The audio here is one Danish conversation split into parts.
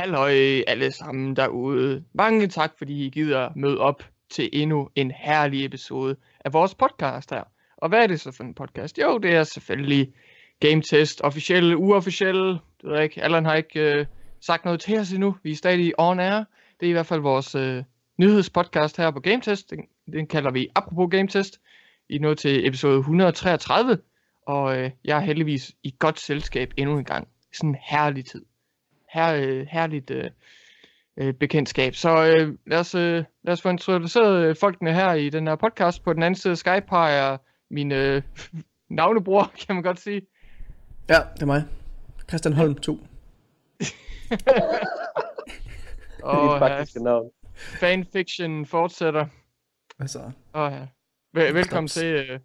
Halløj alle sammen derude. Mange tak, fordi I gider møde op til endnu en herlig episode af vores podcast her. Og hvad er det så for en podcast? Jo, det er selvfølgelig Game Test, officielle, uofficielle. Det ved jeg ikke, Allan har ikke øh, sagt noget til os endnu. Vi er stadig on air. Det er i hvert fald vores øh, nyhedspodcast her på Game Test. Den, den kalder vi Apropos Game Test. I er nået til episode 133. Og øh, jeg er heldigvis i godt selskab endnu en gang. Sådan en herlig tid her, øh, herligt øh, øh, bekendtskab. Så øh, lad, os, øh, lad os få introduceret øh, folkene her i den her podcast. På den anden side af Skype har jeg min øh, navnebror, kan man godt sige. Ja, det er mig. Christian Holm 2. og det er faktiske navn. fanfiction fortsætter. Hvad så? Og ja. Vel- velkommen Stops. til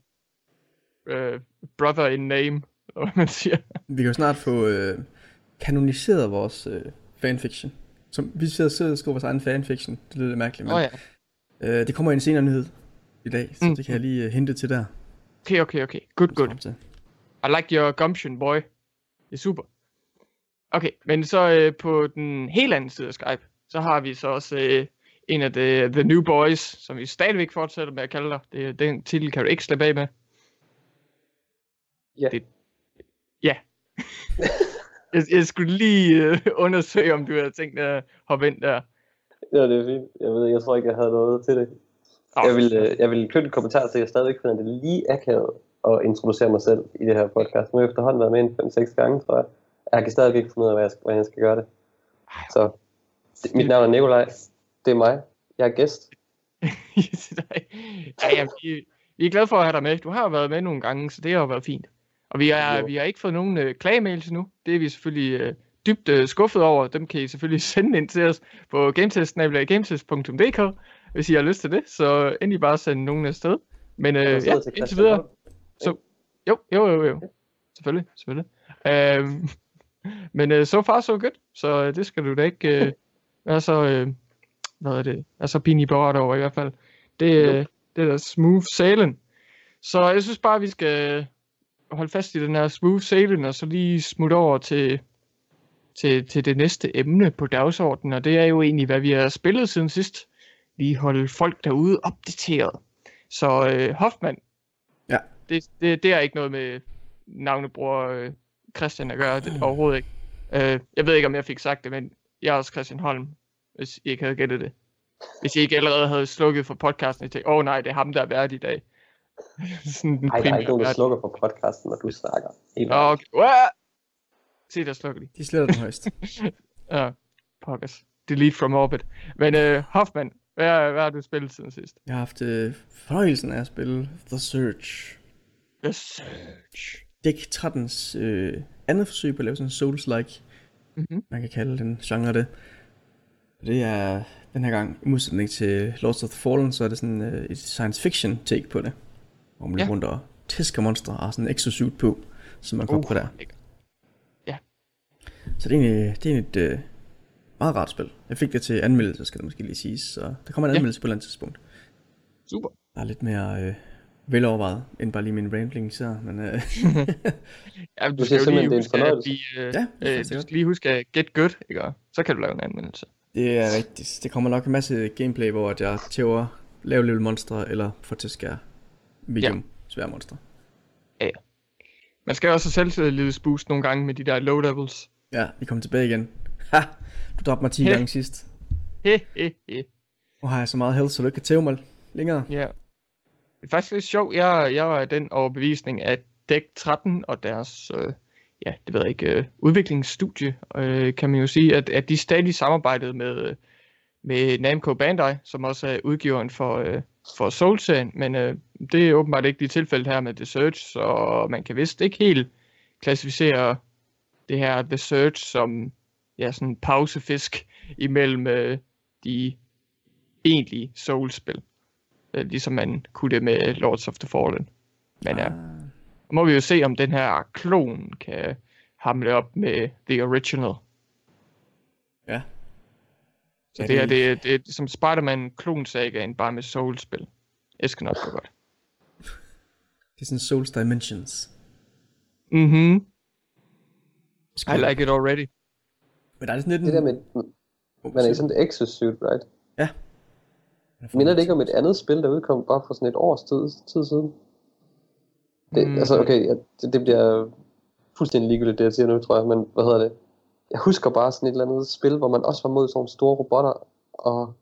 uh, uh, Brother in Name, hvad man siger. Vi kan jo snart få øh, kanoniseret vores øh, fanfiction. Som vi sidder selv og skriver vores egen fanfiction. Det lyder lidt mærkeligt, men Åh oh, ja. øh, det kommer i en senere nyhed i dag, så Mm. det kan jeg lige øh, hente til der. Okay, okay, okay. Good, good. I like your gumption, boy. Det er super. Okay, men så øh, på den helt anden side af Skype, så har vi så også øh, en af the, the New Boys, som vi stadigvæk fortsætter med at kalde dig. Det, den titel kan du ikke slippe af med. Ja. Det- Ja. jeg, jeg skulle lige øh, undersøge, om du havde tænkt at hoppe ind der. Ja, det er fint. Jeg ved, jeg tror ikke, jeg havde noget til det. Åh, Jeg vil, øh, jeg vil knytte en kommentar til, at jeg stadigvæk finder det lige akavet at introducere mig selv i det her podcast. Nu har jeg efterhånden været med en 5-6 gange, tror jeg. Jeg kan stadigvæk ikke finde ud af, jeg hvordan jeg skal gøre det. Så det, mit navn er Nikolaj. Det er mig. Jeg er gæst. ja, ja, vi, vi er glade for at have dig med. Du har været med nogle gange, så det har været fint. Og vi, er, Jo. vi har ikke fået nogen øh, klagemails endnu. Det er vi selvfølgelig øh, dybt øh, skuffet over. Dem kan I selvfølgelig sende ind til os på gametest.gametest.dk, hvis I har lyst til det. Så endelig bare sende nogen afsted. Men øh, ja, til indtil videre. Holm? Jo, jo, jo, jo. Selvfølgelig, selvfølgelig. Øhm, men øh, so far so good, så øh, det skal du da ikke øh, være så, øh, hvad er det, være så pinlig berørt over i hvert fald. Det, øh, det er da smooth sailing. Så jeg synes bare, vi skal holde fast i den her smooth sailing, og så lige smutte over til, til, til det næste emne på dagsordenen, og det er jo egentlig, hvad vi har spillet siden sidst. Lige holde folk derude opdateret. Så øh, Hoffmann, Ja. det, det, det er ikke noget med navnebror øh, Christian at gøre, det, overhovedet ikke. Øh, jeg ved ikke, om jeg fik sagt det, men jeg er også Christian Holm, hvis I ikke havde gættet det. Hvis I ikke allerede havde slukket for podcasten, og tænkte, åh oh, nej, det er ham, der er vært i dag. Sådan den Nej, der er ikke nogen, der slukker for podcasten, når du snakker. Helt okay. Uah! Se, der slukker de. De sletter den højst. Ja, pokkers. Delete from orbit. Men øh, Hoffman, hvad, hvad har du spillet siden sidst? Jeg har haft øh, fornøjelsen af at spille The Search. The Search. Dick 13's øh, andet forsøg på at lave sådan en Souls-like, Mhm. man kan kalde den genre det. Det er den her gang, i modsætning til Lords of the Fallen, så er det sådan øh, et science fiction take på det. Hvor man Ja. ja. rundt og tæsker monstre og har sådan en exosuit på, som man kommer Uh, på der. lækkert. Så det er egentlig, det er et øh, meget rart spil. Jeg fik det til anmeldelse, skal det måske lige siges, så der kommer en Ja. anmeldelse på et eller andet tidspunkt. Super. Der er lidt mere øh, velovervejet, end bare lige min ramblings her, men øh, Ja, Du skal siger jo simpelthen, lige det er en huske, at fornøjelse. vi, øh, Ja, det er øh, du godt. skal lige huske at get good, ikke? Og Så kan du lave en anmeldelse. det er rigtigt. Det kommer nok en masse gameplay, hvor at jeg tæver lav level monstre, eller får til at skære medium ja. svære monstre. Man skal også have selvtillidsboost nogle gange med de der low levels. Ja, vi kommer tilbage igen. Ha! Du dræbte mig 10 He. gange sidst. He, he, he. Nu har jeg så meget health, så du ikke kan tæve mig længere. Ja. Det er faktisk lidt sjovt. Jeg, jeg var den overbevisning, at Deck 13 og deres, øh, ja, det ved jeg ikke, øh, udviklingsstudie, øh, kan man jo sige, at, at de stadig samarbejdede med, øh, med Namco Bandai, som også er udgiveren for, øh, for Soul-serien, men øh, det er åbenbart ikke lige tilfældet her med The Search, så man kan vist ikke helt klassificere det her The Search som ja, sådan en pausefisk imellem øh, de egentlige Souls-spil øh, ligesom man kunne det med Lords of the Fallen. Men ja, Ah. må vi jo se, om den her klon kan hamle op med The Original. Ja. Så det, er, det- er- det er som Spider-Man klonsagaen, bare med Souls-spil. Det skal nok gå godt. Det er sådan Souls Dimensions. Mhm, I Skal- like it already. Men der er sådan lidt Det der med, man er i sådan et exosuit, right? Ja. Minder det ikke om et andet spil, der udkom bare for sådan et års tid, tid siden? Det, mm. Altså, okay, ja, det, det bliver fuldstændig ligegyldigt, det jeg siger nu, tror jeg, men hvad hedder det? Jeg husker bare sådan et eller andet spil, hvor man også var mod sådan nogle store robotter, og?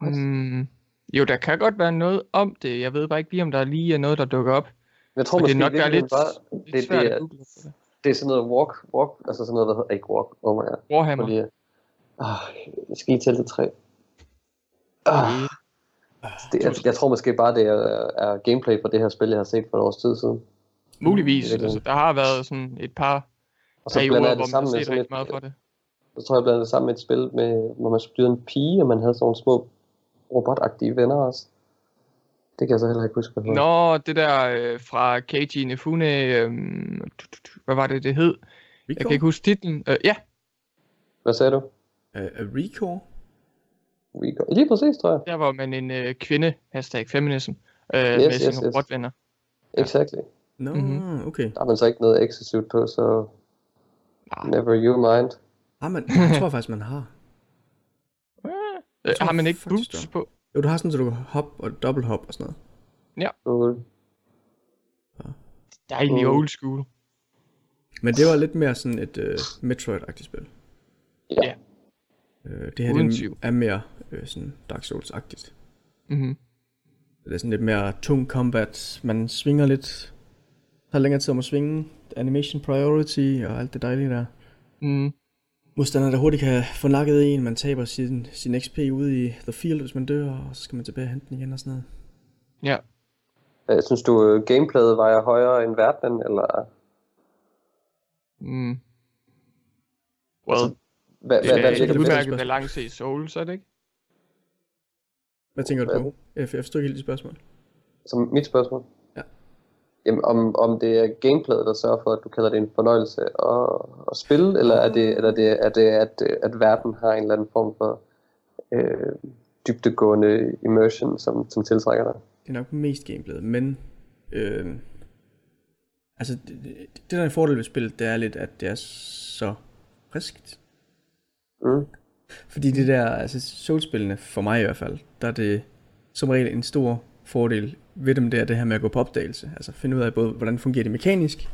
Mm, jo, der kan godt være noget om det. Jeg ved bare ikke lige, om der lige er noget, der dukker op. jeg tror Og det måske er nok virkeligheden lidt, bare, lidt det, svært det, er, på det. det er sådan noget walk, walk, altså sådan noget, hvad hedder, ikke walk, oh my god, Warhammer. fordi, ah, jeg skal lige tælle til tre. Ah, det, jeg, jeg tror måske bare, det er, er gameplay for det her spil, jeg har set for et års tid siden. Muligvis. Det det. Altså, der har været sådan et par Og så blander jeg det sammen med set sådan rigtig meget for et, det. så tror jeg, jeg blander det sammen med et spil, med, hvor man styrede en pige, og man havde sådan nogle små robotagtige venner også. Det kan jeg så heller ikke huske, hvad. Nå, det der øh, fra Keiji Inafune, øh, hvad var det, det hed? Jeg kan ikke huske titlen. Øh, ja, Hvad sagde du? Uh, Recore? Rico. Lige præcis, tror jeg. der var man en øh, kvinde, hashtag feminism, øh, Yes, med yes, sine yes. robotvenner. Exactly. Nå, Mhm. okay. Der har man så ikke noget exosuit på, så. Never you mind. Har man, jeg tror faktisk, man har. Øh, tror har man ikke boots der- på? Jo, du har sådan, så du kan hoppe og dobbelt hop og sådan noget. Cool. Dejlig Mm. old school. Men det var lidt mere sådan et uh, Metroid-agtigt spil. Ja. Uh, det her det er mere uh, sådan Dark Souls-agtigt. Mm-hmm. Det er sådan lidt mere tung combat. Man svinger lidt. Har længere tid om at svinge. Animation priority og alt det dejlige der. Mm. Modstander, der hurtigt kan få nakket en. Man taber sin, sin XP ude i the field, hvis man dør. Og så skal man tilbage og hente den igen og sådan noget. Ja. Øh, Synes du, øh, gameplayet vejer højere end verdenen, eller Mm. Well, hvad, det hvad, hvad er en det bedste udmærket balance i Souls, er det ikke? Hvad tænker du Hvad? på? Jeg, jeg forstår ikke helt dit spørgsmål. Som mit spørgsmål? Ja. Jamen, om, om det er gameplayet, der sørger for, at du kalder det en fornøjelse at, at spille, eller er det, eller det, er det at, at verden har en eller anden form for øh, dybdegående immersion, som, som tiltrækker dig? Det er nok mest gameplayet, men... Øh, altså, det, det, det der er en fordel ved spillet, det er lidt, at det er så friskt. Mm. Fordi det der, altså Souls-spillene, for mig i hvert fald, der er det som regel en stor fordel ved dem, det er det her med at gå på opdagelse. Altså finde ud af både, hvordan fungerer det mekanisk,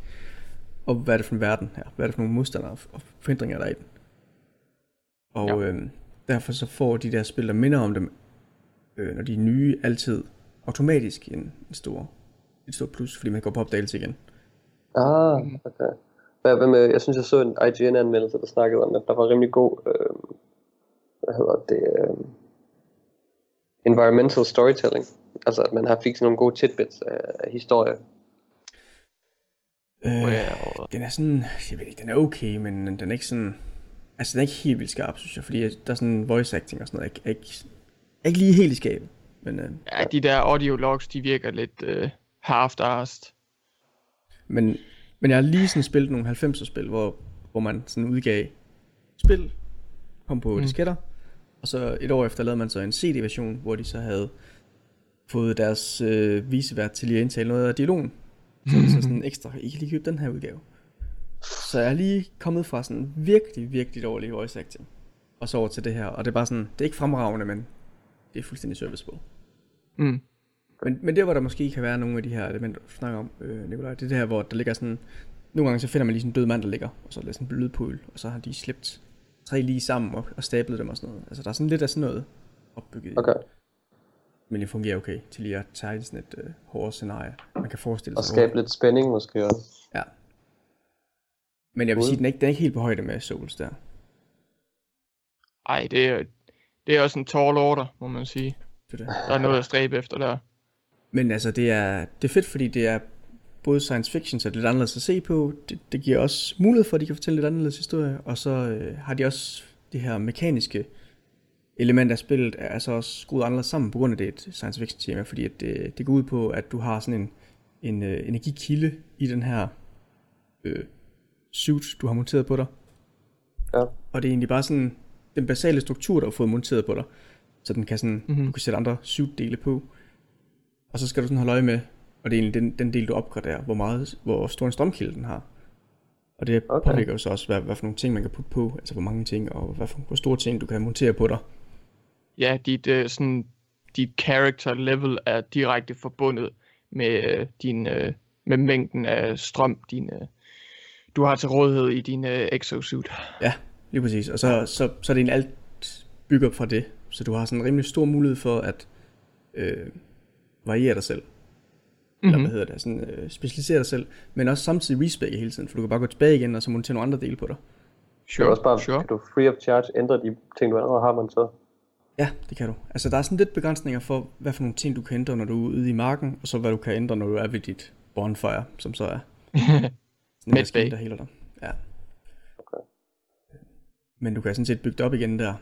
og hvad er det for en verden her? Hvad er det for nogle modstandere og forhindringer, der er i den? Og Ja. øhm, derfor så får de der spil, der minder om dem, øh, når de er nye, altid automatisk en, en stor, et stort plus, fordi man går på opdagelse igen. Ah, okay. Hvad, hvad med, jeg synes, jeg så en IGN-anmeldelse, der snakkede om, at der var rimelig god, øh, hvad hedder det, øh, environmental storytelling. Altså, at man har fik sådan nogle gode tidbits af, historie. Øh, Den er sådan, jeg ved ikke, den er okay, men den er ikke sådan, altså den er ikke helt vildt skarp, synes jeg, fordi der er sådan voice acting og sådan noget, er ikke, ikke, ikke lige helt i skabet. Men, øh, ja, de der audio logs, de virker lidt øh, half-arsed. men, men jeg har lige sådan spillet nogle 90'er spil, hvor, hvor man sådan udgav spil, kom på mm. disketter, og så et år efter lavede man så en CD-version, hvor de så havde fået deres øh, visevært til lige at indtale noget af dialogen. Så er det så sådan ekstra, I kan lige købe den her udgave. Så jeg er lige kommet fra sådan virkelig, virkelig dårlig voice acting, og så over til det her, og det er bare sådan, det er ikke fremragende, men det er fuldstændig serviceable. Mm. Men, men der hvor der måske kan være nogle af de her elementer, du snakker om, øh, Nikolaj, det er det her, hvor der ligger sådan, nogle gange så finder man lige sådan en død mand, der ligger, og så er der sådan en lydpul, og så har de slæbt tre lige sammen og, og stablet dem og sådan noget. Altså der er sådan lidt af sådan noget opbygget. Okay. Men det fungerer okay til lige at tegne sådan et øh, hårdt scenarie, man kan forestille Og sig. skabe lidt spænding måske også. Ja. Men jeg vil Cool. sige, den er, ikke, den er ikke helt på højde med Souls der. Ej, det er, det er også en tall order, må man sige. Det er det. Der er noget at stræbe efter der. Men altså, det er, det er fedt, fordi det er både science fiction, så det er lidt anderledes at se på. Det, det giver også mulighed for, at de kan fortælle lidt anderledes historie. Og så øh, har de også det her mekaniske element af spillet, er altså også skruet anderledes sammen, på grund af det et science fiction tema. Fordi at det, det går ud på, at du har sådan en, en øh, energikilde i den her øh, suit, du har monteret på dig. Ja. Og det er egentlig bare sådan den basale struktur, der har fået monteret på dig. Så den kan sådan, Mhm. mm-hmm. du kan sætte andre suit-dele på. Og så skal du sådan holde øje med, og det er egentlig den, den del, du opgraderer, hvor, meget, hvor stor en strømkilde den har. Og det Okay. påvirker jo så også, hvad, hvad for nogle ting man kan putte på, altså hvor mange ting, og hvad for, hvor store ting du kan montere på dig. Ja, dit, øh, sådan, dit character level er direkte forbundet med øh, din øh, med mængden af strøm, din, øh, du har til rådighed i din øh, exosuit. Ja, lige præcis. Og så, så, så er det en alt bygger fra det. Så du har sådan en rimelig stor mulighed for at øh, variere dig selv. Mm-hmm. Eller hvad hedder det? Sådan, øh, specialisere dig selv. Men også samtidig respecke hele tiden. For du kan bare gå tilbage igen, og så montere nogle andre dele på dig. Det er også bare, sure. kan du free of charge ændre de ting, du allerede har, man så. Ja, det kan du. Altså der er sådan lidt begrænsninger for, hvad for nogle ting du kan ændre, når du er ude i marken. Og så hvad du kan ændre, når du er ved dit bonfire, som så er Medbay. maskine, der heler dig. Ja. Okay. Men du kan sådan set bygge det op igen der.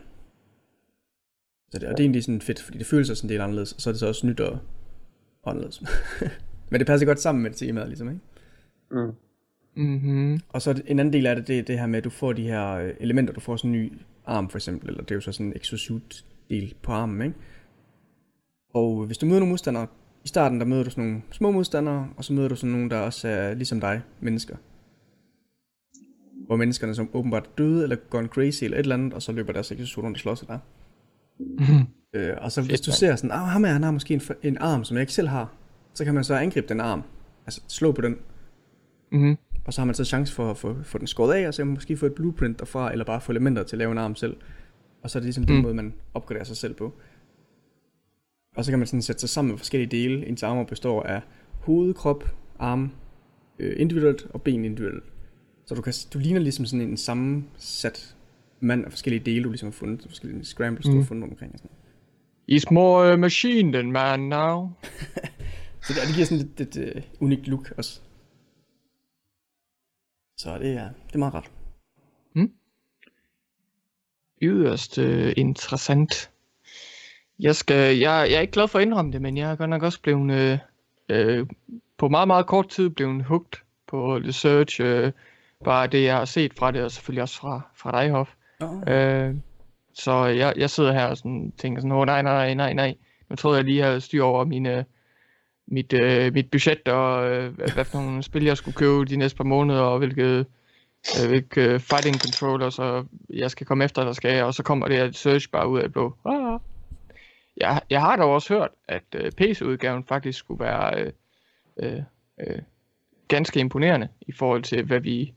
Så det, og det er egentlig sådan fedt, fordi det føles også en del anderledes, og så er det så også nyt og anderledes. Men det passer godt sammen med det temaet, ligesom, ikke? Mm. Mm-hmm. Og så er en anden del af det, det er det her med, at du får de her øh, elementer, du får sådan en ny arm for eksempel, eller det er jo så sådan en exosuit del på armen, ikke? Og hvis du møder nogle modstandere, i starten der møder du sådan nogle små modstandere, og så møder du sådan nogle, der også er ligesom dig, mennesker. Hvor menneskerne som åbenbart er døde, eller gone crazy, eller et eller andet, og så løber deres exosuit rundt og slår sig der. Øh, og så hvis du mand. ser sådan, ah, ham her, han har måske en, en arm, som jeg ikke selv har, så kan man så angribe den arm. Altså slå på den, Mm-hmm. og så har man så chance for at få, få den skåret af, og så måske få et blueprint derfra, eller bare få elementer til at lave en arm selv. Og så er det ligesom mm. den Mm. måde, man opgraderer sig selv på. Og så kan man sådan sætte sig sammen med forskellige dele. Ens armor består af hoved, krop, arm øh, individuelt og ben individuelt. Så du, kan, du ligner ligesom sådan en sammensat mand af forskellige dele, du ligesom har fundet, forskellige scrambles, mm. du Mm. har fundet rundt omkring. Og sådan. He's more uh, machine than man now. Så det, det giver sådan lidt et uh, unikt look også. Så det er, det er meget rart. Yderst øh, interessant. Jeg, skal, jeg, jeg er ikke glad for at indrømme det, men jeg er godt nok også blevet øh, øh, på meget, meget kort tid blevet hugt på The Search. Øh, bare det, jeg har set fra det, og selvfølgelig også fra, fra dig, Hoff. Oh. Øh, så jeg, jeg sidder her og sådan, tænker sådan, åh nej, nej, nej, nej. Nu troede jeg lige, jeg havde styr over mine, mit, øh, mit budget, og øh, hvad, hvad for nogle spil, jeg skulle købe de næste par måneder, og hvilke, øh, hvilke fighting controllers, og jeg skal komme efter, der skal jeg, og så kommer det her search bare ud af blå. Ah. Jeg, jeg har dog også hørt, at øh, PC-udgaven faktisk skulle være øh, øh, øh, ganske imponerende i forhold til, hvad vi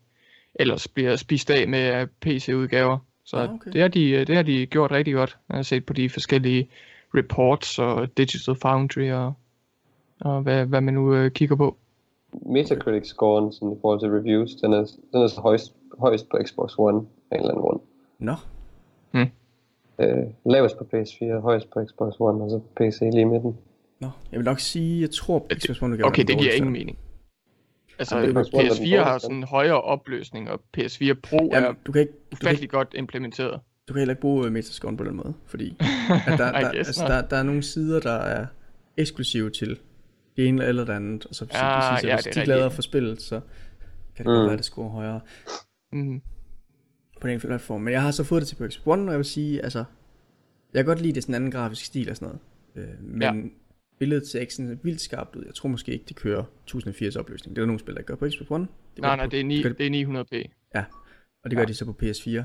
ellers bliver spist af med PC-udgaver. Så Ah, okay. det, har de, øh, det har de gjort rigtig godt. Jeg har set på de forskellige reports og Digital Foundry og, og hvad, hvad man nu øh, kigger på. Metacritic-scoren sådan, i forhold til reviews, den er, den er så højst, højst på Xbox One af en eller anden grund. Nå, Øh, lavest på PS4, højst på Xbox One, og så PC lige i midten. Nå, jeg vil nok sige, jeg tror, det- Xbox One Okay, er det giver ingen mening. Altså, Jamen, det er faktisk one of den PS4 har sådan en højere opløsning, og PS4 Pro er Jamen, du kan ikke, du kan, ikke, godt implementeret. du kan heller ikke bruge uh, Metascore på den måde, fordi at der, der, guess altså, not. der, der er nogle sider, der er eksklusive til det ene eller det andet, og så, så, Ah, så ja, hvis det er de rigtigt. lader for spillet, så kan det Mm. godt være, at det scorer højere Mm. på den enkelte platform. Men jeg har så fået det til på Xbox One, og jeg vil sige, altså, jeg kan godt lide det sådan en anden grafisk stil og sådan noget, øh, men Ja. billedet ser ikke sådan vildt skarpt ud. Jeg tror måske ikke, det kører 1080 opløsning. Det er der nogle spil, der gør på Xbox One. Det Nej, det nej, på- det er, ni, det det er 900p. Ja, og det gør Ja. de så på PS4.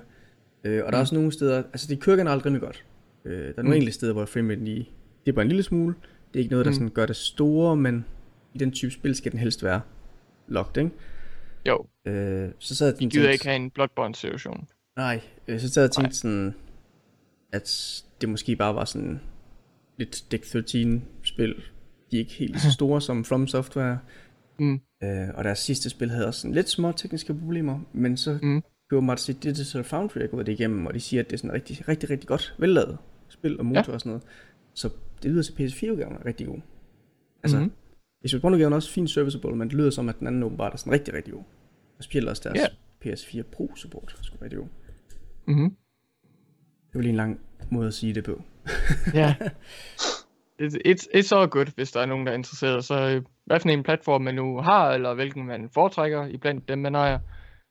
Øh, og der er Mm. også nogle steder, altså det kører generelt rimelig godt. Øh, der er nogle Mm. enkelte steder, hvor frameraten lige dipper en lille smule. Det er ikke noget, der Mm. sådan gør det store, men i den type spil skal den helst være locked, ikke? Jo, Øh, så sad jeg og gider tænkte, ikke have en Bloodborne-situation. nej, øh, så sad jeg tænkte sådan, at det måske bare var sådan lidt Deck 13 spil. De er ikke helt så store som From Software. Mm. Øh, og deres sidste spil havde også sådan lidt små tekniske problemer, men så Mm. gjorde mig til Digital Foundry er gået det igennem, og de siger, at det er sådan rigtig, rigtig, rigtig godt vellavet spil og motor ja. og sådan noget. Så det lyder til PS4-udgaven er rigtig god. Altså, Mhm. mm-hmm. Xbox One-udgaven er også fint serviceable, men det lyder som, at den anden åbenbart er sådan rigtig, rigtig god. Og specielt også deres Ja. PS4 Pro support er sgu rigtig god. Mm-hmm. Det var lige en lang måde at sige det på. Ja. It's, it's, it's all good, hvis der er nogen, der er interesseret. Så øh, hvad for en platform man nu har, eller hvilken man foretrækker i blandt dem, man ejer,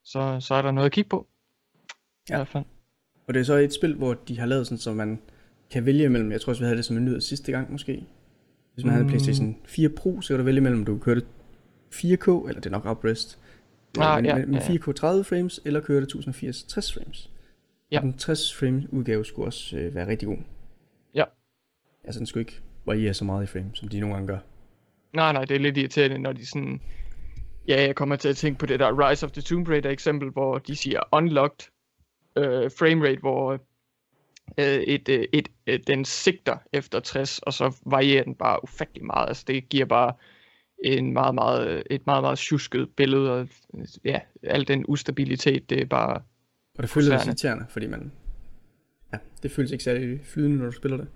så, så er der noget at kigge på. I Ja. hvert fald. Og det er så et spil, hvor de har lavet sådan, så man kan vælge mellem, jeg tror også, vi havde det som en nyhed sidste gang måske. Hvis man mm. havde. PlayStation 4 Pro, så kan du vælge mellem, om du kan køre det 4K, eller det er nok uprest, Ah, men, ja, ja. 4K 30 frames, eller kører det 1080 60 frames. Ja. Og den 60 frame udgave skulle også øh, være rigtig god. Ja. Altså den skulle ikke variere så meget i frame, som de nogle gange gør. Nej, nej, det er lidt irriterende, når de sådan... Ja, jeg kommer til at tænke på det der Rise of the Tomb Raider eksempel, hvor de siger unlocked øh, framerate, hvor øh, et, øh, et, øh, den sigter efter 60, og så varierer den bare ufattelig meget. Altså det giver bare en meget, meget, et meget, meget tjusket billede, og øh, ja, al den ustabilitet, det er bare... Og det føles irriterende, fordi man... Ja, det føles ikke særlig flydende, når du spiller det.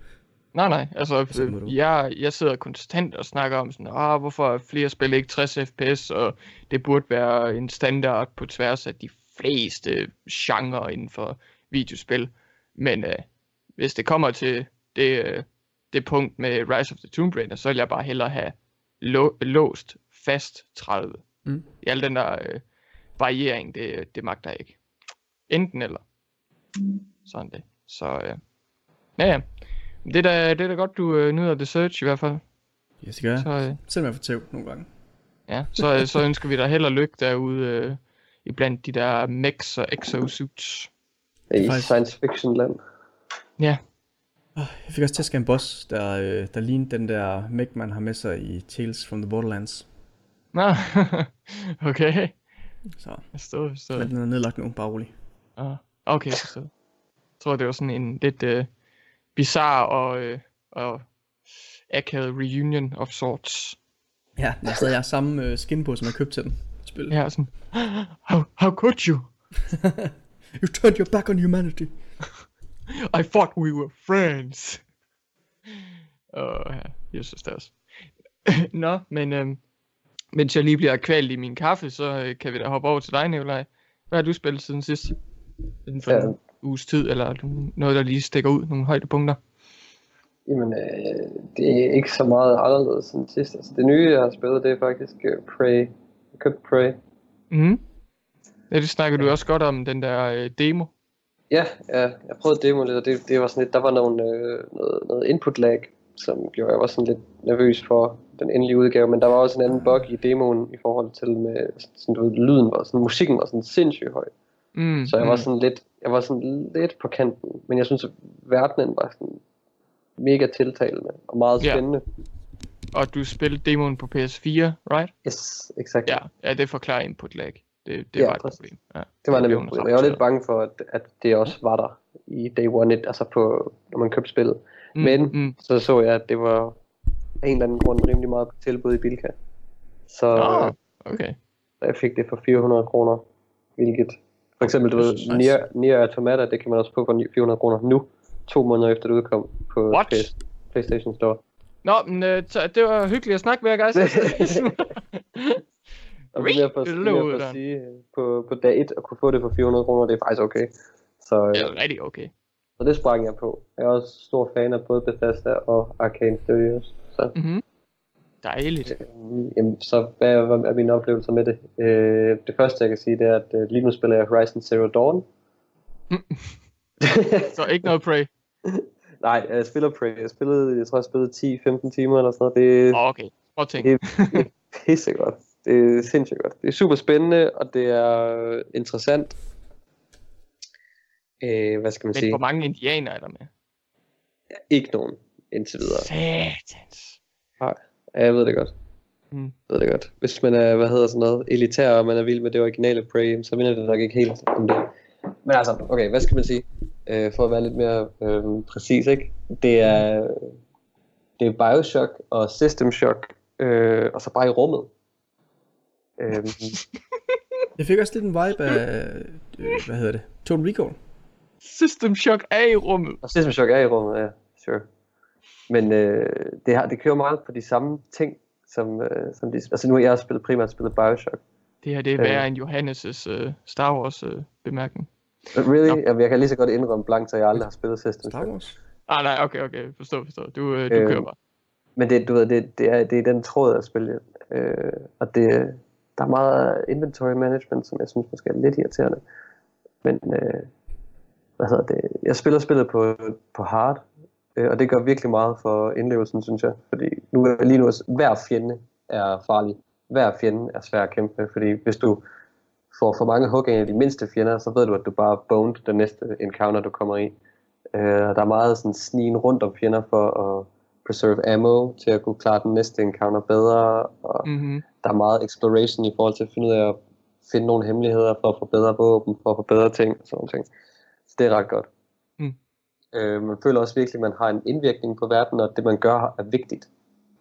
Nej, nej, altså, så må du- øh, jeg, jeg sidder konstant og snakker om sådan, ah, hvorfor er flere spil ikke 60 fps, og det burde være en standard på tværs af de fleste genrer inden for videospil. Men øh, hvis det kommer til det, øh, det punkt med Rise of the Tomb Raider, så vil jeg bare hellere have lå, låst fast 30. Mm. I al den der øh, variering, det, det magter jeg ikke. Enten eller. Sådan det. Så øh, ja, ja. Det er da, det er da godt, du øh, nyder The Search i hvert fald. Ja, det gør jeg. Så, øh, Selvom jeg får tæv nogle gange. ja, så, øh, så ønsker vi dig held og lykke derude øh, i blandt de der mechs og exosuits. I faktisk- science fiction land. Ja, Jeg fik også tæsk af en boss, der, øh, der lignede den der mech, man har med sig i Tales from the Borderlands. Nå, okay. Så, Forstået, forstået. men den er nedlagt nu, bare rolig. Ah, okay, forstået. Jeg tror, det var sådan en lidt øh, bizarre og, øh, og akavet reunion of sorts. Ja, der er stadig jeg har samme øh, skin på, som jeg købte til den. Spil. Ja, sådan, how, how could you? You turned your back on humanity. I thought we were friends. Åh, ja, jeg synes det også. Nå, men øhm, mens jeg lige bliver kvalt i min kaffe, så øh, kan vi da hoppe over til dig, Nikolaj. Hvad har du spillet siden sidst? Inden for Ja. en uges tid, eller er noget, der lige stikker ud, nogle højdepunkter? Jamen, øh, det er ikke så meget anderledes end sidst. Altså, det nye, jeg har spillet, det er faktisk uh, Prey. Jeg købte Prey. Mhm. Ja, det snakker du også godt om, den der øh, demo. Ja, ja, jeg prøvede demo lidt, og det, det var sådan lidt, der var nogle, øh, noget, noget input lag, som gjorde, jeg var sådan lidt nervøs for den endelige udgave, men der var også en anden bug i demoen i forhold til med, sådan, du ved, lyden var sådan, musikken var sådan sindssygt høj. Mm, Så jeg var mm. sådan lidt, jeg var sådan lidt på kanten, men jeg synes, at verdenen var sådan mega tiltalende og meget Ja. spændende. Og du spillede demoen på PS4, right? Yes, exakt. Ja, ja det forklarer input lag. Det, det Ja, var et præcis. problem. Ja, Det var nemlig et problem. Jeg var lidt bange for, at, at det også var der i Day One, et, altså på, når man købte spillet. Mm, Men mm. så så jeg, at det var af en eller anden grund rimelig meget på tilbud i Bilka. Så Nå, øh, okay. jeg fik det for 400 kroner, hvilket for eksempel, du ved. Nier, Nier Automata, det kan man også få for 400 kroner nu, to måneder efter det udkom på What? PS, PlayStation Store. Nå, men øh, så, det var hyggeligt at snakke med jer, guys. Og det er mere for, Det for at sige, øh, på, på dag 1 at kunne få det for 400 kroner, det er faktisk okay. Så, øh, det er rigtig okay. så det sprang jeg på. Jeg er også stor fan af både Bethesda og Arcane Studios. Så, Mm-hmm. Dejligt. øh, jamen, så hvad er, er mine oplevelser med det? Øh, det første jeg kan sige, det er, at øh, lige nu spiller jeg Horizon Zero Dawn. Så ikke noget pray. Nej, jeg spiller Prey. Jeg spillede, jeg tror jeg spillede 10-15 timer eller sådan noget. Det, okay. Små ting. det, det er pissegodt. Det er sindssygt godt. Det er super spændende, og det er interessant. Øh, hvad skal man Men sige? hvor mange indianer er der med? Ikke nogen indtil videre. Satans. Ja, jeg ved det godt. Mm. Jeg ved det godt. Hvis man er, hvad hedder sådan noget, elitær, og man er vild med det originale Prey, så minder det nok ikke helt om det. Men altså, okay, hvad skal man sige? Øh, for at være lidt mere øh, præcis, ikke? Det er, det er Bioshock og System Shock, øh, og så bare i rummet. Øh, Jeg fik også lidt en vibe af, øh, hvad hedder det, Total Recall. System Shock er i rummet. og System Shock er i rummet, ja, sure. Men øh, det, har, det kører meget på de samme ting, som, øh, som de, altså nu har jeg spillet primært spillet Bioshock. Det her, det er Øh. værre end Johannes' uh, Star Wars uh, bemærkning. Really? Nå. Jamen, jeg kan lige så godt indrømme blankt, at jeg aldrig har spillet System Star Shock. Wars. Ah, nej, okay, okay. Forstå, forstå. Du, uh, du Øh, kører bare. Men det, du ved, det, det, er, det er den tråd at spille. Øh, og det, der er meget inventory management, som jeg synes måske er lidt irriterende. Men øh, hvad hedder det? Jeg spiller spillet på, på hard, øh, og det gør virkelig meget for indlevelsen, synes jeg. Fordi nu, er- lige nu hver fjende er farlig. Hver fjende er svær at kæmpe med, fordi hvis du får for mange hug af de mindste fjender, så ved du, at du bare boned den næste encounter, du kommer i. Øh, der er meget sådan snigen rundt om fjender for at preserve ammo til at kunne klare den næste encounter bedre, og Mm-hmm der er meget exploration i forhold til at finde ud af at finde nogle hemmeligheder for at få bedre våben, for at få bedre ting og sådan ting. Så det er ret godt. Mm. Øh, man føler også virkelig, at man har en indvirkning på verden, og det man gør er vigtigt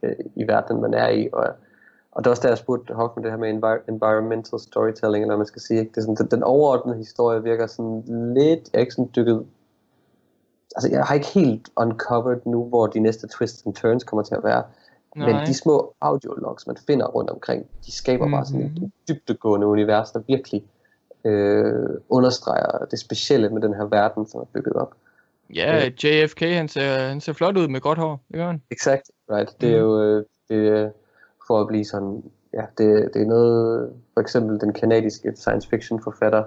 øh, i verden, man er i. Og, og det er også der, jeg spurgte med det her med envir- environmental storytelling, eller hvad man skal sige. Det er sådan, den, den overordnede historie virker sådan lidt, jeg er ikke sådan dykket altså jeg har ikke helt uncovered nu, hvor de næste twists and turns kommer til at være. Nej. Men de små audiologs, man finder rundt omkring, de skaber mm-hmm. bare sådan Mhm. et dybdegående univers, der virkelig øh, understreger det specielle med den her verden, som er bygget op. Ja, JFK, han ser, han ser flot ud med godt hår. Det gør han. Exakt, right. Det er jo øh, det, for at blive sådan, ja, det, det er noget, for eksempel den kanadiske science fiction forfatter,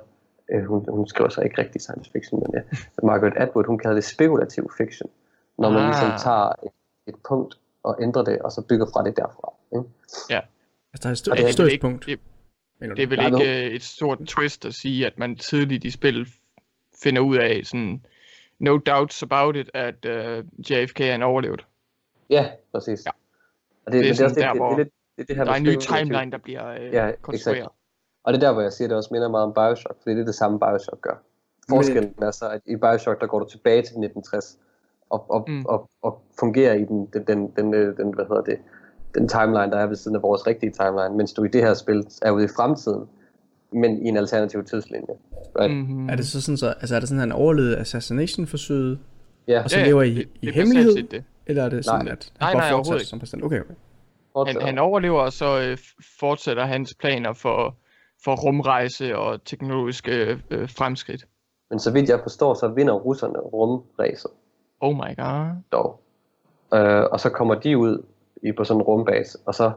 øh, hun, hun skriver så ikke rigtig science fiction, men ja, Margaret Atwood, hun kalder det spekulativ fiction, når man Ah. ligesom tager et, et punkt og ændrer det, og så bygger fra det derfra. Ikke? Altså, der er et sto- Og det er ikke- punkt. det-? Det er vel ikke øh, et stort twist at sige, at man tidligt i spillet finder ud af sådan no doubts about it, at uh, JFK er overlevet. Ja, præcis. Ja. Og det, Det er det er sådan også det, der, det, det, det, det, det her Der er en ny timeline, der bliver øh, Ja, konstrueret. exakt. Og det er der, hvor jeg siger, at det også minder meget om Bioshock, fordi det er det samme Bioshock gør. Forskellen er så, at i Bioshock, der går du tilbage til 1960, og, og, Mm. og, og fungerer i den, den, den, den, øh, den, hvad hedder det, den timeline, der er ved siden af vores rigtige timeline, mens du i det her spil er ude i fremtiden, men i en alternativ tidslinje. Right? Mm. Mm-hmm. Er det så sådan så, altså er det sådan, at han overlevede assassination-forsøget, Ja, og så lever I, i det hemmelighed? det. Eller er det sådan, Nej. at Nej, han nej, bare overhovedet ikke. som præsident? Okay, okay. Han, fortsætter. han overlever, og så øh, fortsætter hans planer for, for rumrejse og teknologiske øh, fremskridt. Men så vidt jeg forstår, så vinder russerne rumræset. Oh my god. dog. Øh, og så kommer de ud i på sådan en rumbase, og så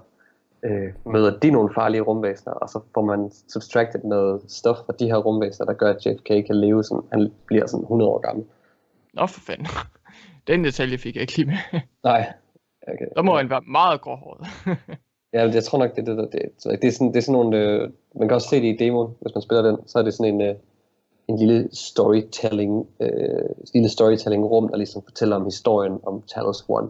øh, møder de nogle farlige rumvæsener, og så får man subtracted noget stof fra de her rumvæsener, der gør, at JFK kan leve sådan, han bliver sådan 100 år gammel. Nå for fanden. Den detalje fik jeg ikke lige med. Nej. Okay. Der må han være meget gråhåret. Ja, jeg tror nok, det er det, der, det, det er sådan, det er sådan nogle, øh, man kan også se det i demoen, hvis man spiller den, så er det sådan en, øh, en lille storytelling, øh, lille storytelling rum, der ligesom fortæller om historien om Talos One.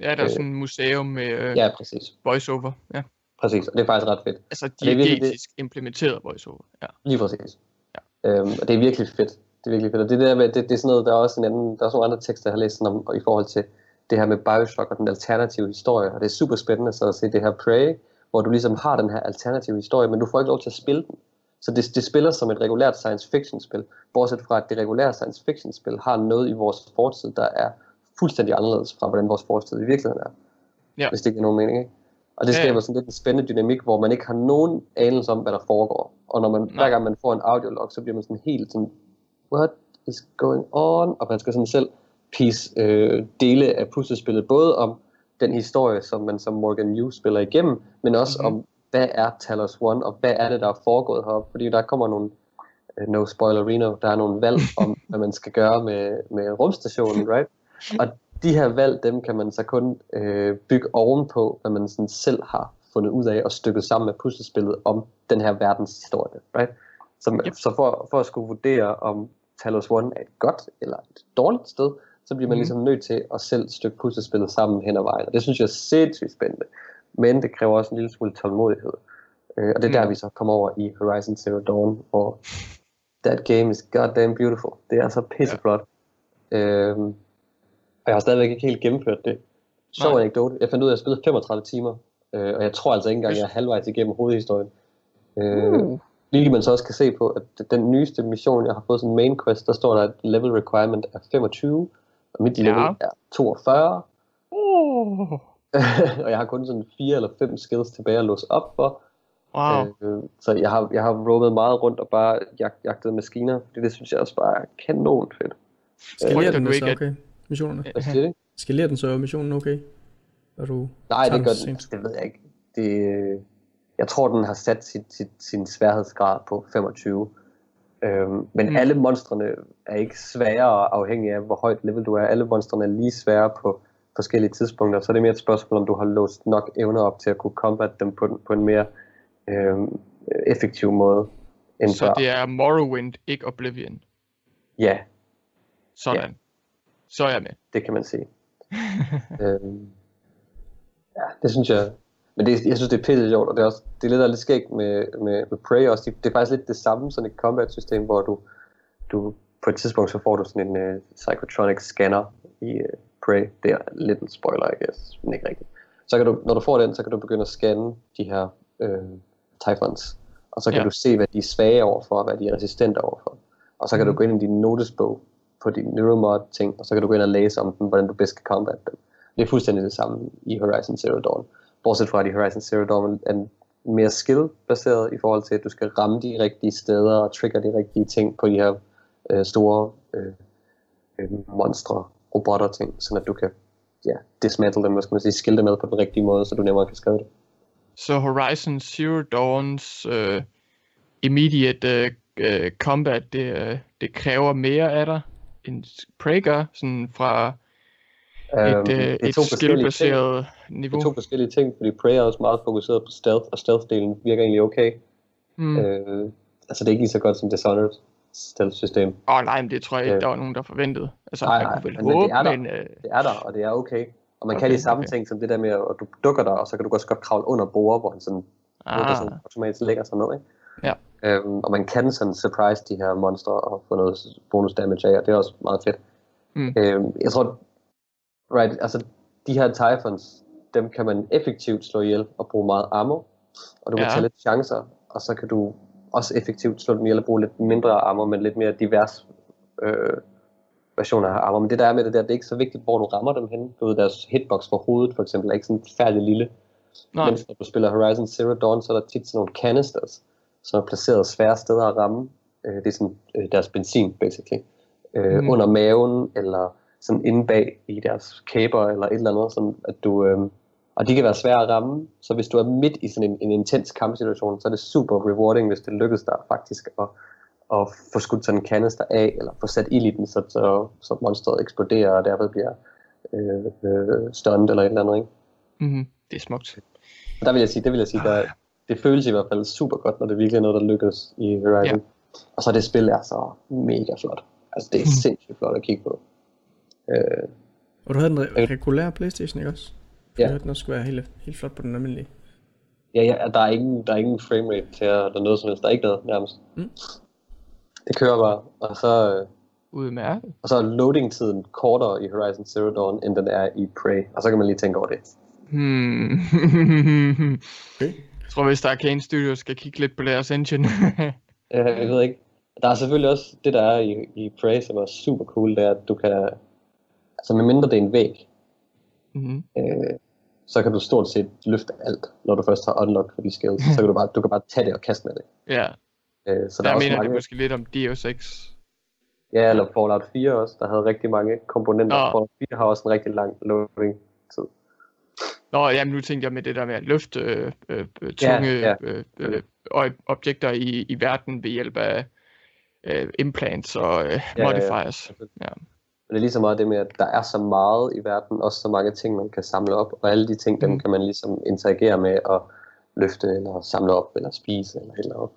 ja, der er sådan et museum med øh, Ja, præcis. voiceover. Ja. Præcis, og det er faktisk ret fedt. Altså er virkelig diegetisk implementeret voiceover. Ja. Lige præcis. Ja. Øhm, og det er virkelig fedt. Det er virkelig fedt. Og det, der med, det, det er sådan noget, der er også en anden, der er også nogle andre tekster, jeg har læst sådan om, i forhold til det her med Bioshock og den alternative historie. Og det er super spændende så at se det her Prey, hvor du ligesom har den her alternative historie, men du får ikke lov til at spille den. Så det, det spiller som et regulært science fiction spil, bortset fra at det regulære science fiction spil har noget i vores fortid, der er fuldstændig anderledes fra, hvordan vores fortid i virkeligheden er. Ja. Hvis det giver nogen mening, ikke? Og det skaber sådan lidt en spændende dynamik, hvor man ikke har nogen anelse om, hvad der foregår. Og når man, hver gang man får en audiolog, så bliver man sådan helt sådan, what is going on? Og man skal sådan selv piece øh, dele af puslespillet, både om den historie, som man som Morgan New spiller igennem, men også Mhm. mm-hmm. om, hvad er Talos One, og hvad er det, der er foregået heroppe? Fordi der kommer nogle, øh, no spoiler Reno, der er nogle valg om, hvad man skal gøre med, med rumstationen, right? Og de her valg, dem kan man så kun øh, bygge ovenpå, hvad man sådan selv har fundet ud af og stykket sammen med puslespillet om den her verdens historie, right? Så, Yep. så for, for at skulle vurdere, om Talos One er et godt eller et dårligt sted, så bliver man Mhm. ligesom nødt til at selv stykke puslespillet sammen hen ad vejen. Og det synes jeg er sindssygt spændende. Men det kræver også en lille smule tålmodighed. Øh, og det er der, Mm. vi så kommer over i Horizon Zero Dawn, hvor that game is goddamn beautiful. Det er så pisseflot. Ja. Øhm, og jeg har stadigvæk ikke helt gennemført det. Sjov anekdote. Jeg fandt ud af, at jeg spillede 35 timer. Øh, og jeg tror altså ikke engang, jeg er halvvejs igennem hovedhistorien. Øh. Hvilket man så også kan se på, at den nyeste mission, jeg har fået som main quest, der står der, at level requirement er 25, og mit Ja. level er 42. Uh. og jeg har kun sådan fire eller fem skills tilbage at låse op for. Wow. Øh, så jeg har, jeg har roamet meget rundt og bare jag, jagtet maskiner, fordi det synes jeg også bare er kanon fedt. Skalerer Frygter den så at- okay? Missionerne? Hvad siger du? Skalerer den så missionen okay? Er du Nej, det gør den? Det ved jeg ikke. Det, jeg tror, den har sat sit, sit, sin sværhedsgrad på 25. Øhm, men Mm. mm. alle monstrene er ikke sværere afhængig af, hvor højt level du er. Alle monstrene er lige svære på forskellige tidspunkter. Så er det mere et spørgsmål, om du har låst nok evner op til at kunne combat dem på, på en mere øhm, effektiv måde. end Så før. det er Morrowind, ikke Oblivion. Ja, Sådan. Så er jeg med. det kan man sige. øhm, ja, det synes jeg. Men det, jeg synes, det er pisse sjovt, og det er, også, det er lidt, lidt skægt med, med, med Prey også. Det, det er faktisk lidt det samme, sådan et combat-system, hvor du, du på et tidspunkt så får du sådan en uh, psychotronic scanner i uh, Prey. Det er lidt en spoiler, I guess, men ikke rigtigt. Så kan du, når du får den, så kan du begynde at scanne de her øh, typhons. Og så kan Ja. du se, hvad de er svage overfor, og hvad de er resistente overfor. Og så kan Mhm. du gå ind i din notesbog på din neuromod ting, og så kan du gå ind og læse om dem, hvordan du bedst kan combat dem. Det er fuldstændig det samme i Horizon Zero Dawn. Bortset fra, at i Horizon Zero Dawn er mere skill-baseret i forhold til, at du skal ramme de rigtige steder og trigger de rigtige ting på de her øh, store øh, øh, monstre, robotter ting, så at du kan ja, dismantle dem, hvad skal man sige, skille dem med på den rigtige måde, så du nemmere kan skrive det. Så Horizon Zero Dawns uh, immediate uh, uh, combat, det, uh, det kræver mere af dig, end Prey gør, sådan fra et, Øhm, det et to forskellige ting. skill-baseret Det niveau. er to forskellige ting, fordi Prey er også meget fokuseret på stealth, og stealth-delen virker egentlig okay. Mm. Øh, altså det er ikke lige så godt som Dishonored stealth-system. Åh oh, nej, men det tror jeg ikke, Øh. der var nogen, der forventede. Altså, Nej, nej, kunne vel men det håbe, er der. men... Uh, Det er der, og det er okay. Og man okay, kan de samme okay. ting som det der med, at du dukker der, og så kan du også godt kravle under bord, hvor han sådan, ah. sådan automatisk lægger sig ned. Ikke? Ja. Øhm, og man kan sådan surprise de her monstre og få noget bonus damage af, og det er også meget fedt. Mm. Øhm, jeg tror, right, altså de her typhons, dem kan man effektivt slå ihjel og bruge meget ammo, og du kan Ja. tage lidt chancer, og så kan du også effektivt slå dem ihjel og bruge lidt mindre ammo, men lidt mere divers øh, versioner af armor. Men det der er med det der, det er ikke så vigtigt, hvor du rammer dem hen. Du ved, deres hitbox for hovedet for eksempel er ikke sådan færdig lille. nej, Mens når du spiller Horizon Zero Dawn, så er der tit sådan nogle canisters, som er placeret svære steder at ramme. Øh, det er sådan øh, deres benzin, basically. Øh, mm. Under maven, eller sådan inde bag i deres kæber, eller et eller andet, sådan at du... Øh, og de kan være svære at ramme, så hvis du er midt i sådan en, en intens kampsituation, så er det super rewarding, hvis det lykkes dig faktisk at, at få skudt sådan en kanister af, eller få sat ild i den, så, så, så monstret eksploderer, og derved bliver øh, øh, stunned eller et eller andet, ikke? mm, det er smukt. Og Der vil jeg sige, det vil jeg sige, der, det føles i hvert fald super godt, når det virkelig er noget, der lykkes i Horizon. Ja. Og så det spil er så mega flot. Altså det er Mhm. sindssygt flot at kigge på. Øh, Og du havde den re- regulære Playstation, ikke også? Ja. Jeg hørte, den også skulle være helt, helt flot på den almindelige. ja, ja, der er ingen, der er ingen framerate til at, eller noget som helst. Der er ikke noget nærmest. Mm. Det kører bare. Og så, øh, Udmærket. og så er loading-tiden kortere i Horizon Zero Dawn, end den er i Prey. Og så kan man lige tænke over det. Hmm. Okay. Jeg tror, hvis der er Arcane Studios, skal kigge lidt på deres engine. Jeg ved ikke. Der er selvfølgelig også det, der er i, i Prey, som er super cool, det er, at du kan... Altså, medmindre det er en væg, mm-hmm. øh, så kan du stort set løfte alt, når du først har unlocked for de skills. så kan du bare, du kan bare tage det og kaste med det. Ja, Øh, så der er også mener mange, det måske lidt om Deus Ex. ja, eller Fallout 4 også, der havde rigtig mange komponenter. Nå. Fallout 4 har også en rigtig lang loading tid. Nå, jamen nu tænkte jeg med det der med at løfte øh, øh, øh, Ja, tunge ja. øh, øh, øh, objekter i, i verden ved hjælp af øh, implants og øh, Ja, ja, ja. modifiers. Ja. Men det er lige så meget det med, at der er så meget i verden, også så mange ting, man kan samle op, og alle de ting, dem Mm. kan man ligesom interagere med og løfte, eller samle op, eller spise, eller helt noget.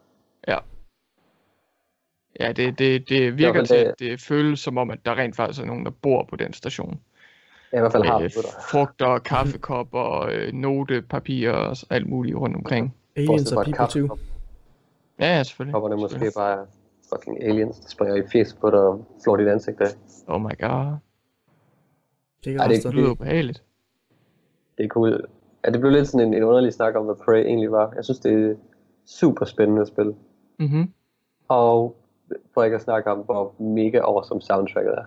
Ja, det, det, det virker fald til, det- at det føles som om, at der rent faktisk er nogen, der bor på den station. Jeg i hvert fald har det der. frugter, kaffekopper, øh, notepapir og alt muligt rundt omkring. Aliens og People 2. kaffekop. Ja, ja, selvfølgelig. Kopperne måske bare fucking aliens, der springer i fjes på dig og flår dit ansigt af. Oh my god. Det er Ej, det er Det lyder ubehageligt. Det er cool. Ja, det blev lidt sådan en, en underlig snak om, hvad Prey egentlig var. Jeg synes, det er super spændende spil. Mhm. Og for ikke at snakke om, hvor mega awesome soundtracket er.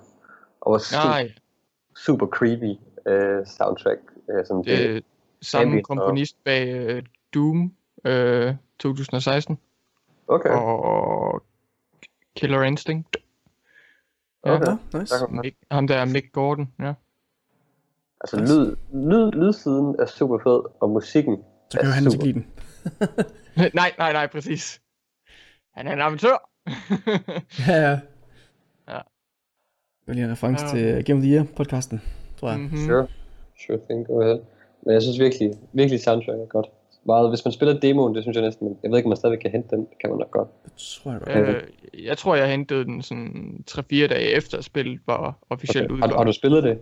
Og hvor super, Nej, super creepy uh, soundtrack. Uh, som det det, er samme ambient og- komponist bag uh, Doom uh, 2016 okay, og Killer Instinct. Ja. okay. Nå, nice. Der Mick, ham der er Mick Gordon, ja. Altså lyd, lyd, lydsiden er super fed, og musikken Så kan er han super. ikke lide den. nej, nej, nej, præcis. Han er en amatør. Ja, ja. Ja. Det var lige en reference Ja. til Game of the Year podcasten, tror jeg. Mhm. Sure, sure thing, go ahead. Men jeg synes virkelig, virkelig soundtrack er godt. Meget. Hvis man spiller demoen, det synes jeg næsten, jeg ved ikke, om man stadig kan hente den. Det kan man nok godt. Det tror jeg godt. Øh, jeg tror, jeg hentede den sådan 3-4 dage efter spillet var officielt Okay. okay. Har, du- har du spillet det?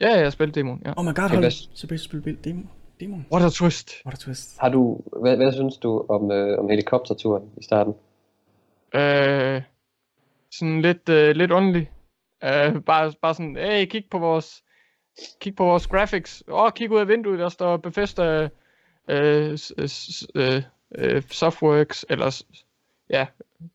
Ja, jeg spillede demoen, ja. Oh my god, Så bedst spille bil. Demo. Demo. What a twist. What a twist. Har du, hvad, hvad synes du om, øh, om helikopterturen i starten? Øh, sådan lidt, øh, lidt underlig. Øh, bare, bare sådan, hey, kig på vores, kig på vores graphics. Åh, oh, kig ud af vinduet, der står Bethesda øh, øh, øh, Softworks, eller ja,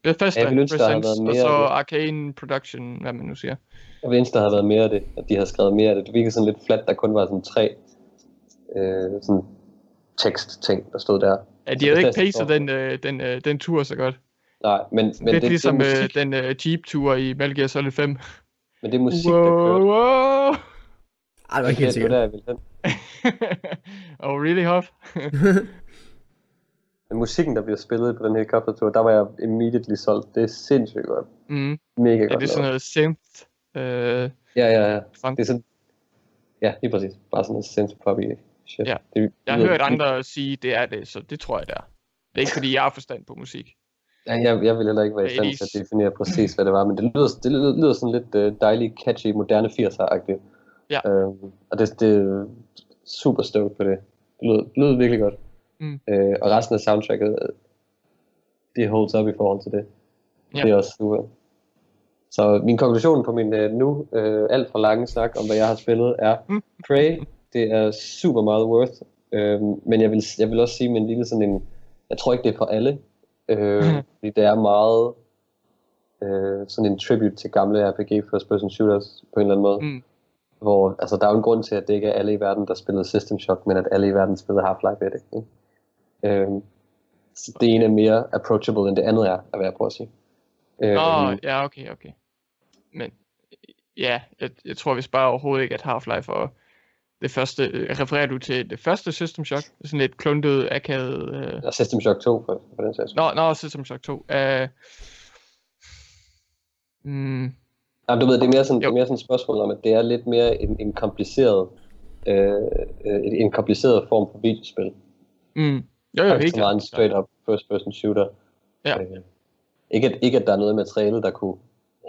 Bethesda Jeg ønske, Presents, og så det. Arcane Production, hvad man nu siger. Jeg vil ønske, der havde været mere af det, at de havde skrevet mere af det. Det virkede sådan lidt flat, der kun var sådan tre øh, sådan tekst-ting, der stod der. Ja, de Så havde ikke pacet den, øh, den, øh, den tur så godt. Nej, men, men Lidt det, ligesom det, øh, musik, den øh, Jeep-tur i Metal Gear Solid 5. men det musik, wow, der kørte. wow. Ej, det var ikke det, helt det var sikkert. der, jeg hen. oh, really? Men musikken, der bliver spillet på den helikoptertur, der var jeg immediately solgt. Det er sindssygt godt. mm. Mega Ja, godt det er sådan noget synth. Øh, Ja, ja, ja. funk. Det er sådan... Ja, lige præcis. Bare sådan noget synth poppy shit. Ja. Det, Jeg har hørt andre sige, det er det, så det tror jeg, det er. Det er ikke, fordi jeg har forstand på musik. Ja, jeg, jeg vil heller ikke være i stand til 80's. at definere præcis, hvad det var, men det lyder, det lyder, lyder sådan lidt uh, dejligt, catchy, moderne 80'er-agtigt. Ja. Øhm, og det, det er super stoked på det. Det lyder, det lyder virkelig godt. Mm. Øh, og resten af soundtracket, det holds up i forhold til det. Ja. Det er også super. Så min konklusion på min øh, nu øh, alt for lange snak om, hvad jeg har spillet, er Mm. Prey, det er super meget worth. Øh, men jeg vil, jeg vil også sige med en lille sådan en, jeg tror ikke det er for alle, øh, fordi det er meget øh, sådan en tribute til gamle RPG first person shooters på en eller anden måde. Mm. Hvor, altså der er jo en grund til, at det ikke er alle i verden, der spillede System Shock, men at alle i verden spillede Half-Life 1. Ikke? Øhm, så det ene er mere approachable, end det andet er, er hvad jeg prøver at sige. Øhm, Nå, ja, okay, okay. Men ja, jeg, jeg tror vist bare overhovedet ikke, at Half-Life og det første, øh, refererer du til det første System Shock? Sådan lidt kluntet, akavet... Øh... og System Shock 2, for, for den sags. Nå, nå, System Shock 2. Uh... Mm, Jamen, du ved, det er, mere sådan, det er mere sådan et spørgsmål om, at det er lidt mere en, en kompliceret øh, øh, en kompliceret form for videospil. mm. Jo, jo, Jo, helt ikke så meget en klart. straight up first person shooter. Ja. Øh, ikke, at, ikke at der er noget i materialet, der kunne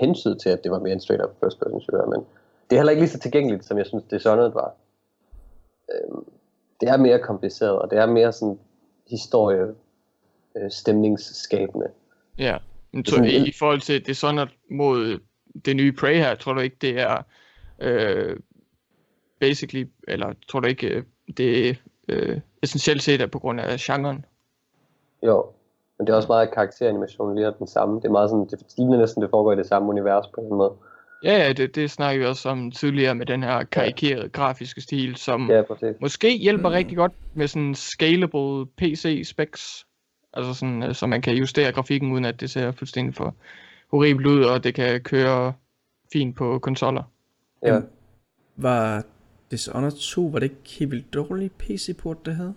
hensyde til, at det var mere en straight up first person shooter, men det er heller ikke lige så tilgængeligt, som jeg synes, Dishonored var. Øh, det er mere kompliceret, og det er mere sådan historie øh, stemningsskabende. Ja, men Det er sådan i, en- i forhold til Dishonored mod det nye Prey her, tror du ikke, det er øh, basically, eller tror du ikke, øh, det er øh, essentielt set er på grund af genren? Jo, men det er også meget, at karakteranimationen lige er den samme. Det er meget sådan, det ligner næsten, det foregår i det samme univers på en måde. Ja, ja, det, det snakker vi også om tidligere med den her karikerede grafiske stil, som Ja, præcis. måske hjælper rigtig godt med sådan scalable PC specs. Altså sådan, øh, så man kan justere grafikken, uden at det ser fuldstændig for horribelt ud, og det kan køre fint på konsoller. Ja. Jamen, Var Dishonored 2, var det ikke helt vildt dårlig PC-port, det havde?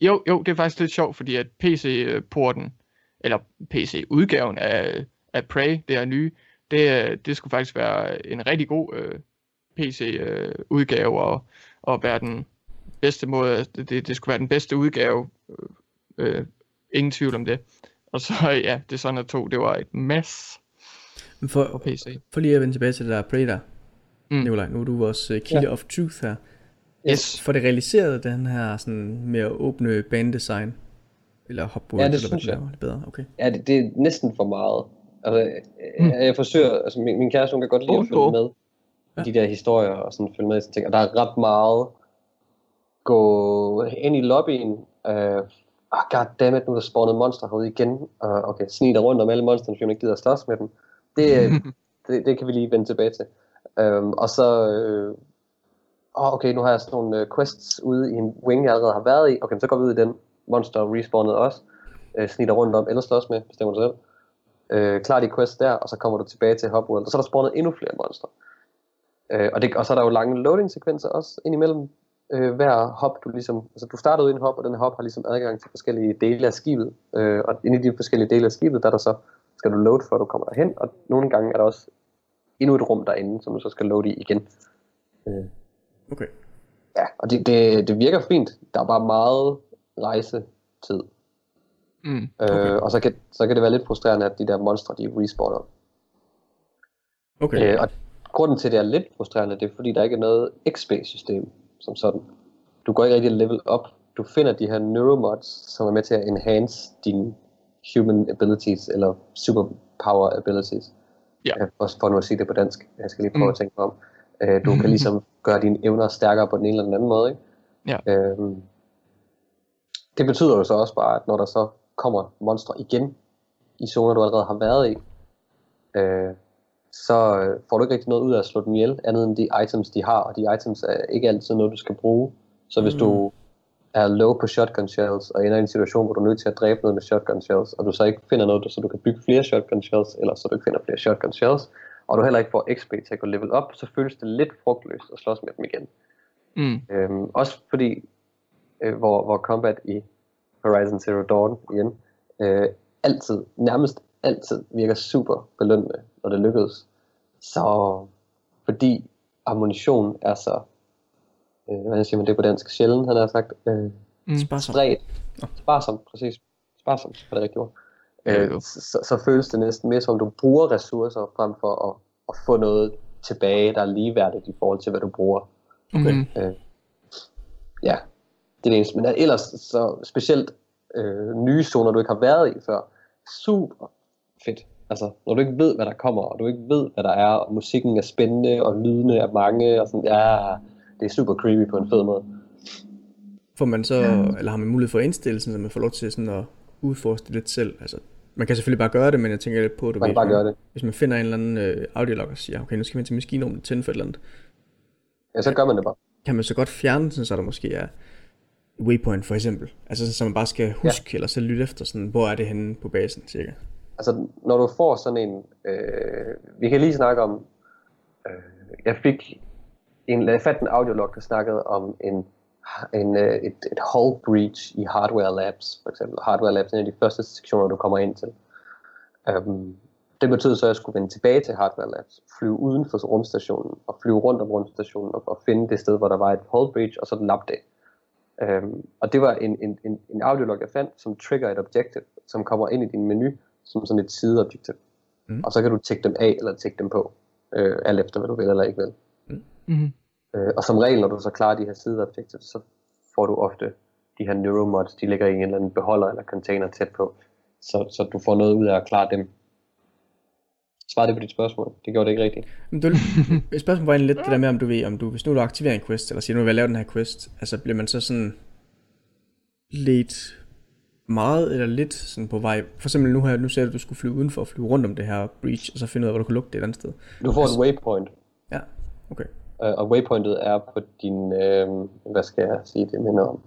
Jo, jo, det er faktisk lidt sjovt, fordi at PC-porten, eller PC-udgaven af, af Prey, det her nye, det, øh, det skulle faktisk være en rigtig god øh, PC-udgave, og, og være den bedste måde, det, det, det skulle være den bedste udgave, øh, øh, ingen tvivl om det. Og så, ja, det er sådan, at to, det var et mess Men på for, PC. for lige at vende tilbage til det der Predator, Mm. Nikolaj, nu er du vores uh, kilder ja. of truth her. Yes. For det realiseret den her sådan mere åbne banedesign? Eller hopboard, Ja, det eller synes jeg. laver det bedre? Okay. Ja, det, det er næsten for meget. Altså, Mm. jeg, jeg forsøger, altså min, min kæreste, hun kan godt lide Oh, at følge no. med Ja. de der historier og sådan følge med i sådan ting. Og der er ret meget gå ind i lobbyen. Øh, ah, goddammit, nu er der spawnet monster herude igen. Uh, okay, snig dig rundt om alle monsterne, fordi man ikke gider at slås med dem. Det, det, det kan vi lige vende tilbage til. Um, og så, øh, oh, okay, nu har jeg sådan nogle øh, quests ude i en wing, jeg allerede har været i. Okay, så går vi ud i den. Monster respawnet også. Øh, dig rundt om, eller slås med, bestemmer du selv. Øh, klar de quests der, og så kommer du tilbage til Hubworld, og så er der spawnet endnu flere monster. Øh, og, det, og så er der jo lange loading-sekvenser også indimellem øh, hver hop, du ligesom, altså du starter ud i en hop, og den hop har ligesom adgang til forskellige dele af skibet, øh, og inde i de forskellige dele af skibet, der er der så, skal du load, før du kommer derhen, og nogle gange er der også endnu et rum derinde, som du så skal load i igen. Øh, Okay. ja, og det, det, det virker fint. Der er bare meget rejsetid. Mm. Okay. Øh, og så kan, så kan det være lidt frustrerende, at de der monstre, de respawner. Okay. Øh, og grunden til, at det er lidt frustrerende, det er, fordi der ikke er noget XP-system som sådan. Du går ikke rigtig level op. Du finder de her neuromods, som er med til at enhance dine human abilities, eller superpower abilities. Ja. Øh, for, for nu at sige det på dansk. Jeg skal lige prøve Mm. at tænke mig om. Øh, du kan ligesom gøre dine evner stærkere på den ene eller den anden måde. Ikke? Ja. Øhm, det betyder jo så også bare, at når der så kommer monstre igen i zoner, du allerede har været i, øh, så øh, får du ikke rigtig noget ud af at slå dem ihjel, andet end de items, de har, og de items er ikke altid noget, du skal bruge. Så hvis Mm. du er low på shotgun shells, og ender i en situation, hvor du er nødt til at dræbe noget med shotgun shells, og du så ikke finder noget, så du kan bygge flere shotgun shells, eller så du ikke finder flere shotgun shells, og du heller ikke får XP til at gå level op, så føles det lidt frugtløst at slås med dem igen. Mm. Øhm, også fordi, øh, hvor, hvor combat i Horizon Zero Dawn igen, øh, altid, nærmest altid virker super belønnende, når det lykkes. Så fordi ammunition er så, øh, hvordan siger man det på dansk, sjældent, han har sagt, øh, Mm. Sparsom. spredt, sparsom, præcis, sparsom er det rigtige ord. Øh, jo. så, så føles det næsten mere som, du bruger ressourcer frem for at, at få noget tilbage, der er ligeværdigt i forhold til, hvad du bruger. Okay. Mm. Øh, ja, det er det eneste. Men ellers så specielt øh, nye zoner, du ikke har været i før, super fedt. Altså, når du ikke ved, hvad der kommer, og du ikke ved, hvad der er, og musikken er spændende, og lydene er mange, og sådan, ja, det er super creepy på en fed måde. Får man så, eller har man mulighed for at indstille, sådan, at man får lov til sådan at udforske det lidt selv? Altså, man kan selvfølgelig bare gøre det, men jeg tænker lidt på, at du Man kan ved, bare hvis gøre det. Hvis man finder en eller anden øh, audiolog og siger, okay, nu skal vi ind til maskinrummet tænde for et eller andet, Ja, så gør man det bare. kan man så godt fjerne den, sådan, så der måske er waypoint for eksempel. Altså så man bare skal huske, ja. eller så lytte efter, sådan, hvor er det henne på basen, cirka. Altså, når du får sådan en... Øh, vi kan lige snakke om... Øh, jeg fik en, jeg fandt en audiolog, der snakkede om en, en, øh, et, et hull breach i Hardware Labs, for eksempel. Hardware Labs er en af de første sektioner, du kommer ind til. Um, det betød så, at jeg skulle vende tilbage til Hardware Labs, flyve uden for rumstationen, og flyve rundt om rumstationen, og, og finde det sted, hvor der var et hull breach, og så lappe det. Um, og det var en, en, en, en audiolog, jeg fandt, som trigger et objective, som kommer ind i din menu, som sådan et sideobjektiv. Mm. Og så kan du tække dem af, eller tække dem på, øh, alt efter hvad du vil eller ikke vil. Mm. Øh, og som regel, når du så klarer de her sideobjectives, så får du ofte de her neuromods, de ligger i en eller anden beholder eller container tæt på, så, så du får noget ud af at klare dem. Svarer det på dit spørgsmål? Det gjorde det ikke rigtigt. Men det et spørgsmål var lidt det der med, om du ved, om du, hvis nu du aktiverer en quest, eller siger, nu vil jeg lave den her quest, altså bliver man så sådan lidt meget eller lidt sådan på vej. For eksempel nu her, nu sagde du, at du skulle flyve udenfor og flyve rundt om det her breach, og så finde ud af, hvor du kan lukke det et andet sted. Du får et waypoint, Ja, okay. Øh, og waypointet er på din, øh, hvad skal jeg sige det minder om?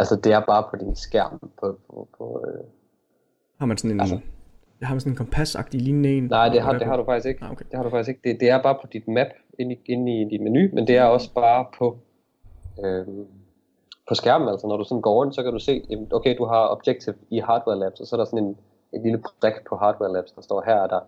Altså det er bare på din skærm. På, på, på, øh. Har man sådan en, Altså- har man sådan en kompasagtig lignende en? Nej, det har, det har du faktisk ikke. Ah, okay. Det har du faktisk ikke. Det, det er bare på dit map inde i, inde i dit menu, men det er også bare på, øh, på skærmen. Altså når du sådan går rundt, så kan du se, okay, du har objective i Hardware Labs, og så er der sådan en, en lille prik på Hardware Labs, der står, her er der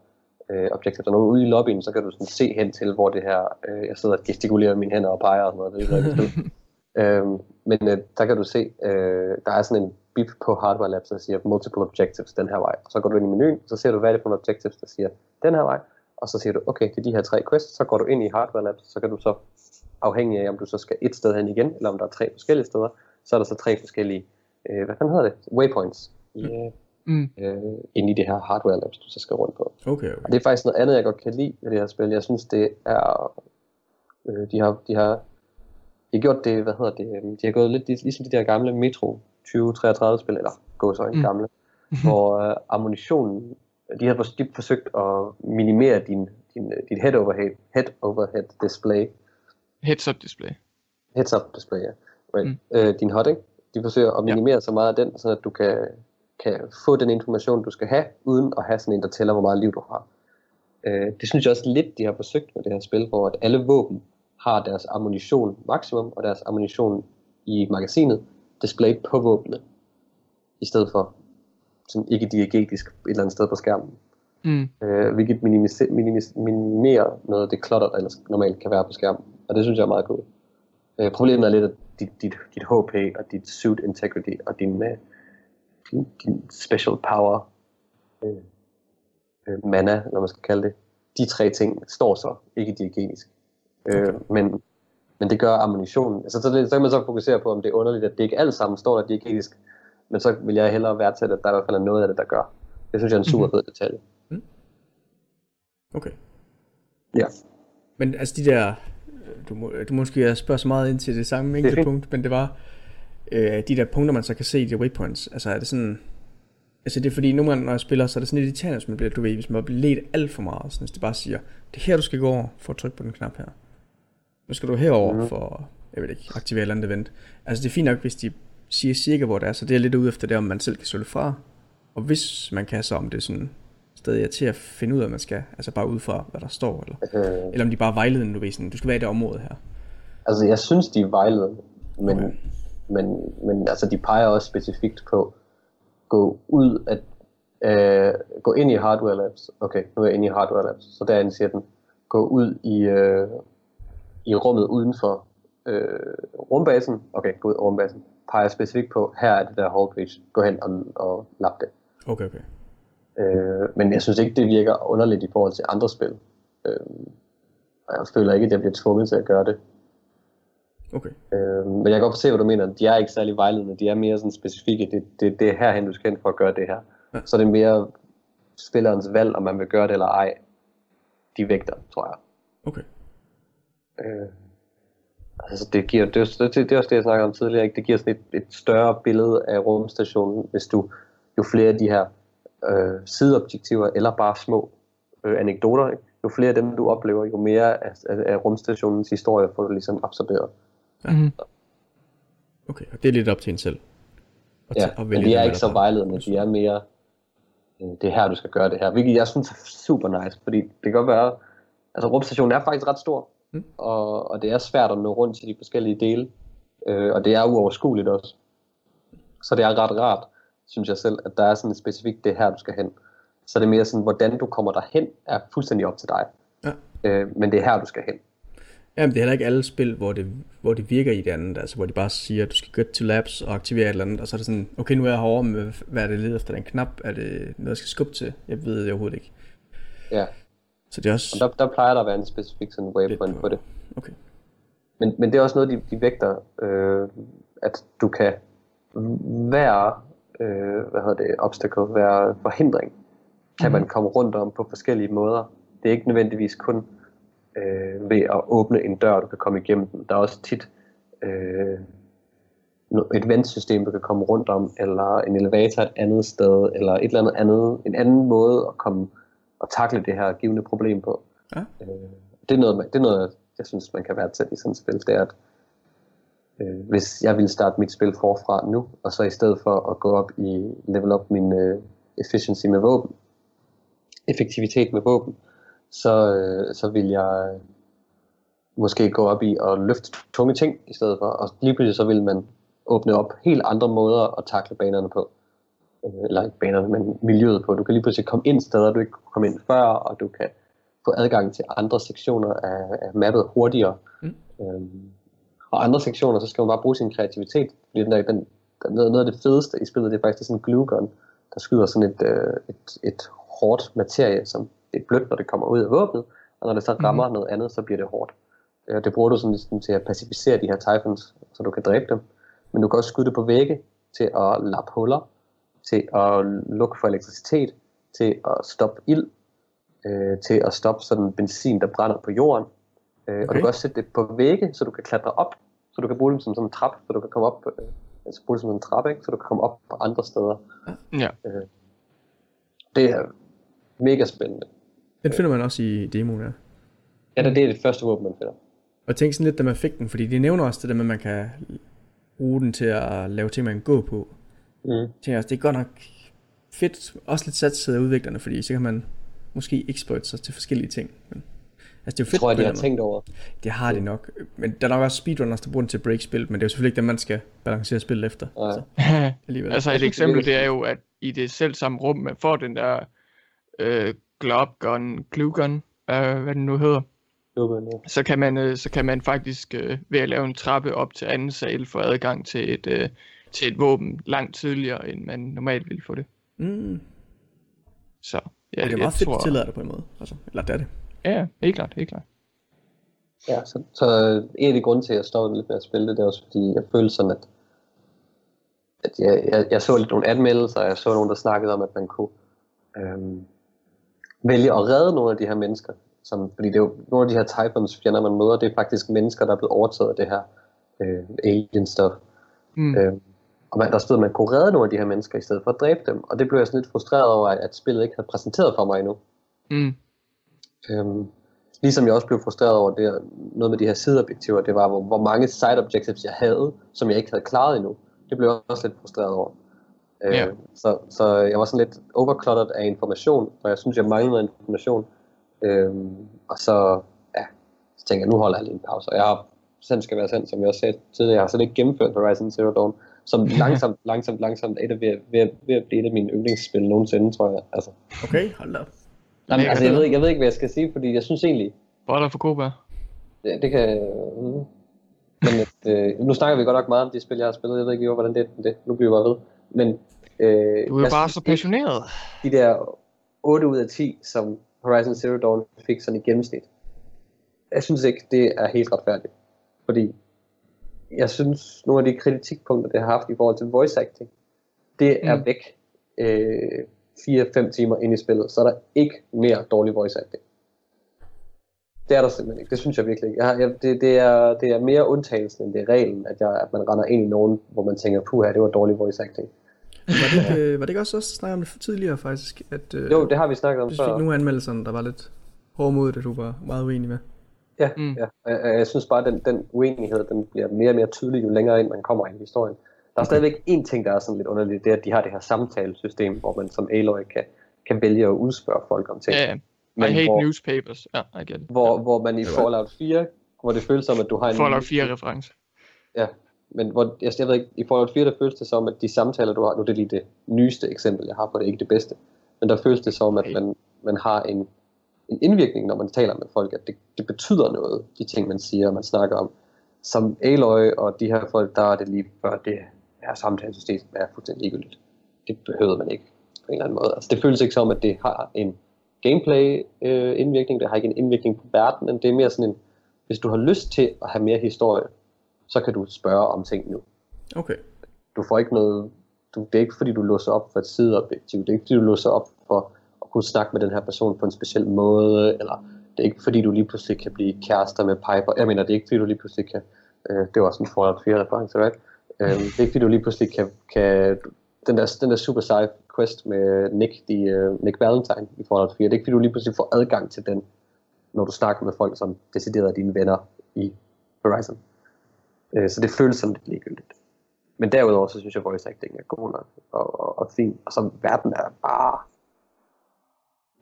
øh, objective. Og når du er ude i lobbyen, så kan du sådan se hen til, hvor det her, øh, jeg sidder og gestikulerer med mine hænder og peger og sådan noget, det er ikke øhm, men øh, der kan du se, øh, der er sådan en bip på Hardware Labs, der siger multiple objectives den her vej. Og så går du ind i menuen, og så ser du, hvad er det for nogle objectives, der siger den her vej. Og så siger du, okay, det er de her tre quests, så går du ind i Hardware Labs, så kan du så, afhængig af om du så skal et sted hen igen, eller om der er tre forskellige steder, så er der så tre forskellige, øh, hvad fanden hedder det, waypoints, i, øh, Mm. øh, inde i det her Hardware Labs, du så skal rundt på. Okay, okay. Og det er faktisk noget andet, jeg godt kan lide ved det her spil. Jeg synes, det er... Øh, de har, de har, de har gjort det, hvad hedder det, øh, de har gået lidt lig- ligesom de der gamle Metro 2033 spil, eller gåsøjne Mm. mm. gamle, hvor øh, ammunitionen, de har har forsøgt at minimere din, din, øh, dit head overhead, head overhead display, Heads-up display. heads up display, ja. Right. Mm. Øh, din HUD, ikke? De forsøger at Ja. minimere så meget af den, så at du kan, kan få den information, du skal have, uden at have sådan en, der tæller, hvor meget liv du har. Øh, det synes jeg også lidt, de har forsøgt med det her spil, hvor at alle våben har deres ammunition maksimum, og deres ammunition i magasinet displayet på våbnene, i stedet for sådan ikke diegetisk et eller andet sted på skærmen. Mm. Øh, hvilket minimis- minimis- minimerer noget af det klotter, der ellers normalt kan være på skærmen. Og det synes jeg er meget cool. Øh, problemet er lidt, at dit, dit, dit HP og dit suit integrity og din, uh, din, din special power uh, uh, mana, når man skal kalde det. De tre ting står så, ikke diegetisk. Okay. Uh, men, men det gør ammunitionen. Altså, så, det, så kan man så fokusere på, om det er underligt, at det ikke alt sammen står der diegetisk. Men så vil jeg hellere værdsætte, at der i hvert fald er noget af det, der gør. Det synes jeg er en super fed detalje. Mm. Okay. Ja. Men altså de der, du må, du måske spørge så meget ind til det samme enkelte punkt, men det var øh, de der punkter, man så kan se i de waypoints. Altså er det sådan, altså det er fordi, nogle gange når jeg spiller, så er det sådan lidt irriterende, hvis man bliver, du ved, hvis man bliver ledt alt for meget, sådan, hvis det bare siger, det er her, du skal gå over for at trykke på den knap her. Nu skal du herover mm. for, jeg ved ikke, aktivere et eller andet event. Altså det er fint nok, hvis de siger cirka, hvor det er, så det er lidt ude efter det, om man selv kan søge fra. Og hvis man kan, så om det er sådan stadig er til at finde ud af, man skal, altså bare ud fra, hvad der står, eller, øh, eller om de bare er vejledende, du ved sådan, du skal være i det område her. Altså, jeg synes, de er vejledende, men, okay. Men, men altså, de peger også specifikt på, gå ud at, øh, gå ind i hardware labs, okay, nu er jeg inde i hardware labs, så derinde siger den, gå ud i, øh, i rummet uden for øh, rumbasen, okay, gå ud af rumbasen, peger specifikt på, her er det der breach, gå hen og, og lap det. Okay, okay. Øh, men jeg synes ikke, det virker underligt i forhold til andre spil. Øh, og jeg føler ikke, at jeg bliver tvunget til at gøre det. Okay. Øh, men jeg kan godt se, hvad du mener. De er ikke særlig vejledende. De er mere sådan specifikke. Det, det, det er herhen, du skal ind for at gøre det her. Ja. Så det er mere spillerens valg, om man vil gøre det eller ej. De vægter, tror jeg. Okay. Øh, altså det, giver, det, det, det er også det, jeg snakkede om tidligere. Ikke? Det giver sådan et, et større billede af rumstationen, hvis du jo flere af de her øh, sideobjektiver eller bare små øh, anekdoter. Ikke? Jo flere af dem du oplever, jo mere af, af, af rumstationens historie får du ligesom absorberet. Ja. Mm-hmm. Okay, og det er lidt op til en selv. At ja, at men de er ikke så vejledende, de er mere, øh, det er her du skal gøre det her, hvilket jeg synes er super nice, fordi det kan godt være, altså rumstationen er faktisk ret stor, mm. og, og det er svært at nå rundt til de forskellige dele, øh, og det er uoverskueligt også. Så det er ret rart synes jeg selv, at der er sådan specifikt, det her, du skal hen. Så det er mere sådan, hvordan du kommer derhen, er fuldstændig op til dig. Ja. Øh, men det er her, du skal hen. Jamen, det er heller ikke alle spil, hvor det, hvor det virker i det andet, altså hvor de bare siger, at du skal get to labs og aktivere et eller andet, og så er det sådan, okay, nu er jeg herovre med, hvad er det lidt efter den knap, er det noget, jeg skal skubbe til? Jeg ved det overhovedet ikke. Ja. Så det er også... Og der, der plejer der at være en specifik sådan waypoint på, på det. Okay. Men, men det er også noget, de, de vægter, øh, at du kan være øh, hvad hedder det, obstacle, være forhindring, kan mm. man komme rundt om på forskellige måder. Det er ikke nødvendigvis kun øh, ved at åbne en dør, du kan komme igennem den. Der er også tit øh, et ventsystem, du kan komme rundt om, eller en elevator et andet sted, eller et eller andet andet, en anden måde at komme og takle det her givende problem på. Ja. Øh, det, er noget, det er noget, jeg synes, man kan være til i sådan et spil, det er, at øh, hvis jeg ville starte mit spil forfra nu, og så i stedet for at gå op i level up min øh, efficiency med våben, effektivitet med våben, så, øh, så vil jeg øh, måske gå op i at løfte tunge ting i stedet for, og lige pludselig så vil man åbne op helt andre måder at takle banerne på. Øh, eller ikke banerne, men miljøet på. Du kan lige pludselig komme ind steder, du ikke kunne komme ind før, og du kan få adgang til andre sektioner af, af mappet hurtigere. Mm. Øhm, og andre sektioner, så skal man bare bruge sin kreativitet. Fordi den der, den, den, noget af det fedeste i spillet, det er faktisk sådan en glue gun, der skyder sådan et, øh, et, et hårdt materie, som det er blødt, når det kommer ud af våbnet, og når det så mhm. rammer mm. noget andet, så bliver det hårdt. Øh, det bruger du sådan ligesom til at pacificere de her typhons, så du kan dræbe dem. Men du kan også skyde det på vægge til at lappe huller, til at lukke for elektricitet, til at stoppe ild, øh, til at stoppe sådan benzin, der brænder på jorden. Øh, okay. Og du kan også sætte det på vægge, så du kan klatre op så du kan bruge dem som sådan en trap, så du kan komme op, øh, altså bruge dem som en trap, ikke? så du kan komme op på andre steder. Ja. Øh, det er mega spændende. Den finder man også i demoen, ja. Ja, det er det første våben, man finder. Og tænk sådan lidt, da man fik den, fordi de nævner også det der med, at man kan bruge den til at lave ting, man kan gå på. Mm. Jeg tænker også, det er godt nok fedt, også lidt sat af udviklerne, fordi så kan man måske exploit sig til forskellige ting. Men Altså, det er jo fedt, tror jeg, de har tænkt over. Det har de nok. Men der er nok også speedrunners, der bruger den til break spil, men det er jo selvfølgelig ikke det, man skal balancere spil efter. Ja. Så, altså et eksempel, det er jo, at i det selv samme rum, man får den der øh, glob gun, glue gun, øh, hvad den nu hedder, så kan man, øh, så kan man faktisk øh, ved at lave en trappe op til anden sal få adgang til et, øh, til et våben langt tidligere, end man normalt ville få det. Mm. Så Ja, det er meget fedt, tror... tillader det på en måde. Altså, eller det er det. Ja, helt klart, helt klart. Ja, så, så en af de grunde til, at jeg står lidt med at spille det, det er også fordi, jeg følte sådan, at, at jeg, jeg, jeg så lidt nogle anmeldelser, og jeg så nogen, der snakkede om, at man kunne øhm, vælge at redde nogle af de her mennesker. Som, fordi det er jo nogle af de her Typhons fjender, man møder, det er faktisk mennesker, der er blevet overtaget af det her øh, alien stuff. Mm. Øhm, og man, der stod, at man kunne redde nogle af de her mennesker, i stedet for at dræbe dem. Og det blev jeg sådan lidt frustreret over, at spillet ikke havde præsenteret for mig endnu. Mm. Øhm, ligesom jeg også blev frustreret over det, noget med de her sideobjektiver, det var, hvor, hvor mange side objectives jeg havde, som jeg ikke havde klaret endnu. Det blev jeg også lidt frustreret over. Øh, så, så jeg var sådan lidt overcluttered af information, og jeg synes, jeg manglede information. Øhm, og så, ja, så tænker jeg, nu holder jeg lige en pause. Og jeg har, sandt skal være sandt, som jeg også sagde tidligere, jeg har slet ikke gennemført Horizon Zero Dawn, som langsomt, langsomt, langsomt er det ved, ved, ved at blive et af mine yndlingsspil nogensinde, tror jeg. Altså. Okay, hold op. Jamen, altså, jeg ved, ikke, jeg ved ikke, hvad jeg skal sige, fordi jeg synes egentlig... Boller for Koba. Det, det kan... Mm. Men øh, nu snakker vi godt nok meget om de spil, jeg har spillet. Jeg ved ikke, hvordan det er. Det. Nu bliver vi bare ved. Men, øh, du er jo bare så passioneret. De der 8 ud af 10, som Horizon Zero Dawn fik sådan i gennemsnit. Jeg synes ikke, det er helt retfærdigt. Fordi jeg synes, nogle af de kritikpunkter, det har haft i forhold til voice acting, det er mm. væk øh, 4-5 timer ind i spillet, så er der ikke mere dårlig voice acting. Det er der simpelthen ikke. Det synes jeg virkelig ikke. Jeg, jeg, det, det, er, det er mere undtagelsen, end det er reglen, at, jeg, at man render ind i nogen, hvor man tænker, puha, det var dårlig voice acting. Var det, ikke, øh, var det ikke også også snakket om det tidligere faktisk? At, øh, jo, det har vi snakket om før. fik nogle anmeldelser, der var lidt hårdmodigt, at du var meget uenig med. Ja, mm. ja. Jeg, jeg synes bare, at den, den uenighed den bliver mere og mere tydelig, jo længere ind man kommer ind i historien. Der er okay. stadigvæk en ting, der er sådan lidt underligt, det er, at de har det her samtalesystem, hvor man som Aloy kan, kan vælge at udspørge folk om ting. Ja, yeah. I hate hvor, newspapers. Ja, yeah, I get it. Hvor, hvor man i Fallout 4, hvor det føles som, at du har en... Fallout 4-reference. Ja, men hvor, jeg, jeg ved ikke, i Fallout 4, der føles det som, at de samtaler, du har, nu det er lige det nyeste eksempel, jeg har på det, ikke det bedste, men der føles det som, at man, man har en, en indvirkning, når man taler med folk, at det, det betyder noget, de ting, man siger og man snakker om. Som Aloy og de her folk, der er det lige før det her samtalesystem er fuldstændig ligegyldigt. Det behøver man ikke på en eller anden måde. Altså, det føles ikke som, at det har en gameplay-indvirkning, øh, det har ikke en indvirkning på verdenen, det er mere sådan en, hvis du har lyst til at have mere historie, så kan du spørge om ting nu. Okay. Du får ikke noget, du, det er ikke fordi du låser op for et sideobjektiv, det er ikke fordi du låser op for kunne snakke med den her person på en speciel måde, eller det er ikke fordi du lige pludselig kan blive kærester med Piper, jeg mener det er ikke fordi du lige pludselig kan, øh, det var også en Fallout 4 reference, right? Øh, det er ikke fordi du lige pludselig kan, kan den der, den der super seje quest med Nick, de, uh, Nick Valentine i Fallout 4, det er ikke fordi du lige pludselig får adgang til den, når du snakker med folk, som deciderer dine venner i Horizon. Øh, så det føles som lidt ligegyldigt. Men derudover så synes jeg, at voice acting er god nok og, og, og fin. Og så verden er bare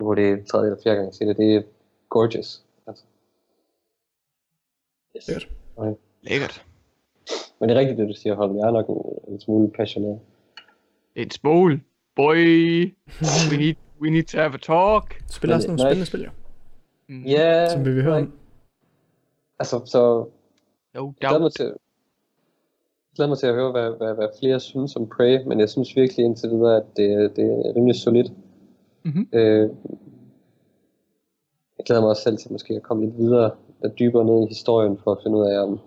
nu var det tredje eller fjerde gang, jeg siger det, det er gorgeous. Altså. Yes. Lækkert. Okay. Lækkert. Men det er rigtigt, det du siger, Holm. Jeg er nok en, en smule passioneret. En smule. Boy, we need, we need to have a talk. Spiller også nogle spændende spil, ja. Mm. Ja. Som vi vil høre om. Altså, så... No doubt. Mig til, glæder mig til at høre, hvad, hvad, hvad flere synes om Prey, men jeg synes virkelig indtil videre, at det, det er rimelig solidt. Mm-hmm. Øh, jeg glæder mig også selv til måske at komme lidt videre, lidt dybere ned i historien, for at finde ud af, om,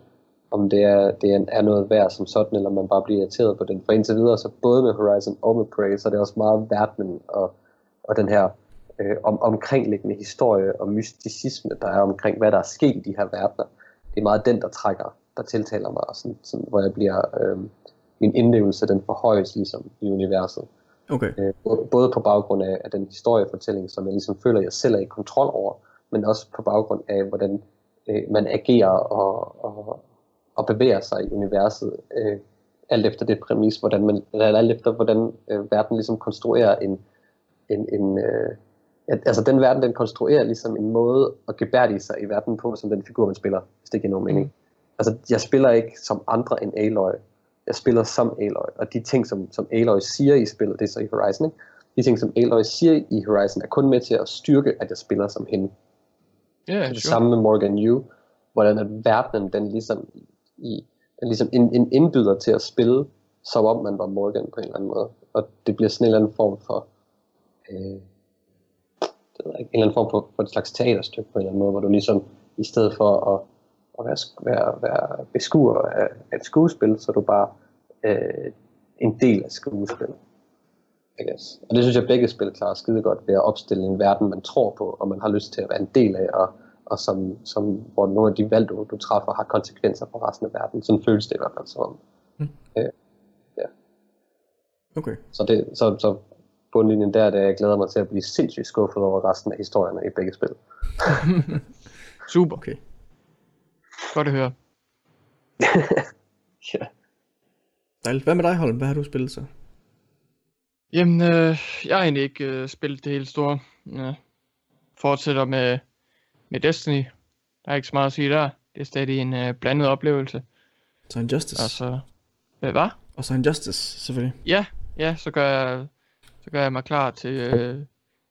om det, er, det er noget værd som sådan, eller man bare bliver irriteret på den. For indtil videre, så både med Horizon og med Prey, så er det også meget verdenen og, og den her øh, om, omkringliggende historie og mysticisme, der er omkring, hvad der er sket i de her verdener. Det er meget den, der trækker, der tiltaler mig, og sådan, sådan, hvor jeg bliver, øh, min indlevelse, den forhøjes ligesom i universet. Okay. Øh, både på baggrund af, af den historiefortælling, som jeg ligesom føler, jeg selv er i kontrol over, men også på baggrund af, hvordan øh, man agerer og, og, og bevæger sig i universet, øh, alt efter det præmis, hvordan man, eller alt efter hvordan øh, verden ligesom konstruerer en, en, en øh, altså den verden, den konstruerer ligesom en måde at gebærdige sig i verden på, som den figur, man spiller, hvis det giver nogen mening. Mm. Altså, jeg spiller ikke som andre end Aloy jeg spiller som Aloy, og de ting, som, som Aloy siger i spillet, det er så i Horizon, ikke? de ting, som Aloy siger i Horizon, er kun med til at styrke, at jeg spiller som hende. Ja, det sure. samme med Morgan U, hvordan at verdenen, den ligesom, i, den ligesom en, en indbyder til at spille, som om man var Morgan på en eller anden måde. Og det bliver sådan en eller anden form for, øh, det ved jeg en eller anden form for, for et slags teaterstykke på en eller anden måde, hvor du ligesom, i stedet for at, at være, være, være beskuer af, af et skuespil, så er du bare øh, en del af skuespillet. I guess. Og det synes jeg begge spil klarer skide godt ved at opstille en verden, man tror på, og man har lyst til at være en del af, og, og som, som, hvor nogle af de valg, du, du træffer, har konsekvenser for resten af verden. Sådan føles det i hvert fald som om. Okay. Så, det, så, så bundlinjen der, det er, at jeg glæder mig til at blive sindssygt skuffet over resten af historierne i begge spil. Super. Okay. Godt at høre. Ja. Dejligt. Hvad med dig, Holm? Hvad har du spillet så? Jamen, øh, jeg har egentlig ikke øh, spillet det helt store. Ja. Fortsætter med, med Destiny. Der er ikke så meget at sige der. Det er stadig en øh, blandet oplevelse. Så Injustice. Altså, hvad var? Og så Injustice, selvfølgelig. Ja, ja, så gør jeg, så gør jeg mig klar til, øh,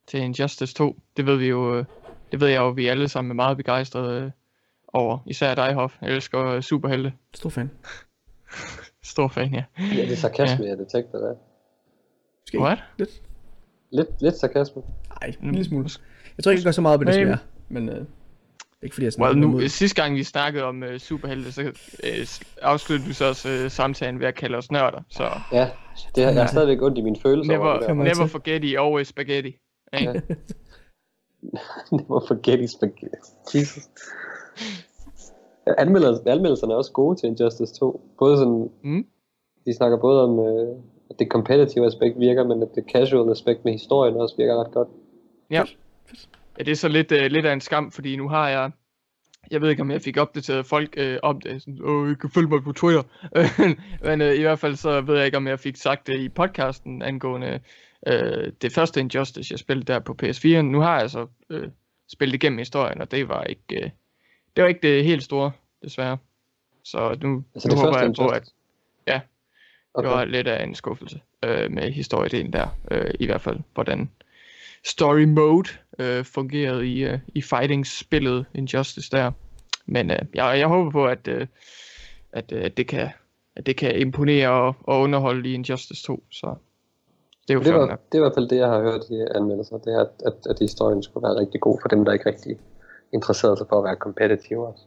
til Injustice 2. Det ved vi jo, øh, det ved jeg jo, vi alle sammen er meget begejstrede øh, over. Især dig, Hoff. Jeg elsker superhelte. Stor fan. Stor fan, ja. ja, det er sarkasme, ja. jeg detekter det. Måske What? lidt. Lidt, lidt sarkasme. Nej, en lille smule. Jeg tror ikke, det gør så meget i det Nej. smager. Men øh, ikke fordi jeg Well, nu, sidste gang vi snakkede om øh, superhelte, så s- afsluttede vi så også øh, samtalen ved at kalde os nørder. Så Ja, det har, jeg har stadigvæk ondt i mine følelser over never, det jeg never forget I always spaghetti. Ja. Never forget spaghetti. Jesus. Anmeldelserne, anmeldelserne er også gode til Injustice 2. Både sådan, Mm. de snakker både om, øh, at det competitive aspekt virker, men at det casual aspekt med historien også virker ret godt. Ja. ja, det er så lidt, øh, lidt af en skam, fordi nu har jeg, jeg ved ikke om jeg fik opdateret folk øh, om det, sådan, åh, I kan følge mig på Twitter, men øh, i hvert fald så ved jeg ikke, om jeg fik sagt det i podcasten angående øh, det første Injustice, jeg spillede der på PS4. Nu har jeg så øh, spillet igennem historien, og det var ikke, øh, det var ikke det helt store, desværre. Så nu, Altså nu det håber jeg på, at? Ja. Okay. det var lidt af en skuffelse øh, med historiedelen der, øh, i hvert fald, hvordan story mode øh, fungerede i, øh, i fighting-spillet Injustice der. Men øh, jeg, jeg håber på, at, øh, at, øh, det kan, at det kan imponere og, og underholde i Injustice 2, så det er jo Det, var, nok. det er i hvert fald det, jeg har hørt i anmeldelser, det er, at, at, at historien skulle være rigtig god for dem, der ikke rigtig interesserede sig for at være competitive også.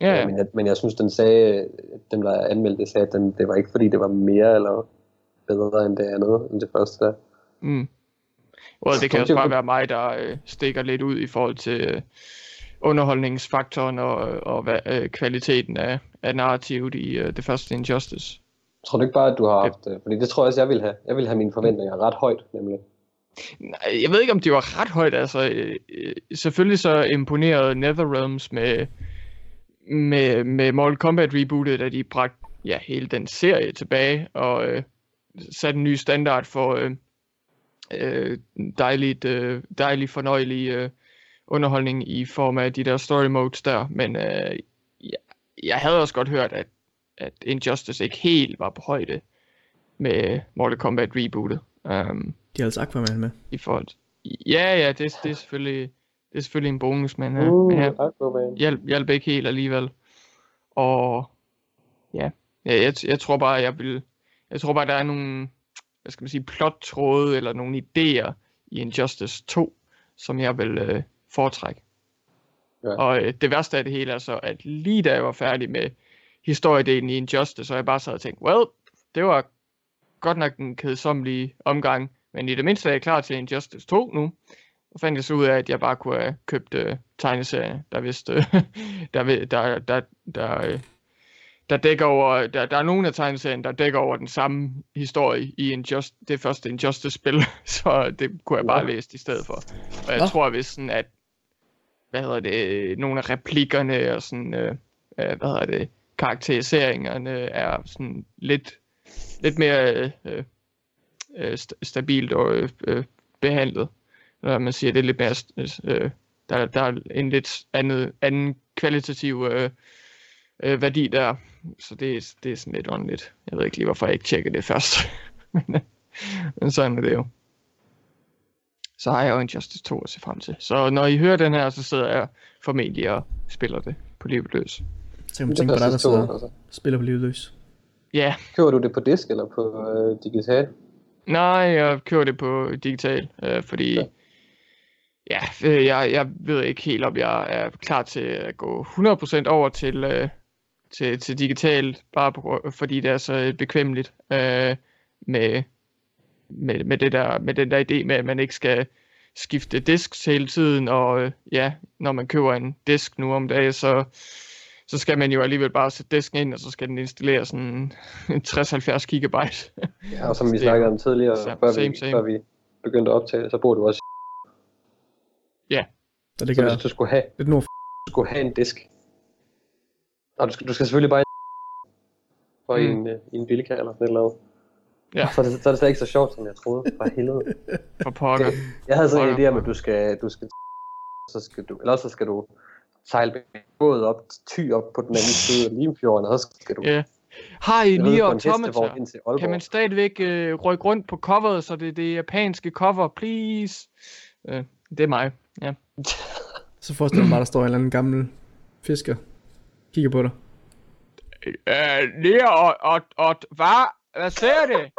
Ja, ja. Men, jeg, men jeg synes, den sagde, dem der anmeldte sagde, at den, det var ikke fordi, det var mere eller bedre end det andet, end det første der. Mm. Well, det kan også bare være mig, der øh, stikker lidt ud i forhold til øh, underholdningsfaktoren og, og hvad, øh, kvaliteten af, af narrativet i øh, det første Injustice. Tror du ikke bare, at du har haft, øh, fordi det tror jeg også, jeg vil have. Jeg vil have mine forventninger ret højt, nemlig. Jeg ved ikke, om det var ret højt. Altså, øh, øh, selvfølgelig så imponerede NetherRealms med, med, med Mortal Kombat rebootet, da de bragte ja, hele den serie tilbage og øh, satte en ny standard for øh, øh, dejligt, øh, dejlig fornøjelig øh, underholdning i form af de der story modes der. Men øh, jeg, jeg havde også godt hørt, at, at Injustice ikke helt var på højde med Mortal Kombat rebootet. Um, de har altså Aquaman med. i forhold. Ja, ja, det, det, er selvfølgelig, det er selvfølgelig en bonus, men, uh, Uh, men Aquaman. hjælp, hjælp ikke helt alligevel. Og ja, ja jeg, jeg tror bare, jeg vil... Jeg tror bare, der er nogle, hvad skal man sige, plottråde eller nogle idéer i Injustice 2, som jeg vil øh, foretrække. Ja. Og øh, det værste af det hele er så, at lige da jeg var færdig med historiedelen i Injustice, så jeg bare sad og tænkte, well, det var godt nok en kedsommelig omgang, men i det mindste er jeg klar til Injustice 2 nu. Og fandt jeg så ud af, at jeg bare kunne have købt øh, tegneserier, der vidste, øh, der, der, der, der, øh, der dækker over, der, der er nogle af tegneserien, der dækker over den samme historie i Injust, det første Injustice-spil, så det kunne jeg bare Ja. læse i stedet for. Og jeg Nå. tror hvis sådan, at hvad hedder det, nogle af replikkerne og sådan, øh, øh, hvad hedder det, karakteriseringerne er sådan lidt, lidt mere øh, øh, st- stabilt og øh, øh, behandlet. Når man siger, det er lidt mere, st- øh, der, der er en lidt andet, anden kvalitativ øh, øh, værdi der. Så det, er- det er sådan lidt åndeligt. Jeg ved ikke lige, hvorfor jeg ikke tjekkede det først. Men, øh, Men sådan er det jo. så har jeg jo Injustice 2 at se frem til. Så når I hører den her, så sidder jeg formentlig og spiller det på livet løs. Så kan man tænke på dig, der sidder og spiller på livet løs. Ja. Køber du det på disk eller på øh, digital? Nej, jeg kører det på digital, øh, fordi ja. ja, øh, jeg, jeg ved ikke helt, om jeg er klar til at gå 100% over til, øh, til, til digital, bare på, fordi det er så bekvemmeligt øh, med, med, med, det der, med den der idé med, at man ikke skal skifte disk hele tiden, og øh, ja, når man køber en disk nu om dagen, så, så skal man jo alligevel bare sætte disken ind, og så skal den installere sådan 60-70 gigabyte. Ja, og som vi snakkede om tidligere, Same, før, same, vi, same. før vi begyndte at optage, så bruger du også Ja, Så det så kan hvis du skulle have, lidt nord du skulle have en disk. Og du skal, du skal selvfølgelig bare for mm. en, øh, en bilka eller sådan et eller andet. Ja. Så, er det, så er det slet ikke så sjovt, som jeg troede. For helvede. for pokker. Jeg havde sådan en idé om, at du skal, du skal, så skal du, eller også så skal du sejle båd op, ty op på den anden side af Limfjorden, og så skal du Ja. Har I lige automata? Kan man stadigvæk øh, rykke rundt på coveret, så det er det japanske cover, please? Øh, det er mig, ja. Så forestil dig bare, der står en eller anden gammel fisker. Kigger på dig. Øh, lige og, og, og, hvad? Hvad siger det?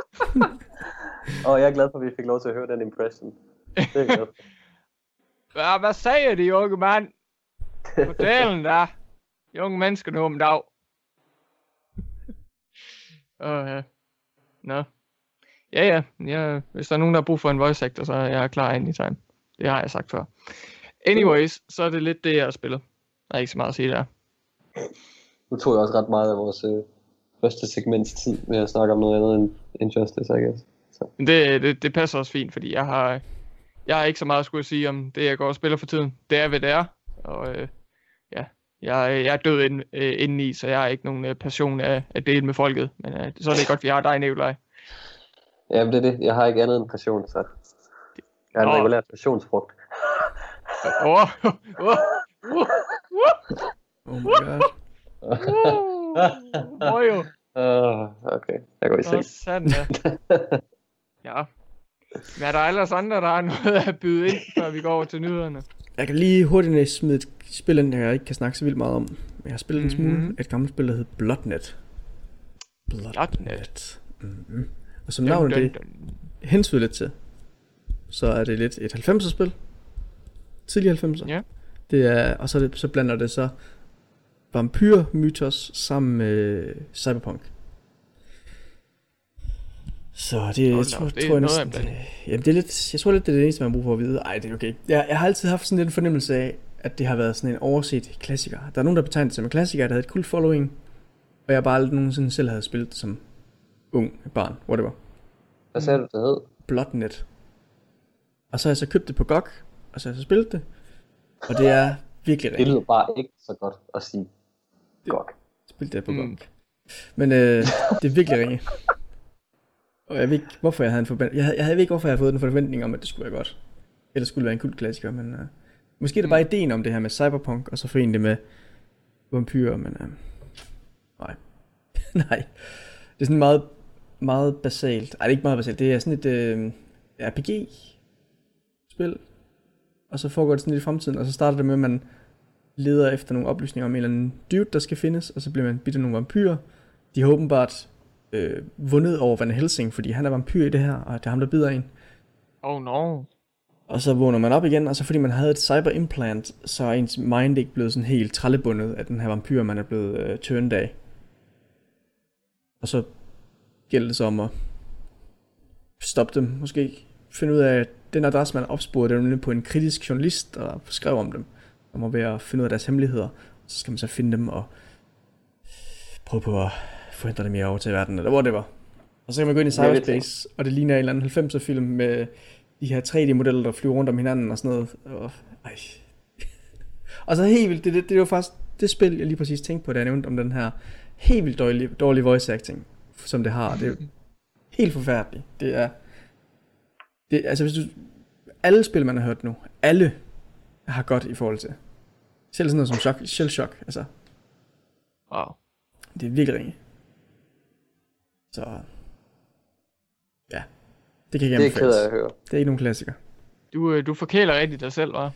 Og jeg er glad for, at vi fik lov til at høre den impression. Det er glad for. Hvad, hvad siger de, unge mand? Fortæl da. Unge mennesker nu om dag. Åh, ja. Nå. Ja, ja, ja. Hvis der er nogen, der har brug for en voice actor, så er jeg klar anytime. Det har jeg sagt før. Anyways, så er det lidt det, jeg spiller. Der er ikke så meget at sige der. Nu tog jeg også ret meget af vores øh, første segments tid med at snakke om noget andet end Injustice, I guess. Så. Men det, det, det passer også fint, fordi jeg har, jeg har ikke så meget at skulle sige om det, jeg går og spiller for tiden. Det er, hvad det er. Og øh, jeg, jeg er død ind, øh, indeni, så jeg har ikke nogen øh, passion af at dele med folket. Men øh, så er det godt, vi har dig, Nikolaj. Ja, men det er det. Jeg har ikke andet end passion, så jeg er en Nå. regulær passionsfrugt. Åh, åh, åh, åh, Oh my god. åh, åh, jo. Uh, okay, jeg går i seng. sådan da. Ja. Men er der ellers andre, der har noget at byde ind, før vi går over til nyhederne? Jeg kan lige hurtigt smide et spil jeg ikke kan snakke så vildt meget om. Jeg har spillet en smule Mhm. et gammelt spil, der hedder Bloodnet. Bloodnet. Mm-hmm. Og som navnet det hensyder lidt til, så er det lidt et 90'er spil. Tidlige 90'er. Ja. Det er, og så, det, så blander det så vampyr-mytos sammen med cyberpunk. Så det, jeg Hold da tror, det er tror jeg næsten, jamen det er lidt, jeg tror lidt, det er det eneste, man har brug for at vide. Ej, det er okay. Jeg, jeg har altid haft sådan lidt en fornemmelse af, at det har været sådan en overset klassiker. Der er nogen, der betegner det som en klassiker, der havde et kult following, og jeg bare aldrig nogensinde selv havde spillet det som ung barn, whatever. Hvad sagde du, det hed? Bloodnet. Og så har jeg så købt det på GOG, og så har jeg så spillet det. Og det er virkelig Det rigtigt. lyder bare ikke så godt at sige. Godt. Spillet det på GOG. Mm. Men øh, det er virkelig ringe. Og jeg ved ikke, hvorfor jeg havde en forventning. Jeg, havde, jeg havde ikke, hvorfor jeg havde fået den forventning om, at det skulle være godt. Eller skulle være en kult klassiker, men øh, måske er det bare ideen om det her med cyberpunk, og så forene det med vampyrer, men øh, nej. nej. Det er sådan meget, meget basalt. Ej, det er ikke meget basalt. Det er sådan et øh, RPG-spil. Og så foregår det sådan lidt i fremtiden, og så starter det med, at man leder efter nogle oplysninger om en eller anden dude, der skal findes, og så bliver man bidt af nogle vampyrer. De har åbenbart øh, vundet over Van Helsing, fordi han er vampyr i det her, og det er ham, der bider en. Oh no. Og så vågner man op igen, og så fordi man havde et cyber implant, så er ens mind ikke blevet sådan helt trallebundet af den her vampyr, man er blevet øh, turned af. Og så gælder det så om at stoppe dem, måske finde ud af, at den adresse, man opsporede, det er på en kritisk journalist, der skrev om dem, om at være at finde ud af deres hemmeligheder. Så skal man så finde dem og prøve på at forhindre dem i at overtage verden, eller hvor det var. Og så kan man gå ind i er cyberspace, og det ligner en eller anden 90'er film med de her 3D-modeller, der flyver rundt om hinanden og sådan noget. Og, ej. og så helt vildt, det, det, det var faktisk det spil, jeg lige præcis tænkte på, da jeg nævnte om den her helt vildt dårlige, dårlige voice acting, som det har. Det er helt forfærdeligt. Det er, det, altså hvis du, alle spil, man har hørt nu, alle har godt i forhold til. Selv sådan noget som shock, shell shock, altså, Wow. det er virkelig ringe. Så, det kan jeg Det ikke er ked af anbefales. at høre. Det er ikke nogen klassiker. Du, øh, du forkæler rigtig dig selv, hva'?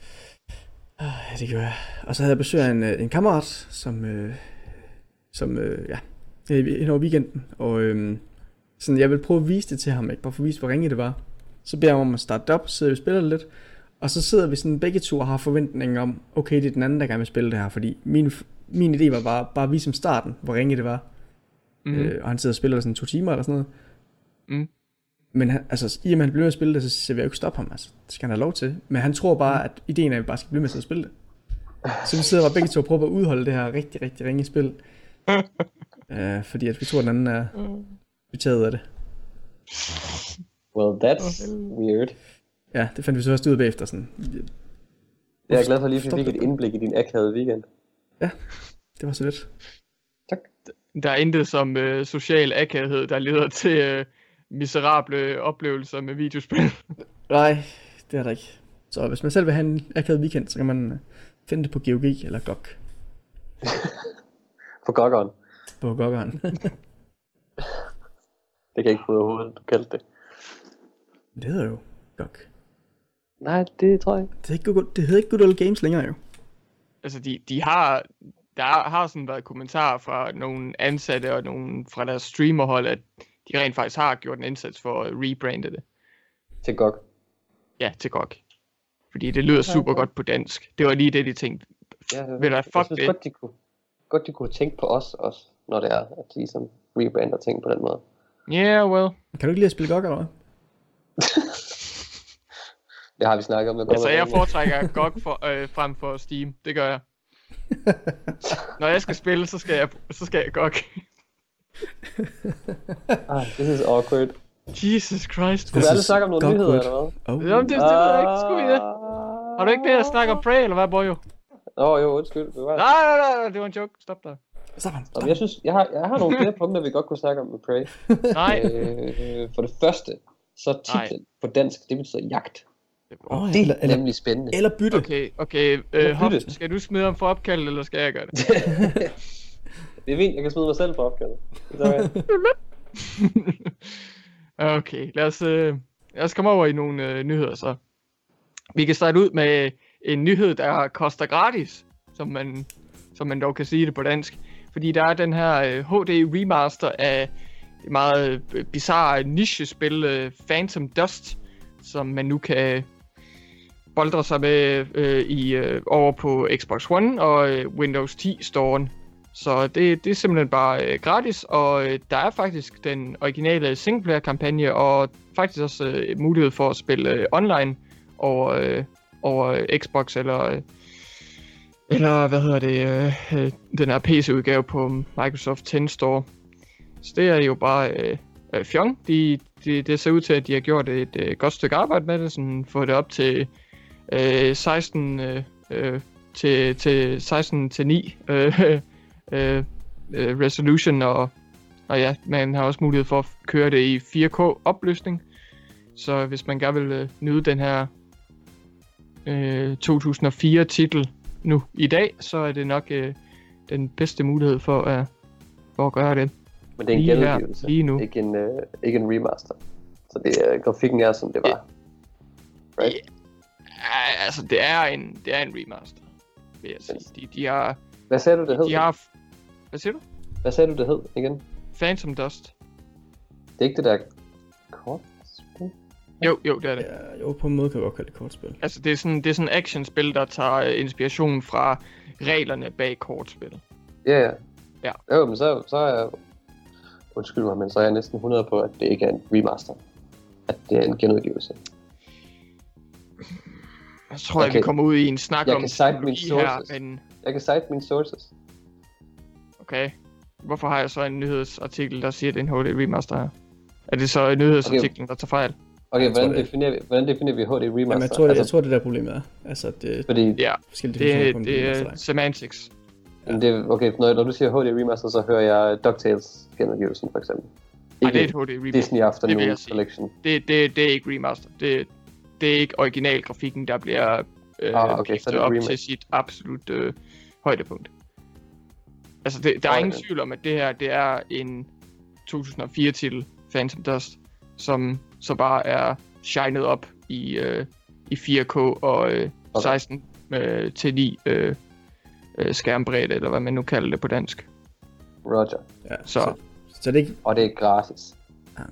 Ja, det gør jeg. Og så havde jeg besøg af en, øh, en kammerat, som, øh, som øh, ja, hen over weekenden, og øh, sådan, jeg vil prøve at vise det til ham, ikke? Bare for at vise, hvor ringe det var. Så beder jeg om at starte det op, så vi spiller lidt, og så sidder vi sådan begge to og har forventninger om, okay, det er den anden, der gerne vil spille det her, fordi min, min idé var bare, bare at vise om starten, hvor ringe det var. Mm. Øh, og han sidder og spiller sådan to timer eller sådan noget. Mm. Men han, altså, i og med han bliver ved at spille det, så, vil jeg jo ikke stoppe ham. Altså, det skal han have lov til. Men han tror bare, at ideen er, at vi bare skal blive med til at spille det. Så vi sidder bare begge to og prøver at udholde det her rigtig, rigtig ringe spil. uh, fordi at vi tror, at den anden er betaget af det. Well, that's weird. Ja, det fandt vi så først ud af bagefter. Sådan. Jeg er glad for lige, at vi fik et indblik i din akavede weekend. Det var så lidt. Tak. Der er intet som øh, social akavhed, der leder til øh, miserable oplevelser med videospil. Nej, det er der ikke. Så hvis man selv vil have en akavet weekend, så kan man øh, finde det på GOG eller GOG. På goggeren. På GOG'eren. Det kan jeg ikke bryde overhovedet, du kaldte det. det hedder jo GOG. Nej, det tror jeg ikke. Det, er ikke good, det hedder ikke Good Old Games længere jo. altså, de, de har... Der har sådan været kommentarer fra nogle ansatte og nogle fra deres streamerhold, at de rent faktisk har gjort en indsats for at rebrande det. Til GOG. Ja, til GOG. Fordi det lyder super okay. godt på dansk. Det var lige det, de tænkte. Ja, Ved du hvad, jeg fuck synes det. godt, de kunne, godt, de kunne tænke på os også, når det er, at de ligesom rebrander ting på den måde. Yeah, well. Kan du ikke lide at spille GOG eller hvad? Det har vi snakket om. Jeg Altså, jeg foretrækker GOG for, øh, frem for Steam. Det gør jeg. Når jeg skal spille, så skal jeg, så skal jeg GOG. Ah, this is awkward. Jesus Christ. Skal vi alle snakke om nogle nyheder, eller hvad? Oh. Jamen, det, det ved jeg ikke. Skulle vi det? Har du ikke mere at snakke om Prey, eller hvad, Bojo? Åh, oh, jo, undskyld. bevares. Nej, nej, nej, det var en joke. Stop der. Stop ham. Nå, Stop. jeg synes, jeg har, jeg har nogle flere punkter, vi godt kunne snakke om med Prey. Nej. Øh, for det første, så titlen på dansk, det betyder jagt. Oh, Det eller, er eller, nemlig spændende. eller bytte. Okay, okay. Eller Øh, bytte. skal du smide ham for opkald, eller skal jeg gøre det? Det er fint, jeg kan smide mig selv på opgaven. Okay. lad os, øh, lad os komme over i nogle øh, nyheder så. Vi kan starte ud med øh, en nyhed, der koster gratis, som man, som man dog kan sige det på dansk. Fordi der er den her øh, HD remaster af et meget øh, bizarre nichespil øh, Phantom Dust, som man nu kan boldre sig med øh, i øh, over på Xbox One og øh, Windows 10 storen. Så det, det er simpelthen bare øh, gratis, og øh, der er faktisk den originale singleplayer-kampagne, og faktisk også øh, mulighed for at spille øh, online over, øh, over øh, Xbox eller, øh, eller hvad hedder det, øh, øh den her PC-udgave på Microsoft 10 Store. Så det er jo bare øh, øh, fjong. De, de, det ser ud til, at de har gjort et øh, godt stykke arbejde med det, sådan fået det op til øh, 16 øh, øh, til, til 16 til 9 øh, øh, øh, resolution, og, og ja, man har også mulighed for at køre det i 4K opløsning. Så hvis man gerne vil øh, nyde den her øh, 2004 titel nu i dag, så er det nok øh, den bedste mulighed for at, for at gøre det. Men det er en Lige her, lige nu. ikke en, øh, ikke en remaster. Så det er, grafikken er, som det var. Right? Ja, altså, det er en, det er en remaster, vil jeg sige. De, de har, Hvad sagde du, det hed? de har... Hvad siger du? Hvad sagde du, det hed igen? Phantom Dust. Det er ikke det der kortspil? Jo, jo, det er det. Ja, jo, på en måde kan jeg godt kalde det kortspil. Altså, det er sådan, det er sådan actionspil, der tager øh, inspiration fra reglerne bag kortspil. Ja, ja. Ja. Jo, men så, så er jeg... Undskyld mig, men så er jeg næsten 100 på, at det ikke er en remaster. At det er en genudgivelse. Jeg tror, okay. Jeg vi kan- kommer ud i en snak jeg om kan cite mine teknologi her, sources. men Jeg kan cite mine sources. Okay. Hvorfor har jeg så en nyhedsartikel, der siger, at det er en HD remaster her? Er det så nyhedsartiklen, der tager fejl? Okay, tror, hvordan det- definerer, vi, hvordan definerer vi HD remaster? Jamen, jeg tror, det, jeg altså, tror, det der problemet er. Altså, det fordi, Ja, forskellige det, det remaster, er ikke? semantics. jamen, det, okay, når, når du siger HD remaster, så hører jeg DuckTales genudgivelsen, for eksempel. Nej, det er et Ikke HD remaster. Disney det Afternoon sige. Collection. Det, det, det er ikke remaster. Det, det er ikke originalgrafikken, der bliver øh, Ah, okay, så det op remake. til sit absolut øh, højdepunkt. Altså, det, der er Okay. ingen tvivl om, at det her det er en 2004-titel, Phantom Dust, som så bare er shined op i, øh, i 4K og øh, 16 øh, til 9 øh, øh, skærmbredde, eller hvad man nu kalder det på dansk. Roger. Ja, Så- så, så, det er ikke, Og det er gratis.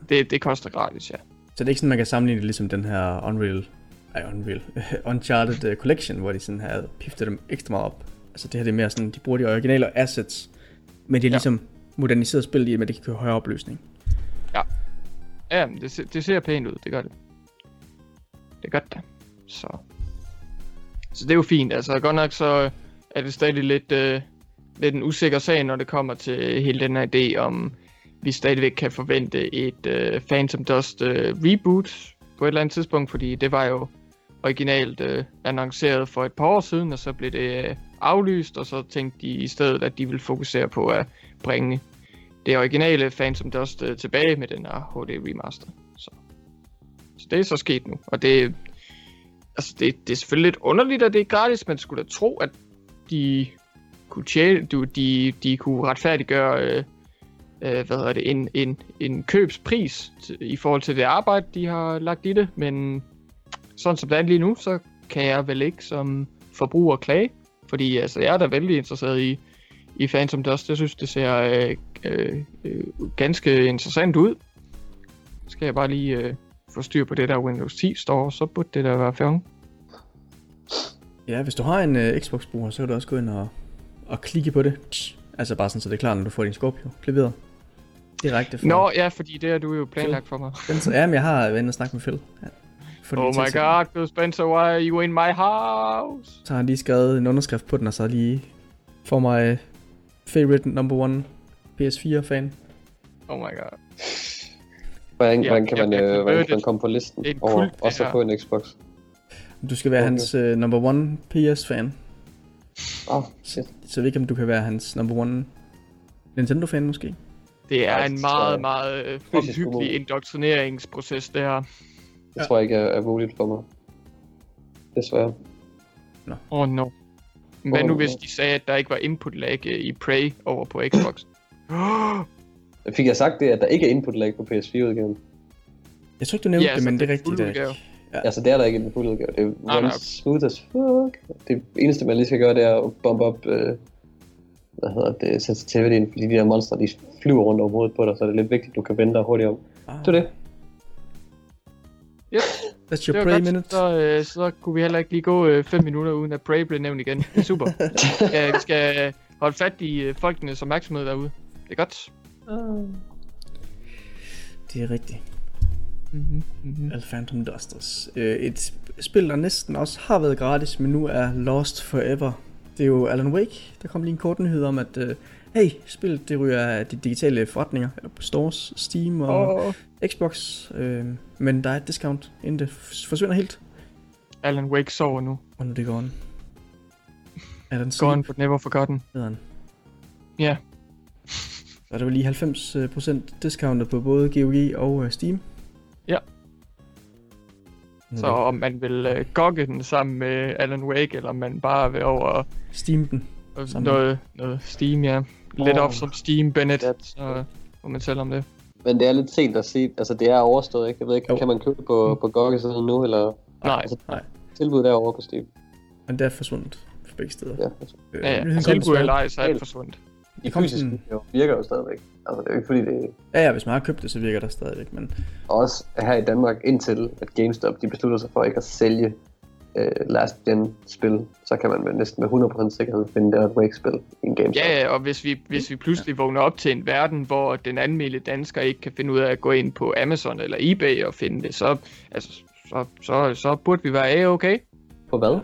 Det, det koster gratis, ja. så det er ikke sådan, man kan sammenligne det ligesom den her Unreal, ej Unreal, Uncharted uh, Collection, hvor de sådan havde piftet dem ekstra meget op. Altså det her det er mere sådan, de bruger de originale assets, men de har Ja. ligesom moderniseret spillet i, at det kan køre højere opløsning. Ja, men det, det ser pænt ud, det gør det. Det gør det. Så. Så det er jo fint. Altså godt nok så er det stadig lidt, øh, lidt en usikker sag, når det kommer til hele den her idé om, vi stadigvæk kan forvente et øh, Phantom Dust øh, reboot på et eller andet tidspunkt, fordi det var jo originalt øh, annonceret for et par år siden, og så blev det øh, aflyst, og så tænkte de i stedet, at de ville fokusere på at bringe det originale Phantom Dust øh, tilbage med den her HD remaster. Så. så det er så sket nu, og det, altså det, det er selvfølgelig lidt underligt, at det er gratis, men skulle da tro, at de kunne tjæle, du, de, de kunne retfærdiggøre øh, øh, hvad hedder det, en, en, en købspris i forhold til det arbejde, de har lagt i det, men sådan som det er lige nu, så kan jeg vel ikke som forbruger klage, fordi altså, jeg er da vældig interesseret i, i Phantom Dust. Jeg synes, det ser øh, øh, øh, ganske interessant ud. Skal jeg bare lige øh, få styr på det der Windows 10 store, så burde det da være færdigt. Ja, hvis du har en uh, Xbox-bruger, så kan du også gå ind og, og klikke på det. Altså bare sådan, så det er klart, når du får din Scorpio leveret. Direkte fra Nå, ja, fordi det har du jo planlagt for mig. Spencer. Ja, men jeg har været inde og snakket med Phil. For Oh my god, Phil Spencer, why are you in my house? Så har han lige skrevet en underskrift på den, og så lige for mig favorite number one PS4-fan. Oh my god. Hvordan, Ja, hvordan, kan jeg man, øh, hvordan kan man komme på listen Det er over kult, også få en Xbox? Du skal være Okay. hans uh, number one PS-fan. Åh, oh, shit. Så jeg ved ikke, om du kan være hans number one Nintendo-fan måske. Det er Ej, en meget, meget øh, Fysisk omhyggelig umuligt. indoktrineringsproces, det her. Det Ja. tror jeg ikke er, er muligt for mig. Desværre. Åh oh, no. Hvad nu no. hvis de sagde, at der ikke var input lag øh, i Prey over på Xbox? Fik jeg sagt det, at der ikke er input lag på PS4-udgaven? Jeg tror ikke, du nævnte Ja, det, men det er rigtigt. Det er ikke. Altså, det er der ikke i den fulde udgave. Det er nej, runs okay. smooth as fuck. Det eneste, man lige skal gøre, det er at bombe op, øh, hvad hedder det, sensitivityen, fordi de der monstre, de flyver rundt over hovedet på dig, så det er lidt vigtigt, at du kan vende dig hurtigt om. Ah, Det er det. Yep, That's det your prey godt. minute. Så, øh, så kunne vi heller ikke lige gå 5 minutter uden at Prey blev nævnt igen. Det er super. ja, vi skal øh, holde fat i øh, folkenes opmærksomhed derude. Det er godt. Det er rigtigt. Mm-hmm. Mm-hmm. Al Phantom Dusters. Øh, et spil, der næsten også har været gratis, men nu er lost forever. Det er jo Alan Wake. Der kom lige en kort nyhed om, at øh, hey, spillet det ryger af de digitale forretninger, eller på stores, Steam og Og Xbox. Øh, men der er et discount, inden det forsvinder helt. Alan Wake sover nu. Og nu er det går on. Alan Gone but never forgotten. hedder han. Ja. Så er der jo lige 90% discountet på både GOG og øh, Steam. Ja. Nu Så er om man vil øh, gogge den sammen med Alan Wake, eller om man bare vil over Steam den. Sammen. noget, noget Steam, ja. Lidt Åh. op som Steam Bennett, så må man tale om det. Men det er lidt sent at sige, altså det er overstået, ikke? Jeg ved ikke, Jo. kan man købe det på, på GOG-siden nu, eller Nej, altså, Nej. tilbuddet er over på Steam? Men det er forsvundet for begge steder. Ja, altså. Øh, ja, ja. Tilbud eller ej, så er det Helt. forsvundet. De kom fysiske sådan- jo virker jo stadigvæk. Altså det er jo ikke fordi, det Ja, ja, hvis man har købt det, så virker det stadigvæk, men også her i Danmark, indtil at GameStop de beslutter sig for ikke at sælge øh, last gen spil, så kan man med næsten med 100% sikkerhed finde det et Wake-spil i en GameStop. Ja, ja, og hvis vi, hvis vi pludselig vågner op til en verden, hvor den almindelige dansker ikke kan finde ud af at gå ind på Amazon eller eBay og finde det, så, altså, så, så, så burde vi være A-okay På hvad?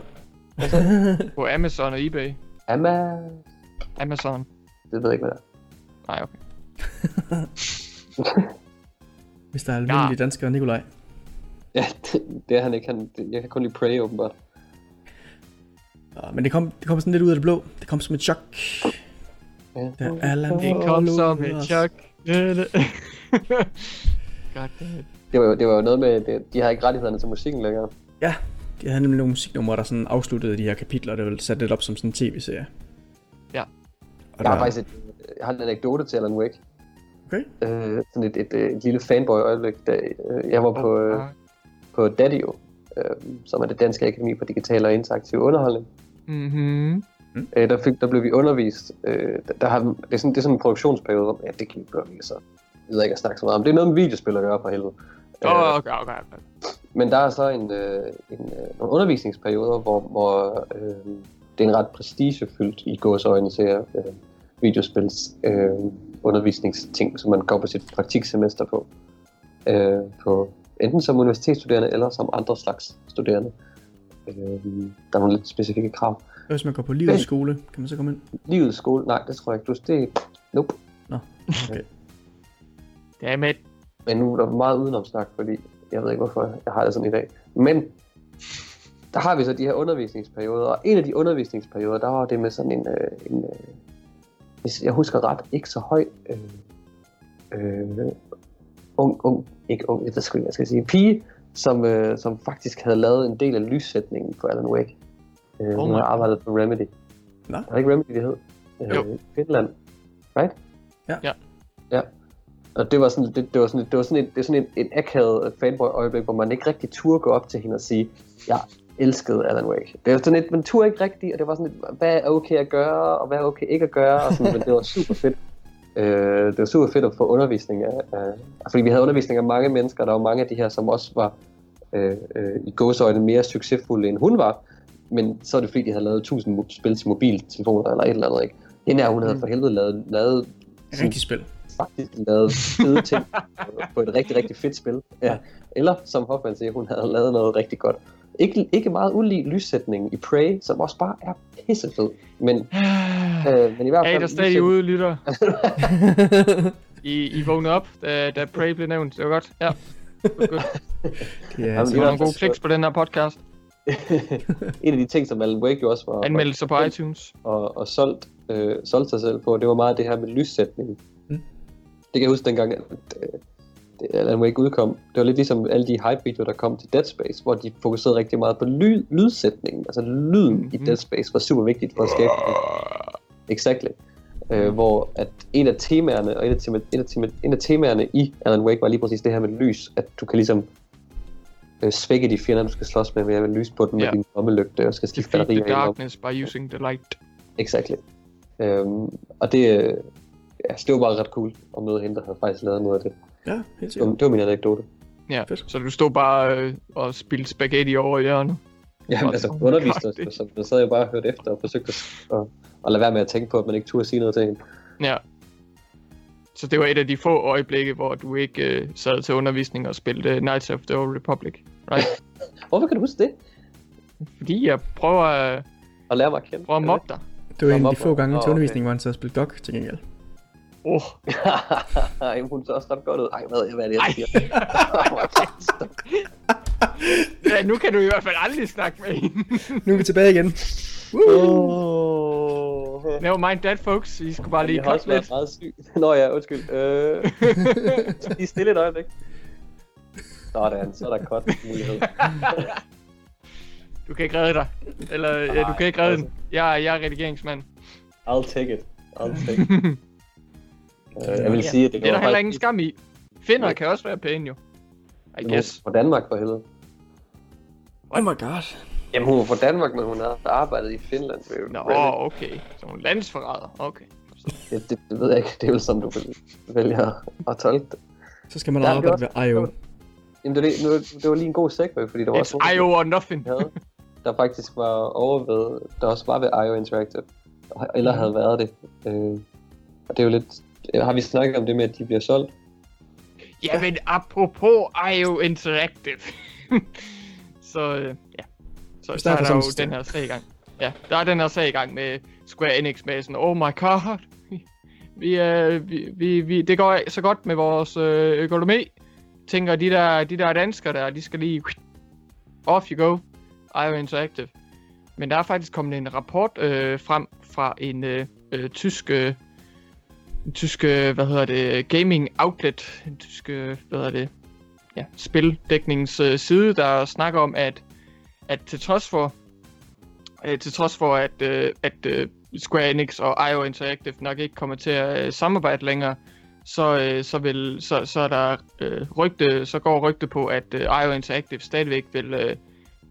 på Amazon og eBay. Amma... Amazon. Det ved jeg ikke, hvad det er. Nej, okay. hvis der er almindelige ja. danskere, Nikolaj. Ja, det, det er han ikke. Han, det, jeg kan kun lide Prey, åbenbart. Men det kom, det kom sådan lidt ud af det blå. Det kom som et chok. Ja. Der er Alan Det kom som et chok. Det var, jo, det var jo noget med, det, de har ikke rettighederne til musikken længere. Ja, de havde nemlig nogle musiknumre, der sådan afsluttede de her kapitler, der ville sætte lidt op som sådan en tv-serie. Ja. Og Jeg har der- faktisk et, jeg har en anekdote til Alan Wake. Okay. Øh, sådan et, et, et, et lille fanboy øjeblik, da øh, jeg var på, øh, på Daddio øh, som er det Danske Akademi for Digital og Interaktiv Underholdning. Mhm. Øh, der, fik, der blev vi undervist. Øh, der, der har, det, er sådan, det er sådan en produktionsperiode, hvor ja, det kan vi gøre ikke så. Jeg ved ikke at snakke så meget om. Det er noget med videospil at gøre for helvede. Åh, Øh, okay, okay, okay. Men der er så en, øh, en, øh, nogle undervisningsperioder, hvor, hvor øh, det er en ret prestigefyldt i gåsøjne til øh, videospils øh, undervisningsting, som man går på sit praktiksemester på. Øh, på enten som universitetsstuderende eller som andre slags studerende. Øh, der er nogle lidt specifikke krav. Hvis man går på livets skole? Kan man så komme ind? Livets skole, nej, det tror jeg ikke. Du, det, nope. Okay. Dammit. Men nu er der meget udenomsnak, fordi jeg ved ikke, hvorfor jeg har det sådan i dag. Men der har vi så de her undervisningsperioder, og en af de undervisningsperioder, der var det med sådan en, øh, en øh, hvis jeg husker ret, ikke så høj, øh, øh, ung, ung, ikke ung, ikke, hvad jeg skal sige, pige, som, øh, som faktisk havde lavet en del af lyssætningen på Alan Wake. Øh, Oh hun har arbejdet på Remedy. Nå. Var det ikke Remedy, det hed? Øh, Jo. Finland, right? Ja. Ja. Ja. Og det var sådan, det, det var sådan, det var sådan, et, det er sådan en, en akavet fanboy-øjeblik, hvor man ikke rigtig turde gå op til hende og sige, jeg elskede Alan Wake. Det var sådan et, man turde ikke rigtigt, og det var sådan et, hvad er okay at gøre, og hvad er okay ikke at gøre, og sådan, men det var super fedt. Øh, det var super fedt at få undervisning af, af, fordi vi havde undervisning af mange mennesker, der var mange af de her, som også var øh, øh, i gåsøjne mere succesfulde, end hun var, men så er det fordi, de havde lavet 1000 mo- spil til mobiltelefoner eller et eller andet, ikke? Hende her, hun havde Mm. for helvede lavet, lavet Rigtig spil. faktisk lavet fede ting på et rigtig, rigtig fedt spil. Ja. Eller som Hoffman siger, hun havde lavet noget rigtig godt. Ikke, ikke meget ulig lyssætning i Prey, som også bare er pissefed. Men, øh, men i hvert Er fald... I der stadig lyssætning- ude, lytter? I, I vågnede op, da, da Prey blev nævnt. Det var godt. Ja. Det var godt. ja, Jamen, Så i var hvert nogle gode kliks på den her podcast. en af de ting, som Alan Wake jo også var... Anmeldelser på iTunes. og, og solgt, øh, solgt sig selv på, det var meget det her med lyssætning. Mm. Det kan jeg huske dengang, at øh, Alan Wake udkom. Det var lidt ligesom alle de hype-videoer, der kom til Dead Space, hvor de fokuserede rigtig meget på ly- lydsætningen. Altså lyden mm-hmm. i Mhm. Dead Space var super vigtigt for at skabe det. Exactly. Øh, hvor at en af temaerne, og en af, tema, en, af tema, en af temaerne i Alan Wake var lige præcis det her med lys, at du kan ligesom øh, svække de fjender, du skal slås med, ved at lys på dem Ja. med din lommelygte, og skal skifte batterier the darkness by using the light. Exactly. Øhm, og det, øh, ja, det var bare ret cool at møde hende, der havde faktisk lavet noget af det. Ja, helt Det var, sikkert. det var min anekdote. Ja, Fedt. så du stod bare øh, og spildte spaghetti over i hjørnet. Ja, Godt. altså Oh underviste os, så jeg sad jo bare og hørte efter og forsøgte at, at, lade være med at tænke på, at man ikke turde sige noget til hende. Ja. Så det var et af de få øjeblikke, hvor du ikke øh, sad til undervisning og spillede Knights of the Old Republic. Right? Hvorfor kan du huske det? Fordi jeg prøver, at- At lære mig at kende? prøver at mobbe dig. Det var en af de få gange og- til Åh, undervisning, hvor han så spille GOG til gengæld. Oh, Ej, hun så også ret godt ud. Ej, hvad, hvad er det, jeg siger? ja, nu kan du i hvert fald aldrig snakke med hende. Nu er vi tilbage igen. Åh. Never mind that, folks. I skulle bare lige Jeg har også klappe lidt. været meget syg. Nå ja, undskyld. Øh, lige stille et øjeblik. Sådan, så er der cut mulighed. Du kan ikke redde dig. Eller, ja, du Nej, kan ikke redde altså. den. Jeg, er- jeg er redigeringsmand. I'll take it. I'll take it. Øh, jeg vil sige, at det, Det er der var heller ingen skam i. Finder kan også være pæne, jo. I Men guess. Fra Danmark for helvede. Oh my god. Jamen hun var fra Danmark, men hun har arbejdet i Finland. Ved Nå, Reddit. okay. Så hun er landsforræder. Okay. Det, det, det, ved jeg ikke. Det er vel som du vil, vælger at tolke det. Så skal man det arbejde var- ved IO. Jamen det, var lige- nu, det var lige en god segway, fordi der var også It's IO or nothing. havde, der faktisk var over ved, der også var ved IO Interactive, eller havde været det. Øh, og det er jo lidt, har vi snakket om det med, at de bliver solgt? Ja, men apropos IO Interactive. så, øh, ja. Så, der er er der jo den her sag i gang. Ja, der er den her sag i gang med Square Enix med sådan, oh my god, vi, øh, vi, vi, vi, det går så godt med vores øh, økonomi. Tænker, de der, de der danskere der, de skal lige, off you go, IO Interactive. Men der er faktisk kommet en rapport øh, frem fra en øh, øh, tysk, øh, en tysk, hvad hedder det, gaming outlet, en tysk, hvad hedder det, ja, spildæknings øh, side, der snakker om, at, at til trods for, øh, til trods for, at, øh, at øh, Square Enix og IO Interactive nok ikke kommer til at øh, samarbejde længere, så, øh, så, vil, så, så er der øh, rygte, så går rygte på, at øh, IO Interactive stadigvæk vil, øh,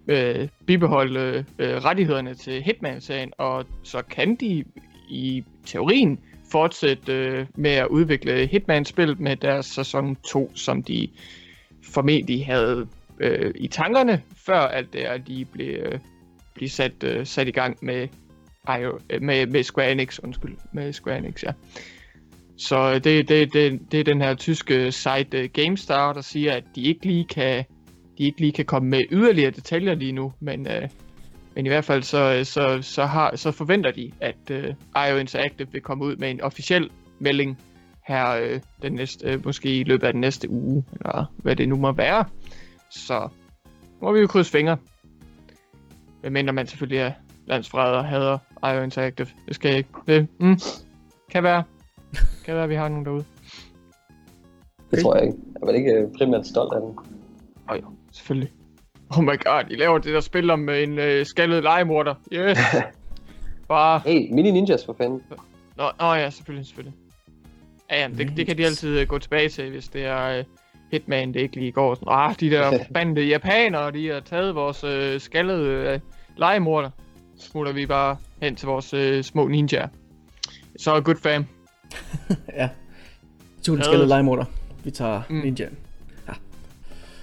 øh, bibeholde øh, rettighederne til Hitman-serien, og så kan de i teorien fortsætte øh, med at udvikle Hitman-spil med deres sæson 2, som de formentlig havde øh, i tankerne, før alt det er, de blev, øh, blev sat, øh, sat i gang med, IO, øh, med, med Square Enix, undskyld, med Square Enix, ja. Så øh, det, det, det, det er den her tyske site uh, GameStar, der siger, at de ikke lige kan, de ikke lige kan komme med yderligere detaljer lige nu, men, øh, men i hvert fald så, så, så, har, så forventer de, at uh, IO Interactive vil komme ud med en officiel melding her uh, den næste, uh, måske i løbet af den næste uge, eller hvad det nu må være. Så må vi jo krydse fingre. Medmindre man selvfølgelig er landsforræder og hader IO Interactive. Det skal jeg ikke. Det mm, kan være. Kan være, at vi har nogen derude. Det tror jeg ikke. Jeg er ikke primært stolt af den. Åh oh, jo, selvfølgelig. Oh my god, I laver det der spil om en uh, skaldet legemorder. Yes. Bare... Hey, Mini Ninjas for fanden. Nå, nå ja, selvfølgelig, selvfølgelig. Ja, ja, det, det kan de altid uh, gå tilbage til, hvis det er uh, Hitman, det ikke lige går sådan. Ah, de der bandede japanere, de har taget vores uh, skaldede uh, legemorder. Smutter vi bare hen til vores uh, små ninja. Så good fam. ja. To den skaldede legemorder. Vi tager mm. ninjaen. Ja.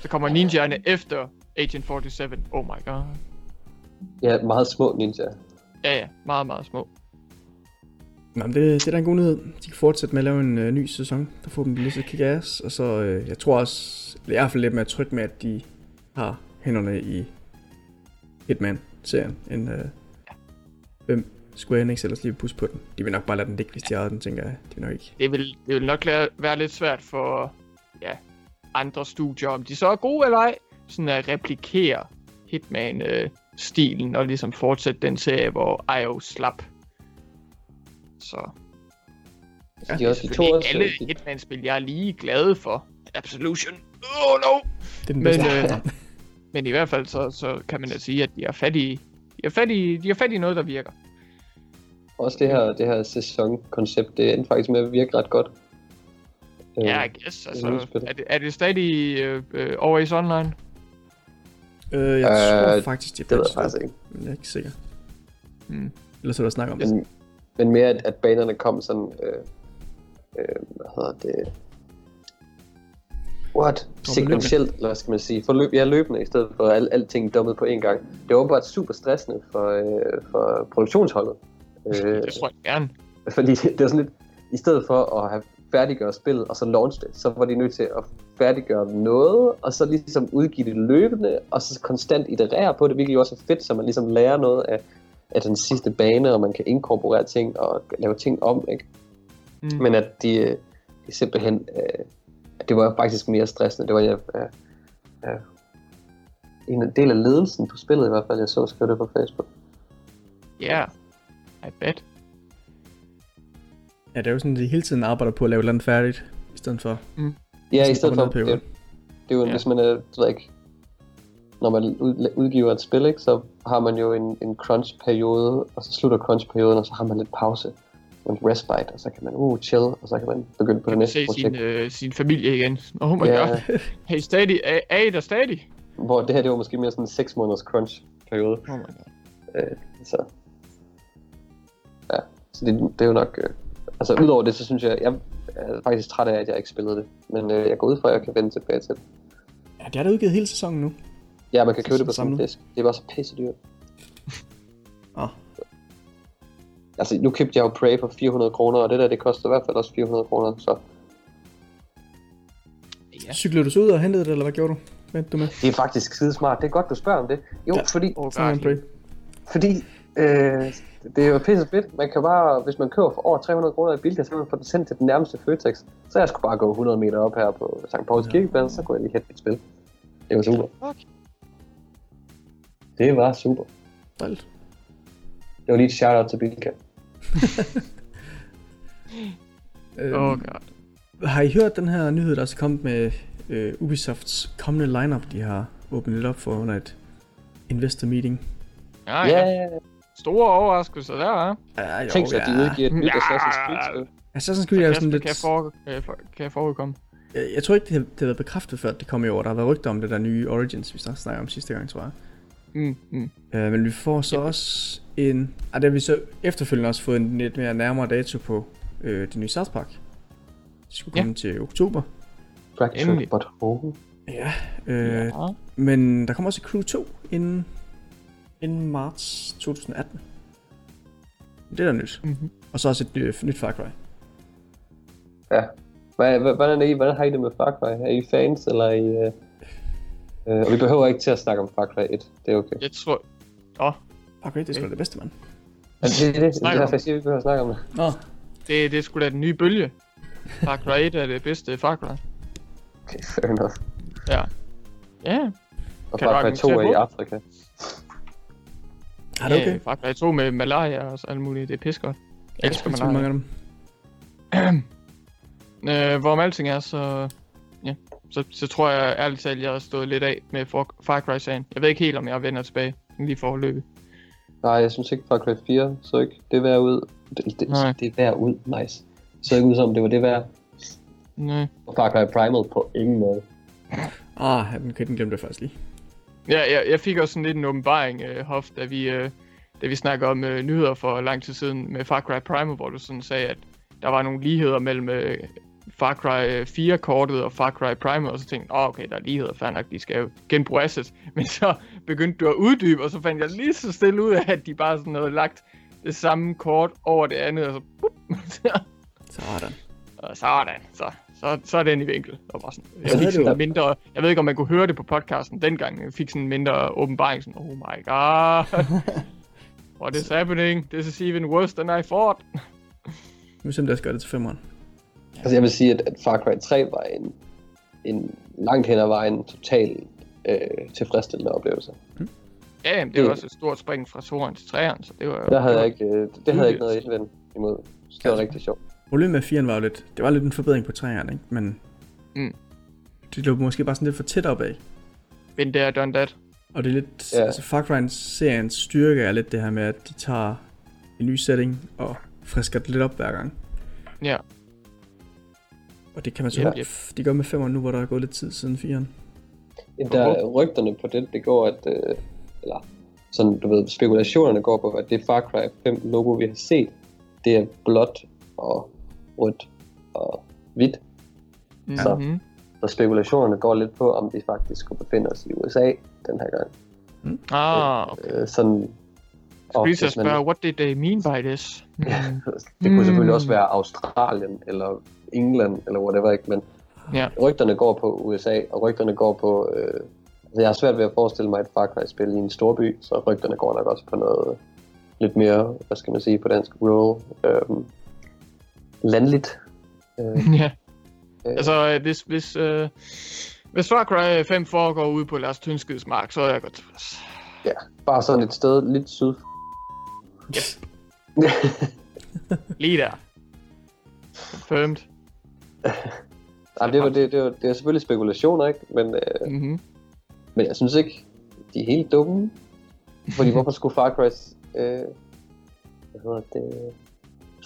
Så kommer ninjaerne efter Agent 47. Oh my god. Ja, meget små ninja. Ja, ja. Meget, meget små. Nå, det, det er da en god nyhed. De kan fortsætte med at lave en øh, ny sæson, der får dem lidt kick ass. Og så, øh, jeg tror også, er i hvert fald lidt mere tryg med, at de har hænderne i Hitman-serien, end øh, hvem Square Enix ellers lige pusse på den. De vil nok bare lade den ligge, hvis de har den, tænker jeg. De vil nok ikke. Det vil, det vil nok være lidt svært for ja, andre studier, om de så er gode eller ej, sådan at replikere Hitman-stilen og ligesom fortsætte den serie, hvor IO slap. Så... Ja, det er også de to ikke alle Hitman-spil, jeg er lige glad for. Absolution. Oh no! Det er den men, øh, men i hvert fald så, så kan man da sige, at de er fat i, de er fat i, de er fat i noget, der virker. Også det her, det her sæsonkoncept, det endte faktisk med at virke ret godt. Ja, jeg guess. Altså, er, det, er det stadig øh, øh, i online? Øh, jeg tror uh, faktisk, det er Det ved jeg faktisk ikke. Men jeg er ikke sikker. Hmm. Ellers er der snak om men, det. Men mere, at, at banerne kom sådan... Øh, øh, hvad hedder det? What? Sekventielt, eller hvad skal man sige? Forløb, ja, løbende, i stedet for al, alting dummet på én gang. Det var bare super stressende for, øh, for produktionsholdet. Øh, det tror jeg gerne. Fordi det var sådan lidt, i stedet for at have færdiggjort spillet og så launch det, så var de nødt til at færdiggøre noget, og så ligesom udgive det løbende, og så konstant iterere på det, hvilket jo også er fedt, så man ligesom lærer noget af, af den sidste bane, og man kan inkorporere ting og lave ting om, ikke? Mm. Men at de, de simpelthen, øh, det var faktisk mere stressende. Det var jeg, øh, øh, en del af ledelsen på spillet i hvert fald, jeg så skrive det på Facebook. Ja, yeah. I bet. Ja, det er jo sådan, at de hele tiden arbejder på at lave noget færdigt, i stedet for... Mm. Ja, i stedet for... Det, det er jo, ja. hvis man er, ved ikke, når man udgiver et spil, ikke, så har man jo en, en crunch-periode, og så slutter crunch-perioden, og så har man lidt pause, en respite, og så kan man uh, chill, og så kan man begynde på det næste se projekt. Sin, øh, sin familie igen. Oh my ja. god. Hey, stadig, er, er I der stadig? Hvor det her, det var måske mere sådan en 6 måneders crunch-periode. Oh my god. Øh, så så det, det er jo nok... Øh, altså udover det, så synes jeg, jeg er faktisk træt af, at jeg ikke spillede det. Men øh, jeg går ud fra, at jeg kan vende tilbage til det. Ja, det er da udgivet hele sæsonen nu. Ja, man kan købe det på sådan disk. Det er bare så pisse dyrt. ah. Altså, nu købte jeg jo Prey for 400 kroner, og det der, det koster i hvert fald også 400 kroner, så... Ja. Cyklede du så ud og hentede det, eller hvad gjorde du? Vent du med? Det er faktisk skide smart. Det er godt, du spørger om det. Jo, ja. fordi... Oh, fordi øh, det er jo pisse fedt. Man kan bare, hvis man køber for over 300 kroner i Bilka, så kan man få det sendt til den nærmeste Føtex. Så jeg skulle bare gå 100 meter op her på St. Pauls ja. Kirkeplads, så kunne jeg lige hætte mit spil. Det var super. Okay. Det var super. Dejligt. Det var lige et shout-out til Bilka. øhm, oh god. Har I hørt den her nyhed, der er kommet med øh, Ubisofts kommende lineup, de har åbnet lidt op for under et investor meeting? Ja, ja. ja. Store overraskelser der, hva'? Ja, jo, Tænk sig, at de udgiver et nyt ja, Assassin's Creed. Assassin's Creed er sådan lidt... Kan for, kan forekomme. Jeg, jeg tror ikke, det har, det har været bekræftet før, det kom i år. Der har været rygter om det der nye Origins, vi snakkede om sidste gang, tror jeg. Mm, mm. Øh, men vi får så også en... Ah, der har vi så efterfølgende også fået en lidt mere nærmere dato på øh, det nye South Park. Det skulle Ja. komme til oktober. Fractured Endelig. but whole. Ja. Øh, ja. Ja. Men der kommer også Crew 2 inden, inden marts 2018. Det er da nyt. Mhm. Og så også et nyt, nyt Far Cry. Ja. Hvordan, er I, hvordan har I det med Far Cry? Er I fans, eller er I... Øh, øh, og vi behøver ikke til at snakke om Far Cry 1. Det er okay. Jeg tror... Åh, Far Cry, det er sgu det bedste, mand. Altså, det, det, det, det, Snak er at vi behøver at snakke om det. Nå, det, det er sgu da den nye bølge. Far Cry 1 er det bedste Far Cry. Okay, fair enough. Ja. Ja. Og Kan Far Cry 2 er i Afrika. Er det okay? Ja, Far Cry 2 med malaria og så alt muligt. Det er pis godt. Jeg elsker Jeg tror, mange af dem. Øh, hvorom alting er, så... Ja. Så, så tror jeg ærligt talt, jeg har stået lidt af med For- Far Cry-sagen. Jeg ved ikke helt, om jeg vender tilbage lige for at løbe. Nej, jeg synes ikke Far Cry 4 så ikke det værd ud. Det, det, Nej. det er værd ud, nice. Så ikke ud som, det var det værd. Nej. Og Far Cry Primal på ingen måde. Ah, ja, den, den glemte jeg faktisk lige. Ja, jeg, jeg fik også sådan lidt en åbenbaring, øh, Hoff, da vi, øh, da vi snakkede om øh, nyheder for lang tid siden med Far Cry Primal, hvor du sådan sagde, at der var nogle ligheder mellem øh, Far Cry 4-kortet og Far Cry Primal, og så tænkte jeg, åh, okay, der er ligheder, fair nok, de skal jo genbruge assets. Men så begyndte du at uddybe, og så fandt jeg lige så stille ud af, at de bare sådan havde lagt det samme kort over det andet, og så, bup, Sådan. og sådan, så, så, så er den i vinkel. Og bare sådan, jeg fik sådan mindre, jeg ved ikke om man kunne høre det på podcasten dengang, jeg fik sådan en mindre åbenbaring, sådan, oh my god, what is happening, this is even worse than I thought. Nu vil jeg også gøre det til femmeren. Altså jeg vil sige, at, at Far Cry 3 var en, en langt hen ad vejen total øh, tilfredsstillende oplevelse. Ja, jamen, det var Det- også et stort spring fra toren til træeren, så det var Der havde det var- jeg ikke, øh, det havde jeg ikke noget at indvende imod. Så det var rigtig sjovt. Problemet med 4'eren var jo lidt, det var lidt en forbedring på træerne, ikke? Men Mm. det lå måske bare sådan lidt for tæt op af. Been there, done that. Og det er lidt, ja. altså Far Cry seriens styrke er lidt det her med, at de tager en ny setting og frisker det lidt op hver gang. Ja, Og det kan man så ja. de gør med 5'eren nu, hvor der er gået lidt tid siden 4'eren. Der rygterne på det, det går at, øh, eller sådan, du ved, spekulationerne går på, at det Far Cry 5 logo, vi har set, det er blåt og rødt og hvidt. Så. mm-hmm. Så spekulationerne går lidt på, om vi faktisk skulle befinde os i USA den her gang. Ah, okay. Øh, sådan, og hvis man- spørge, what did they mean by this? Mm. det kunne selvfølgelig Mm. også være Australien eller England eller whatever, ikke? men Ja. rygterne går på USA, og rygterne går på... Øh, altså jeg har svært ved at forestille mig et Far Cry-spil i en storby, så rygterne går nok også på noget lidt mere, hvad skal man sige på dansk, rural, øh, landligt. Øh, ja. øh, Altså, øh, hvis, hvis, øh, hvis Far Cry 5 foregår ude på Lars Tønskeds mark, så er jeg godt tilfreds. bare sådan et sted lidt syd. Lige der. Confirmed. Ej, det, var, det, det, var, det er selvfølgelig spekulationer, ikke? Men, øh, Mm-hmm. men jeg synes ikke, de er helt dumme. Fordi hvorfor skulle Far Cry's øh, hvad hedder det,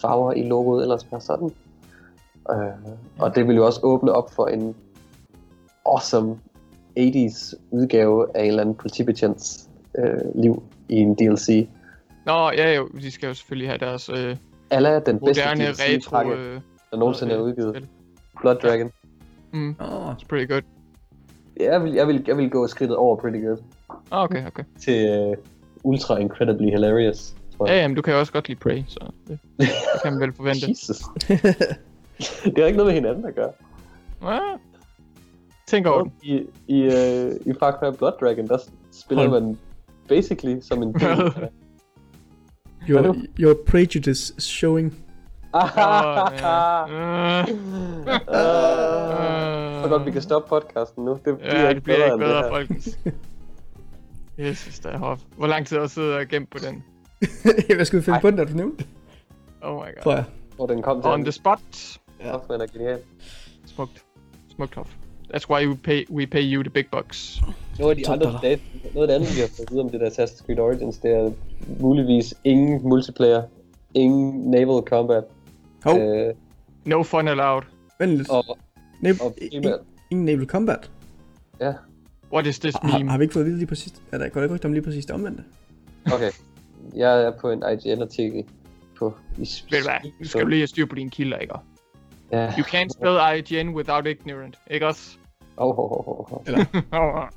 farver i logoet ellers være sådan? Øh, og det vil jo også åbne op for en awesome 80's udgave af en eller anden politibetjents øh, liv i en DLC. Nå, ja jo, de skal jo selvfølgelig have deres øh, Alla den bedste moderne retro... Øh, der nogensinde er øh, udgivet. spil. Blood Dragon. Mm, Åh, it's pretty good. Ja, jeg vil, jeg, vil, jeg vil gå skridtet over Pretty Good Ah, okay, okay. til uh, Ultra Incredibly Hilarious. Ja, jamen, du kan jo også godt lide Prey, så det, det kan man vel forvente. Jesus. det har ikke noget med hinanden at gøre. Ja. Tænk over den. I, i, uh, i Far Cry Blood Dragon, der spiller Hold. man basically som en del. your, your prejudice is showing. Åh, ja. Øh, Ah, Så godt, vi kan stoppe podcasten nu. Det bliver Ja, ikke det bliver ikke end bedre, her. folkens. Jesus, der er hof. Hvor lang tid har du siddet og gemt på den? Hvad skulle vi finde Ej. på den, da du nævnte det? Oh my god. Tror jeg. Hvor den kom til. On the spot. Ja. Hoffman er genial. Smukt. Smukt hof. That's why we pay, we pay you the big bucks. Noget af, de andre, data, noget af det andet, vi har fået videre om det der Assassin's Creed Origins, det er muligvis ingen multiplayer, ingen naval combat, Hov, øh, No fun allowed. vent lidt. og, Nab- og i- primært, ingen naval combat. ja, What is this Har, meme? har vi ikke fået at vide lige præcis, er der går ikke om lige præcis det omvendte? Okay. Jeg er på en IGN-artikel på... I, Ved du hvad? Nu skal du lige have styr på dine kilder, ikke? Ja. You can't spell IGN without ignorant, ikke også? Oh, oh, oh, oh, oh. Eller,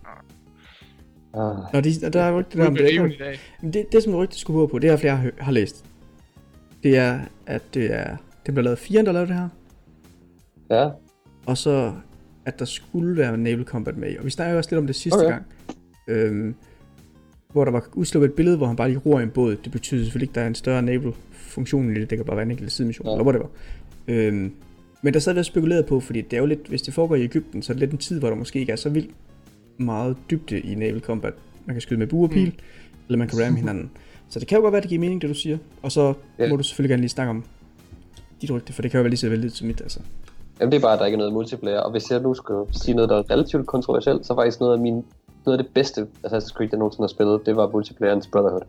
Ah. når de, der er rygter der om det, ikke? Men det, det som rygtet skulle gå på, det er flere har, har læst. Det er, at det er, det bliver lavet fire, der lavet det her. Ja. Og så, at der skulle være naval combat med. i. Og vi snakkede jo også lidt om det sidste okay. gang. Øhm, hvor der var udsluppet et billede, hvor han bare lige roer i en båd. Det betyder selvfølgelig ikke, at der er en større naval funktion i det. Det kan bare være en enkelt sidemission, Ja. eller whatever. Øhm, men der er stadigvæk spekuleret på, fordi det er jo lidt, hvis det foregår i Ægypten, så er det lidt en tid, hvor der måske ikke er så vildt meget dybde i naval combat. Man kan skyde med bue og pil, mm. eller man kan ramme hinanden. Så det kan jo godt være, det giver mening, det du siger. Og så Ja. må du selvfølgelig gerne lige snakke om dit rygte, for det kan jo være lige så vældigt som mit, altså. Jamen det er bare, at der ikke er noget multiplayer. Og hvis jeg nu skulle sige noget, der er relativt kontroversielt, så faktisk noget af, min, noget af det bedste Assassin's Creed, jeg nogensinde har spillet, det var multiplayerens Brotherhood.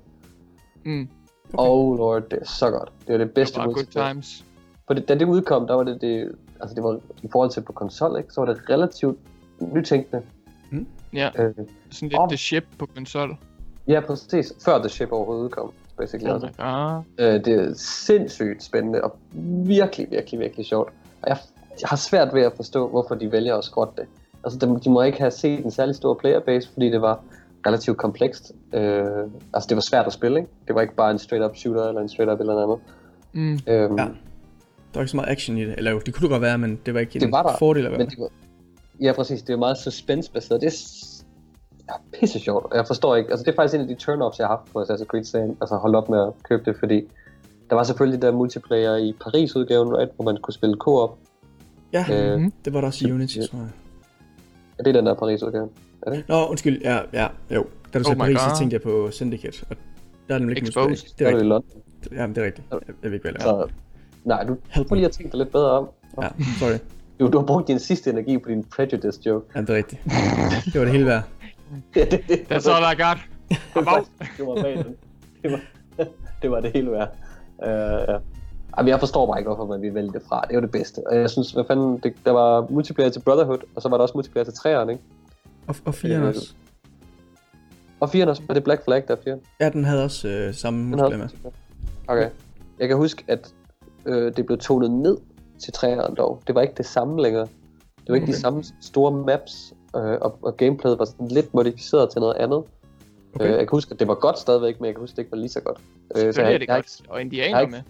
Mm, Okay. Oh lord, det er så godt. Det er det det bedste var good multiplayer. times. For det, da det udkom, der var det, det, altså det var i forhold til på konsol, ikke, så var det relativt nytænkende. Ja, Øh, sådan lidt Om- The Ship på konsol. ja, præcis. Før The Ship overhovedet udkom, basically. Oh. Øh, det er sindssygt spændende og virkelig, virkelig, virkelig sjovt. Og jeg, jeg har svært ved at forstå, hvorfor de vælger at skrotte det. Altså, de, de må ikke have set en særlig stor playerbase, fordi det var relativt komplekst. Øh, altså, det var svært at spille, ikke? Det var ikke bare en straight-up shooter eller en straight-up eller noget Mm. andet. Øhm, Ja. Der var ikke så meget action i det. Eller jo, det kunne det godt være, men det var ikke Det en var der, fordel at være Men det var, ja, præcis. Det er meget suspense-baseret. Det er, ja, pisse sjovt. Og jeg forstår ikke. Altså, det er faktisk en af de turn-offs, jeg har haft på Assassin's Creed-serien. Altså, holde op med at købe det, fordi der var selvfølgelig der multiplayer i Paris-udgaven, right, hvor man kunne spille co-op. Ja, Øh, Mhm. det var der også i så- Unity, tror jeg. Er det den der Paris-udgaven? Nå, undskyld, ja, ja, jo. Da du Oh sagde Paris, så God. tænkte jeg på Syndicate, og der er nemlig ikke Exposed. multiplayer. Det Det er er det i. London. Jamen, det er rigtigt. Jeg, jeg ved ikke, hvad jeg laver. Så, nej, du Help prøv lige at tænke dig lidt bedre om. Ja, sorry. Du, du har brugt din sidste energi på din prejudice joke. Jamen, det er rigtigt. Det var det hele værd. det, det, det, That's all I got. det, var, det var bag den. Det var, det var det hele værd. Uh, ja. Jamen, jeg forstår bare ikke, hvorfor man vil vælge det fra. Det er jo det bedste. Og jeg synes, hvad fanden, det, der var multiplayer til Brotherhood, og så var der også multiplayer til 3'eren, ikke? Og, og firen Øh, også. Og 4'eren også. Er det Black Flag, der er 4'eren? Ja, den havde også øh, samme multiplayer med. Okay. Jeg kan huske, at øh, det blev tonet ned til 3'eren dog. Det var ikke det samme længere. Det var ikke okay. de samme store maps, øh, og, og gameplayet var sådan lidt modificeret til noget andet. Okay. Øh, jeg kan huske, at det var godt stadigvæk, men jeg kan huske, at det ikke var lige så godt. Øh, så jeg, er det jeg, godt. ikke, Og jeg indianer ikke- med.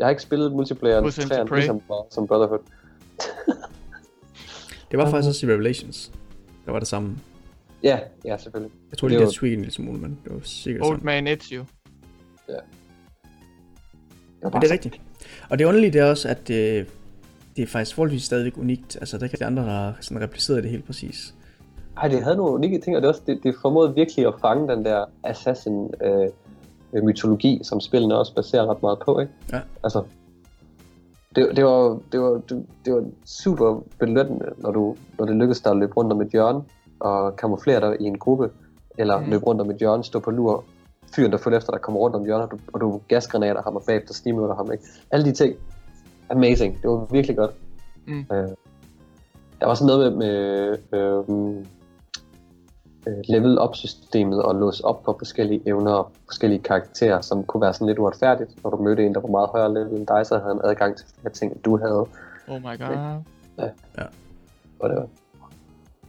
Jeg har ikke spillet multiplayer Modsat til 3'eren Prey. ligesom som Brotherhood. Det var faktisk også i Revelations. Der var det samme. Ja, ja, selvfølgelig. Jeg tror, Det det, det var- er tweet en lille smule, men det var sikkert Old sådan. man Ezio. Det var Men det er rigtigt. Og det underlige det er også, at det, det er faktisk forholdsvis stadigvæk unikt. Altså, der kan de andre, der har sådan repliceret det helt præcis. Ej, det havde nogle unikke ting, og det, er også, det, det formåede virkelig at fange den der assassin-mytologi, som spillene også baserer ret meget på, ikke? Ja. Altså, det, det, var, det, var, det, det var super belønnende, når, du, når det lykkedes dig at løbe rundt om et hjørne, og kamuflere dig i en gruppe, eller Mm. løbe rundt om et hjørne, stå på lur, fyren, der følger efter dig, kommer rundt om hjørnet, og du, og du gasgranater ham og bagefter snimøder ham, ikke? Alle de ting. Amazing. Det var virkelig godt. Mm. Øh, der var også noget med, med øh, øh, level up systemet og låse op på forskellige evner og forskellige karakterer, som kunne være sådan lidt uretfærdigt. Når du mødte en, der var meget højere level end dig, så havde han adgang til flere ting, end du havde. Oh my god. Og det var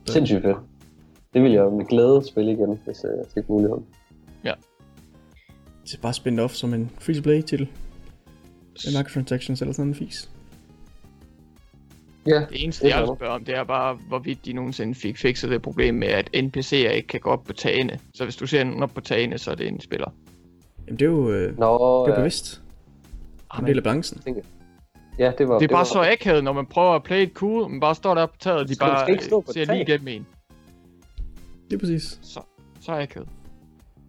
sindssygt fedt. Det ville jeg med glæde spille igen, hvis jeg fik muligheden. Det er bare spændt off som en free-to-play titel. Med microtransactions eller sådan en fis. Ja, Det eneste, Det jeg er vil spørge om, det er bare, hvorvidt de nogensinde fik fikset det problem med, at NPC'er ikke kan gå op på tagene. Så hvis du ser nogen op på tagene, så er det en spiller. Jamen, det er jo, øh, det Nå, er jo ja. bevidst. En del af balancen. ja, det var... Det er bare var, så akavet, når man prøver at play it cool, man bare står der på taget, og de du bare måske ikke stå på ser tag? lige igennem en. Det er præcis. Så, så er akavet.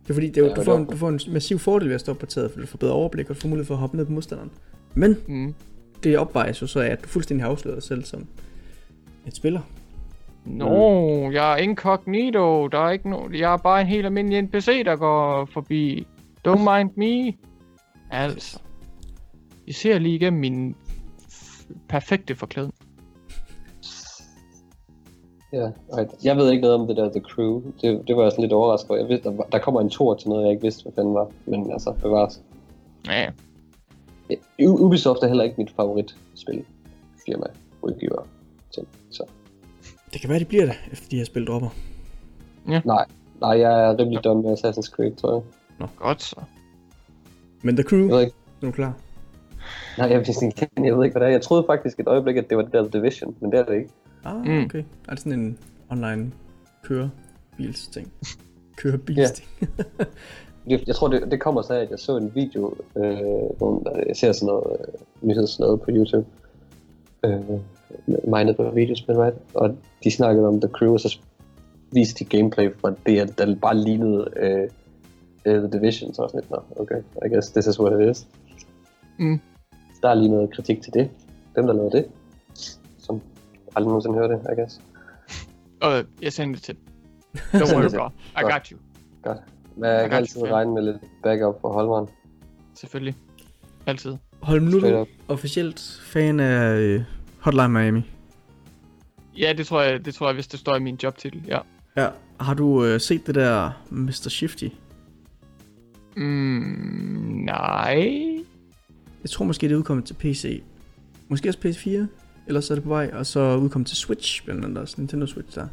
Det er fordi, det er jo, Ja, du, det får er en, du får en massiv fordel ved at stå på taget, fordi du får bedre overblik, og du får mulighed for at hoppe ned på modstanderen. Men Mm. Det opvejes jo så af, at du fuldstændig har afsløret dig selv som et spiller. Nå, jeg er incognito. Der er ikke no... Jeg er bare en helt almindelig NPC, der går forbi. Don't mind me. Altså. I ser lige igennem min perfekte forklædning. Ja, right. Jeg ved ikke noget om det der The Crew. Det, det var jeg sådan lidt overrasket over. Jeg vidste, der, var- der kommer en tor til noget, jeg ikke vidste, hvad fanden var. Men altså, bevares. Ja, Ubisoft er heller ikke mit favoritspil firma, udgiver. Ting. Så Det kan være, de bliver det, efter de her spil dropper. nej, nej, jeg er rimelig dum med Assassin's Creed, tror jeg. godt så. Men The Crew, Jeg ved ikke, er du klar? nej, jeg, vidste ikke, jeg ved ikke, hvad det er. Jeg troede faktisk et øjeblik, at det var det der Division, men det er det ikke. Ah, Mm. okay. Er det sådan en online kørebils ting? Kørebils ting. Jeg tror, det, det kommer så af, at jeg så en video, øh, hvor jeg ser sådan noget øh, nyhedsnøde på YouTube. Øh, mindet på videospil, right? Og de snakkede om The Crew, og så viste de gameplay fra det, der bare lignede øh, øh, The Division, så var sådan lidt, nå, okay, I guess this is what it is. Mm. Der er lige noget kritik til det. Dem, der lavede det, som aldrig nogensinde hørte det, I guess. Og jeg sender det til. Don't worry, bro. I got you. Godt. Men jeg I kan altid regne med lidt backup for Holmeren. Selvfølgelig. Altid. Holm, nu er du officielt fan af øh, Hotline Miami. Ja, det tror jeg, det tror jeg, hvis det står i min jobtitel, ja. Ja. Har du øh, set det der Mr. Shifty? Mm, nej. Jeg tror måske, det er udkommet til PC. Måske også PS4. Ellers er det på vej. Og så udkommet til Switch, blandt andet også. Nintendo Switch der.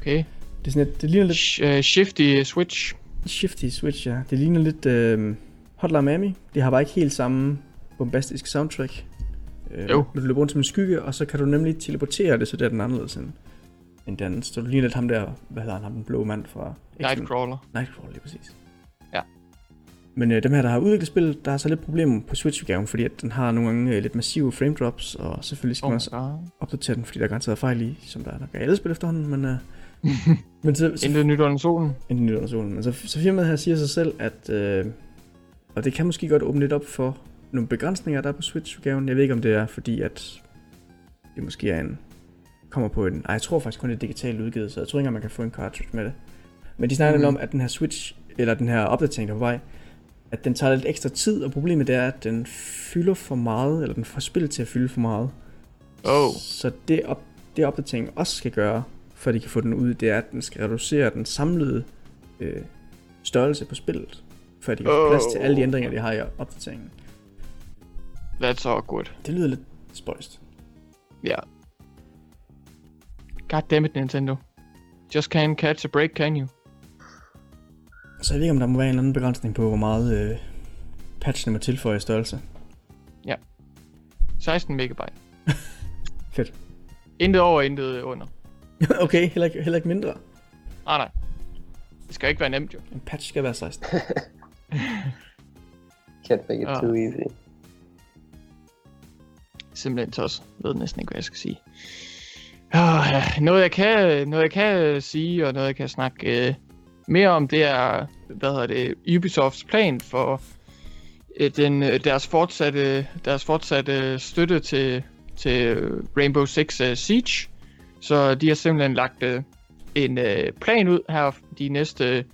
Okay. Det, er sådan et, det ligner lidt Sh- uh, shifty switch. Shifty Switch, ja. Det ligner lidt øh, Hotline Miami. Det har bare ikke helt samme bombastiske soundtrack. Øh, Jo. Men du løber rundt som en skygge, og så kan du nemlig teleportere det, så det er den anderledes end, end den. Så du ligner lidt ham der, hvad hedder han, ham den blå mand fra. Nightcrawler. Nightcrawler, lige præcis. Ja. Men øh, dem her, der har udviklet spillet, der er så lidt problemer på Switch-udgaven, fordi at den har nogle gange øh, lidt massive frame drops, og selvfølgelig skal Oh man også opdatere den, fordi der er garanteret fejl i, som der er nok i alle spil efterhånden, men... Øh, men så, så, Intet nyt under solen. Inden nyt under solen. Men så, så firmaet her siger sig selv, at... Øh, og det kan måske godt åbne lidt op for nogle begrænsninger, der er på Switch-udgaven. Jeg ved ikke, om det er, fordi at det måske er en... Kommer på en... Ej, jeg tror faktisk kun, det er digitalt udgivet, så jeg tror ikke man kan få en cartridge med det. Men de snakker mm. Om, at den her Switch, eller den her opdatering, der er på vej, at den tager lidt ekstra tid, og problemet det er, at den fylder for meget, eller den får spillet til at fylde for meget. Oh. Så det, op, det opdateringen også skal gøre, at de kan få den ud, det er, at den skal reducere den samlede øh, størrelse på spillet, for at de kan få plads til alle de ændringer, de har i opdateringen. That's awkward. Det lyder lidt spøjst. Ja. God damn it, Nintendo. Just can't catch a break, can you? Så jeg ved ikke, om der må være en eller anden begrænsning på, hvor meget øh, patchene må tilføje i størrelse. 16 megabyte. Fedt. Intet over, intet under. okay, heller ikke, heller ikke mindre. Ah, nej. Det skal ikke være nemt, jo. En patch skal være 16. Can't make it Ah. too easy. Simpelthen tosset. Jeg ved næsten ikke, hvad jeg skal sige. Oh, ja. noget, jeg kan, noget jeg kan sige, og noget jeg kan snakke uh, mere om, det er, hvad hedder det, Ubisofts plan for uh, den, uh, deres, fortsatte, deres fortsatte støtte til, til Rainbow Six uh, Siege. Så de har simpelthen lagt øh, en øh, plan ud her de næste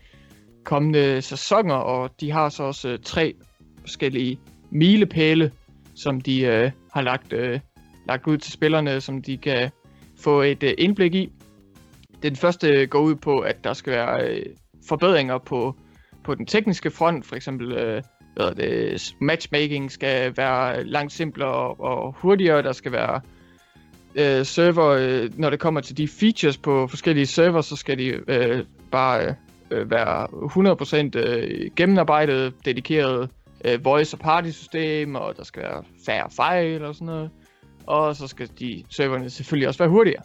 kommende sæsoner, og de har så også øh, tre forskellige milepæle, som de øh, har lagt, øh, lagt ud til spillerne, som de kan få et øh, indblik i. Den første går ud på, at der skal være øh, forbedringer på, på den tekniske front, for eksempel øh, hvad det, matchmaking skal være langt simplere og, og hurtigere, der skal være øh, Øh, server, øh, når det kommer til de features på forskellige server, så skal de øh, bare øh, være 100% øh, gennemarbejdet, dedikeret øh, voice og party system, og der skal være færre fejl og sådan noget. Og så skal de serverne selvfølgelig også være hurtigere.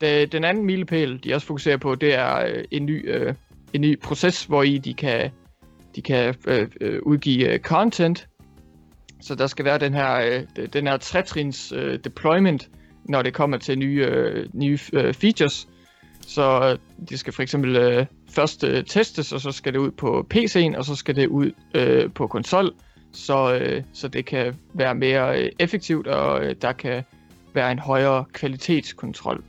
Det, den anden milepæl, de også fokuserer på, det er øh, en, ny, øh, en ny proces, hvor i de kan, de kan øh, øh, udgive øh, content. Så der skal være den her, øh, den her trætrins øh, deployment, når det kommer til nye, øh, nye øh, features. Så øh, det skal for eksempel øh, først øh, testes, og så skal det ud på PC'en, og så skal det ud øh, på konsol, så, øh, så det kan være mere øh, effektivt, og øh, der kan være en højere kvalitetskontrol.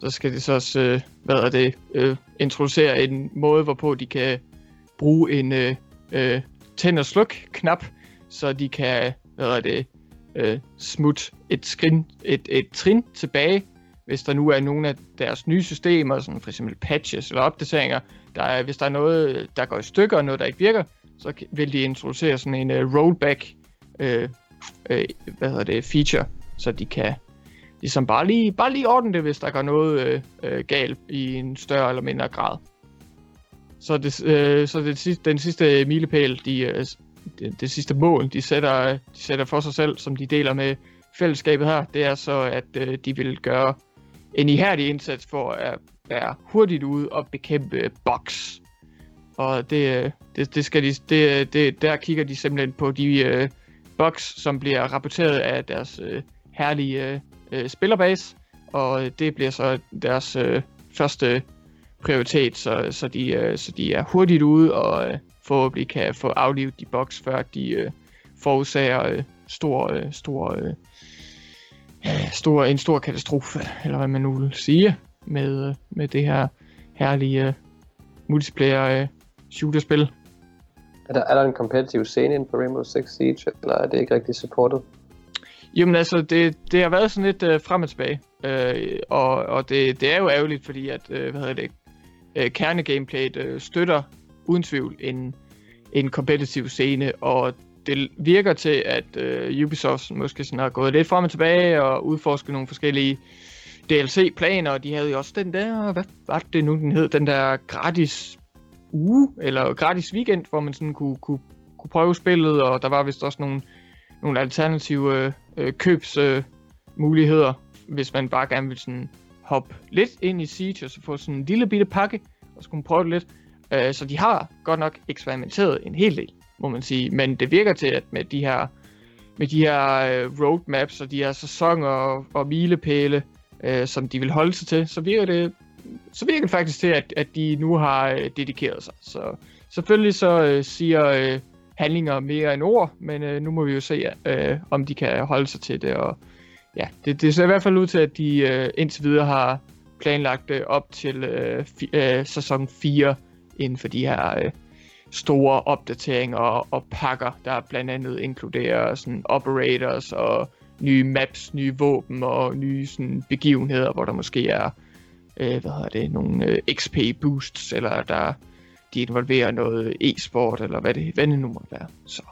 Så skal det så også, øh, hvad er det, øh, introducere en måde, hvorpå de kan bruge en øh, øh, tænd og sluk knap, så de kan, hvad er det, øh, smut et, skrin, et, et trin tilbage, hvis der nu er nogle af deres nye systemer, sådan for eksempel patches eller opdateringer, der er, hvis der er noget, der går i stykker og noget, der ikke virker, så vil de introducere sådan en uh, rollback øh, øh, hvad hedder det, feature, så de kan ligesom bare lige, bare lige ordne det, hvis der går noget øh, øh, galt i en større eller mindre grad. Så, det, øh, så det, den sidste milepæl, de, øh, det, det sidste mål, de sætter, de sætter for sig selv, som de deler med fællesskabet her, det er så, at øh, de vil gøre en ihærdig indsats for at være hurtigt ude og bekæmpe box. Og det, øh, det, det skal de, det, det, der kigger de simpelthen på de øh, bugs, som bliver rapporteret af deres øh, herlige øh, øh spillerbase, og øh, det bliver så deres øh, første prioritet, så, så, de, øh, så de er hurtigt ude og øh, forhåbentlig kan få aflivet de bugs, før de uh, forårsager uh, stor, uh, stor, uh, stor, en stor katastrofe, eller hvad man nu vil sige, med, med det her herlige uh, multiplayer uh, shooterspil. Er der, er der en kompetitiv scene inden på Rainbow Six Siege, eller er det ikke rigtig supportet? Jamen altså, det, det har været sådan lidt uh, frem og tilbage, uh, og, og det, det er jo ærgerligt, fordi at, uh, hvad hedder det, uh, kernegameplayet uh, støtter uden tvivl en, en kompetitiv scene, og det virker til, at øh, Ubisoft måske sådan har gået lidt frem og tilbage og udforsket nogle forskellige DLC-planer, og de havde jo også den der, hvad var det nu, den hed, den der gratis uge, eller gratis weekend, hvor man sådan kunne, kunne, kunne prøve spillet, og der var vist også nogle, nogle alternative øh, købsmuligheder, øh, hvis man bare gerne ville sådan hoppe lidt ind i Siege, og så få sådan en lille bitte pakke, og så kunne man prøve det lidt. Øh, så de har godt nok eksperimenteret en hel del, må man sige, men det virker til, at med de her med de her øh, roadmaps og de her sæsoner og, og milepæle, øh, som de vil holde sig til, så virker det så virker det faktisk til, at, at de nu har øh, dedikeret sig. Så selvfølgelig så øh, siger øh, handlinger mere end ord, men øh, nu må vi jo se, øh, om de kan holde sig til det. Og ja, det, det ser i hvert fald ud til, at de øh, indtil videre har planlagt det op til øh, fi, øh, sæson 4 inden for de her øh, store opdateringer og, og pakker, der blandt andet inkluderer sådan operators og nye maps, nye våben og nye sådan, begivenheder, hvor der måske er øh, hvad hedder det, nogle øh, XP boosts, eller der de involverer noget e-sport, eller hvad det, hvad det nu må være. Så.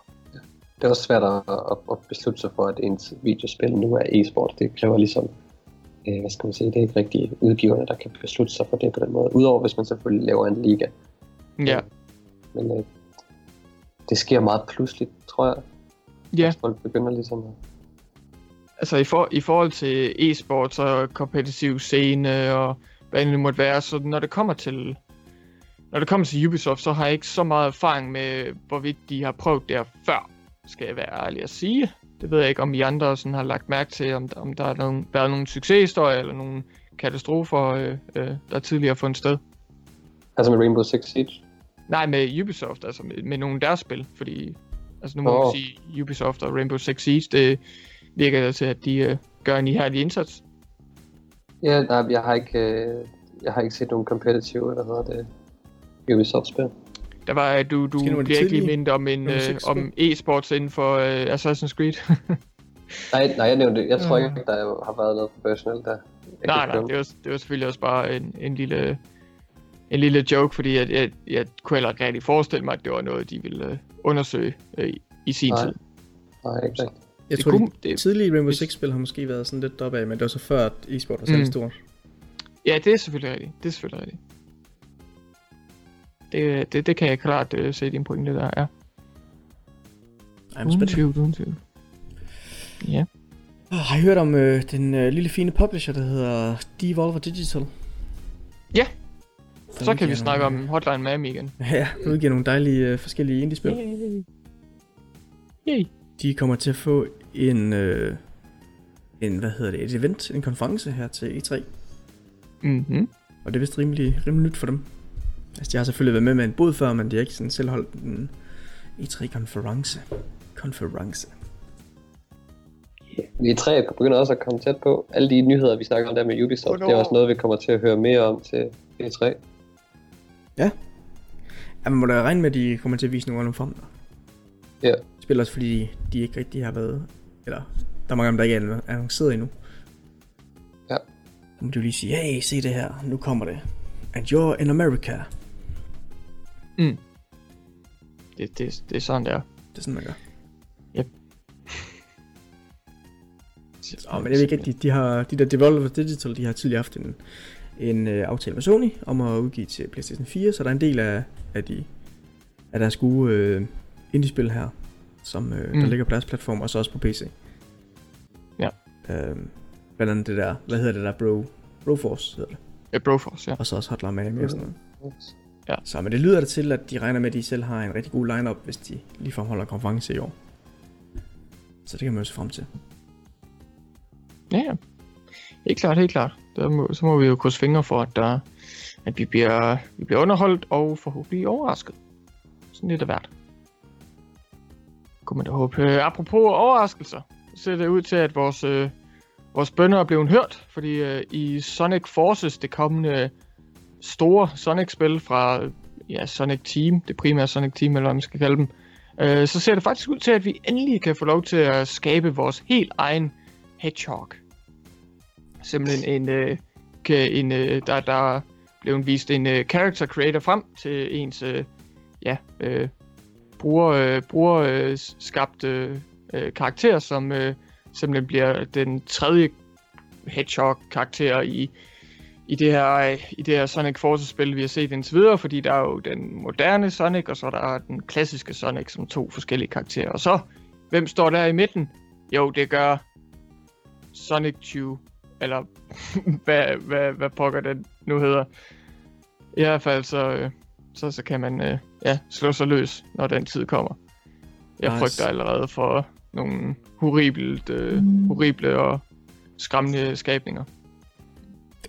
Det er også svært at, at, at beslutte sig for, at ens videospil nu er e-sport. Det kræver ligesom, øh, hvad skal man sige, det er ikke rigtig udgiverne, der kan beslutte sig for det på den måde. Udover hvis man selvfølgelig laver en liga. Ja. Men øh, det sker meget pludseligt, tror jeg. Ja. At folk begynder ligesom at altså i, for, i forhold til e-sport og kompetitiv scene og hvad det nu måtte være, så når det kommer til når det kommer til Ubisoft, så har jeg ikke så meget erfaring med, hvorvidt de har prøvet det før, skal jeg være ærlig at sige. Det ved jeg ikke, om I andre sådan har lagt mærke til, om, om der har nogen, været nogle succeshistorier eller nogle katastrofer, øh, øh, der tidligere har fundet sted. Altså med Rainbow Six Siege? Nej, med Ubisoft, altså med, med nogle af deres spil, fordi altså nu må oh. man sige, Ubisoft og Rainbow Six Siege, det, virker til, at de øh, gør en ihærdig indsats. Ja, nej, jeg har ikke, øh, jeg har ikke set nogen competitive, eller hvad det, Ubisoft-spil. Der var, du, du bliver ikke lige mindet om, en, øh, om e-sports inden for øh, Assassin's Creed. nej, nej, jeg nævnte det. Jeg tror ikke, der har været noget professionelt der. nej, nej, det var, det var selvfølgelig også bare en, en lille en lille joke, fordi jeg, jeg, jeg kunne heller ikke rigtig forestille mig, at det var noget, de ville øh, undersøge øh, i, sin nej. tid. Nej, ikke rigtigt. Jeg det tror, kunne, de det, tidlige Rainbow Six-spil har måske været sådan lidt deroppe af, men det var så før, at e-sport var særlig mm. stort. Ja, det er selvfølgelig rigtigt. Det er selvfølgelig rigtigt. Det, det, det kan jeg klart uh, se din pointe der, ja. Ej, uden tvivl, uden tvivl. Ja. Oh, har I hørt om øh, den øh, lille fine publisher, der hedder Devolver Digital? Ja. Så, så kan vi snakke om Hotline Miami igen. Ja, du udgiver nogle dejlige øh, forskellige indie-spil. Yay. Yay de kommer til at få en, øh, en hvad hedder det, et event, en konference her til E3. Mhm. Og det er vist rimelig, rimelig nyt for dem. Altså, de har selvfølgelig været med med en bod før, men de har ikke sådan selv holdt en E3-konference. Konference. Vi E3 begynder også at komme tæt på. Alle de nyheder, vi snakker om der med Ubisoft, det er også noget, vi kommer til at høre mere om til E3. Ja. Jamen, må da regne med, at de kommer til at vise nogle af dem frem. Ja. Spiller også fordi de ikke rigtig har været, eller der er mange af dem, der ikke er annonceret endnu. Ja. må du lige sige, hey, se det her, nu kommer det. And you're in America. Mm. Det, det, det er sådan, det er. Det er sådan, man gør. Yep. Oh, men jeg ved ikke, de, de, har, de der Devolver Digital, de har tidligere haft en, en uh, aftale med Sony om at udgive til PlayStation 4, så der er en del af, af, de, af deres gode uh, indie-spil her, som uh, mm. der ligger på deres platform, og så også på PC. Ja. Uh, blandt andet det der, hvad hedder det der, Bro, Broforce hedder det. Ja, Broforce, ja. Og så også Hotline Miami og sådan noget. Ja. Så men det lyder det til, at de regner med, at de selv har en rigtig god lineup, hvis de lige holder konference i år. Så det kan man jo se frem til. Ja, ja. Helt klart, helt klart. Der må, så må vi jo krydse fingre for, at, der, at vi, bliver, vi bliver underholdt og forhåbentlig overrasket. Sådan lidt af hvert. Kunne man da håbe. Øh, apropos overraskelser, så ser det ud til, at vores, øh, vores bønder er blevet hørt, fordi øh, i Sonic Forces, det kommende store Sonic-spil fra ja, Sonic Team, det primære Sonic Team, eller hvad man skal kalde dem, øh, så ser det faktisk ud til, at vi endelig kan få lov til at skabe vores helt egen Hedgehog. Simpelthen en, øh, en øh, der, der blev vist en øh, character creator frem til ens øh, ja, øh, bruger, øh, bruger øh, skabt øh, øh, karakter, som øh, simpelthen bliver den tredje Hedgehog-karakter i, i det her, øh, i det her Sonic Forces-spil, vi har set indtil videre, fordi der er jo den moderne Sonic, og så er der den klassiske Sonic som to forskellige karakterer. Og så, hvem står der i midten? Jo, det gør Sonic 2 eller hvad, hvad, hvad pokker den nu hedder. I hvert fald så, øh, så, så kan man øh, ja, slå sig løs, når den tid kommer. Jeg nice. frygter allerede for nogle horribelt, øh, horrible og skræmmende skabninger.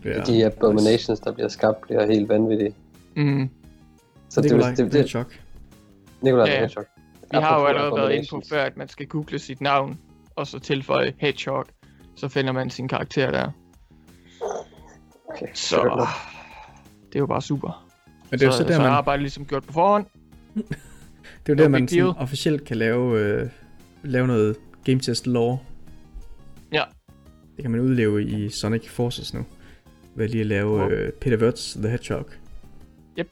Ja. De abominations, der bliver skabt, bliver helt vanvittige. Mm. Så det, Nikolaj, det, det, det, det er chok. Nikolaj, ja. Hedgehog. Vi har jo allerede været inde på før, at man skal google sit navn, og så tilføje Hedgehog. Så finder man sin karakter der. Okay, så det er jo bare super. Men det er så, så, der, så man... er arbejdet ligesom gjort på forhånd. det er jo der, man sådan officielt kan lave, øh, lave noget game test lore. Ja. Det kan man udleve i Sonic Forces nu. Ved lige at lave øh, Peter Wirtz The Hedgehog. Yep.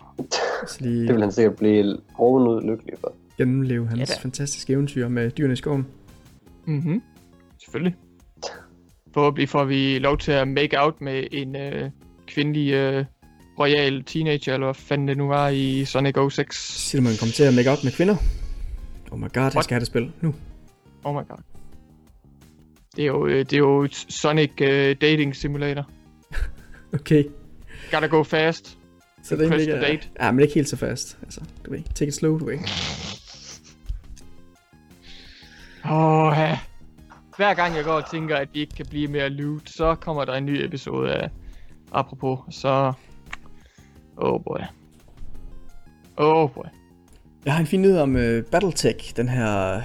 Så lige det vil han sikkert blive ovenud lykkelig for. Gennemleve hans ja, fantastiske eventyr med dyrene i skoven. Mhm. Selvfølgelig. Forhåbentlig får vi lov til at make out med en øh, kvindelig øh, royal teenager, eller hvad fanden det nu var i Sonic 06. Siger du, man kommer til at make out med kvinder? Oh my god, What? jeg skal have det spil nu. Oh my god. Det er jo, øh, det er jo Sonic uh, Dating Simulator. okay. Gotta go fast. Så det er ikke... Date. Ja, men ikke helt så fast. Altså, du ved, take it slow, du ved. Åh, oh, ja. Hver gang jeg går og tænker, at vi ikke kan blive mere loot, så kommer der en ny episode af Apropos, så... Oh boy. Oh boy. Jeg har en fin nyhed om uh, Battletech, den her...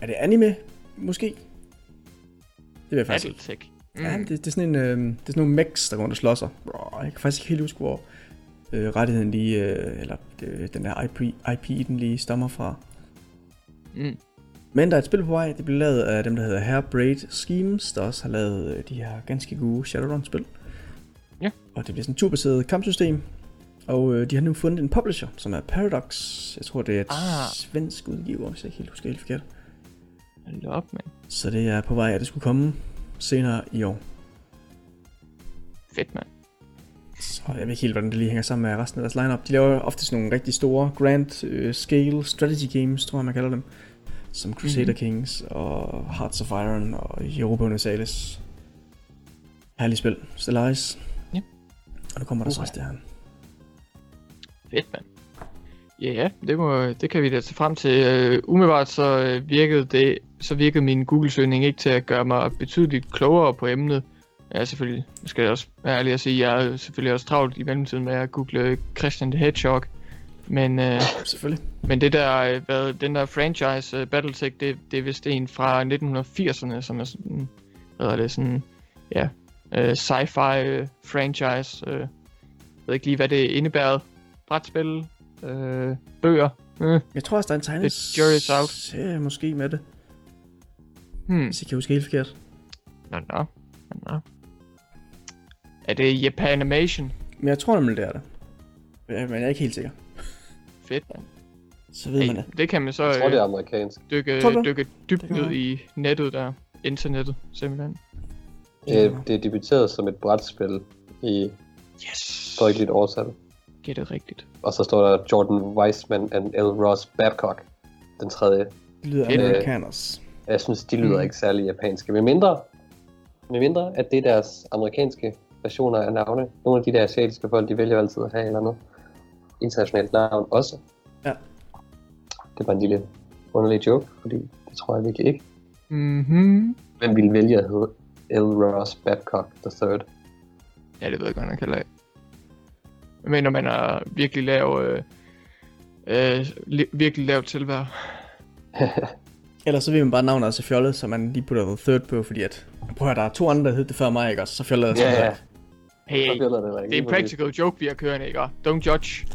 Er det anime, måske? Det vil jeg faktisk Battletech? Mm. Ja, det, det, er sådan en, øh, det er sådan nogle mechs, der går rundt og slår sig. Jeg kan faktisk ikke helt huske, hvor øh, rettigheden lige, øh, eller det, den der IP, IP, den lige stammer fra. Mm. Men der er et spil på vej, det bliver lavet af dem, der hedder Hairbraid Schemes, der også har lavet øh, de her ganske gode Shadowrun-spil. Ja. Og det bliver sådan et turbaseret kampsystem. Og øh, de har nu fundet en publisher, som er Paradox. Jeg tror, det er et ah. svensk udgiver, hvis jeg ikke helt husker helt forkert. Hold op, man. Så det er på vej, at det skulle komme senere i år. Fedt, mand. Så jeg ved ikke helt, hvordan det lige hænger sammen med resten af deres lineup. De laver ofte sådan nogle rigtig store grand uh, scale strategy games, tror jeg man kalder dem. Som Crusader mm-hmm. Kings og Hearts of Iron og Europa Universalis. Herlig spil. Stellaris. Ja. Og nu kommer der uh, så også det her. Fedt, mand. Ja, yeah, det, må, det kan vi da se frem til. Uh, umiddelbart så uh, virkede det, så virkede min Google-søgning ikke til at gøre mig betydeligt klogere på emnet. Ja, selvfølgelig. Jeg skal også være ærlig at sige, jeg er selvfølgelig også travlt i mellemtiden med at google Christian the Hedgehog. Men, uh, selvfølgelig. men det der, hvad, den der franchise uh, Battletech, det, det er vist en fra 1980'erne, som er sådan, hvad er det, sådan, ja, uh, sci-fi uh, franchise. Uh, jeg ved ikke lige, hvad det indebærer. Brætspil, øh, bøger. Mm. Jeg tror også, der er en tegnet serie måske med det. Hmm. Hvis jeg kan huske helt forkert. Nå, nå. nå. Er det Japanimation? Men jeg tror nemlig, det er det. Men jeg er ikke helt sikker. Fedt, man. Så ved man det. Hey, det kan man så Jeg tror, det er øh, amerikansk. dykke, Tror du? dykke dybt Det ned i nettet der. Internettet, simpelthen. Det, det er debuteret som et brætspil i Yes! står ikke lidt oversat. Get det rigtigt. Og så står der Jordan Weissman and L. Ross Babcock, den tredje. Det lyder amerikaners. Jeg synes, de lyder Mm. ikke særlig japanske. Med mindre, med mindre, at det er deres amerikanske versioner af navne. Nogle af de der asiatiske folk, de vælger altid at have eller andet internationalt navn også. Ja. Det var en lille underlig joke, fordi det tror jeg virkelig ikke. Mhm. Hvem ville vælge at hedde L. Ross Babcock the Third? Ja, det ved jeg godt, man kan lade. Men når man er virkelig lav, øh, øh, li- virkelig lavt tilvær. Ellers så vil man bare navnet er så fjollet, så man lige putter the third på, fordi at... Prøv at høre, der er to andre, der hed det før mig, ikke også? Så fjollet er det ja. Hey, det det er en practical joke, vi har kørende, ikke? Don't judge.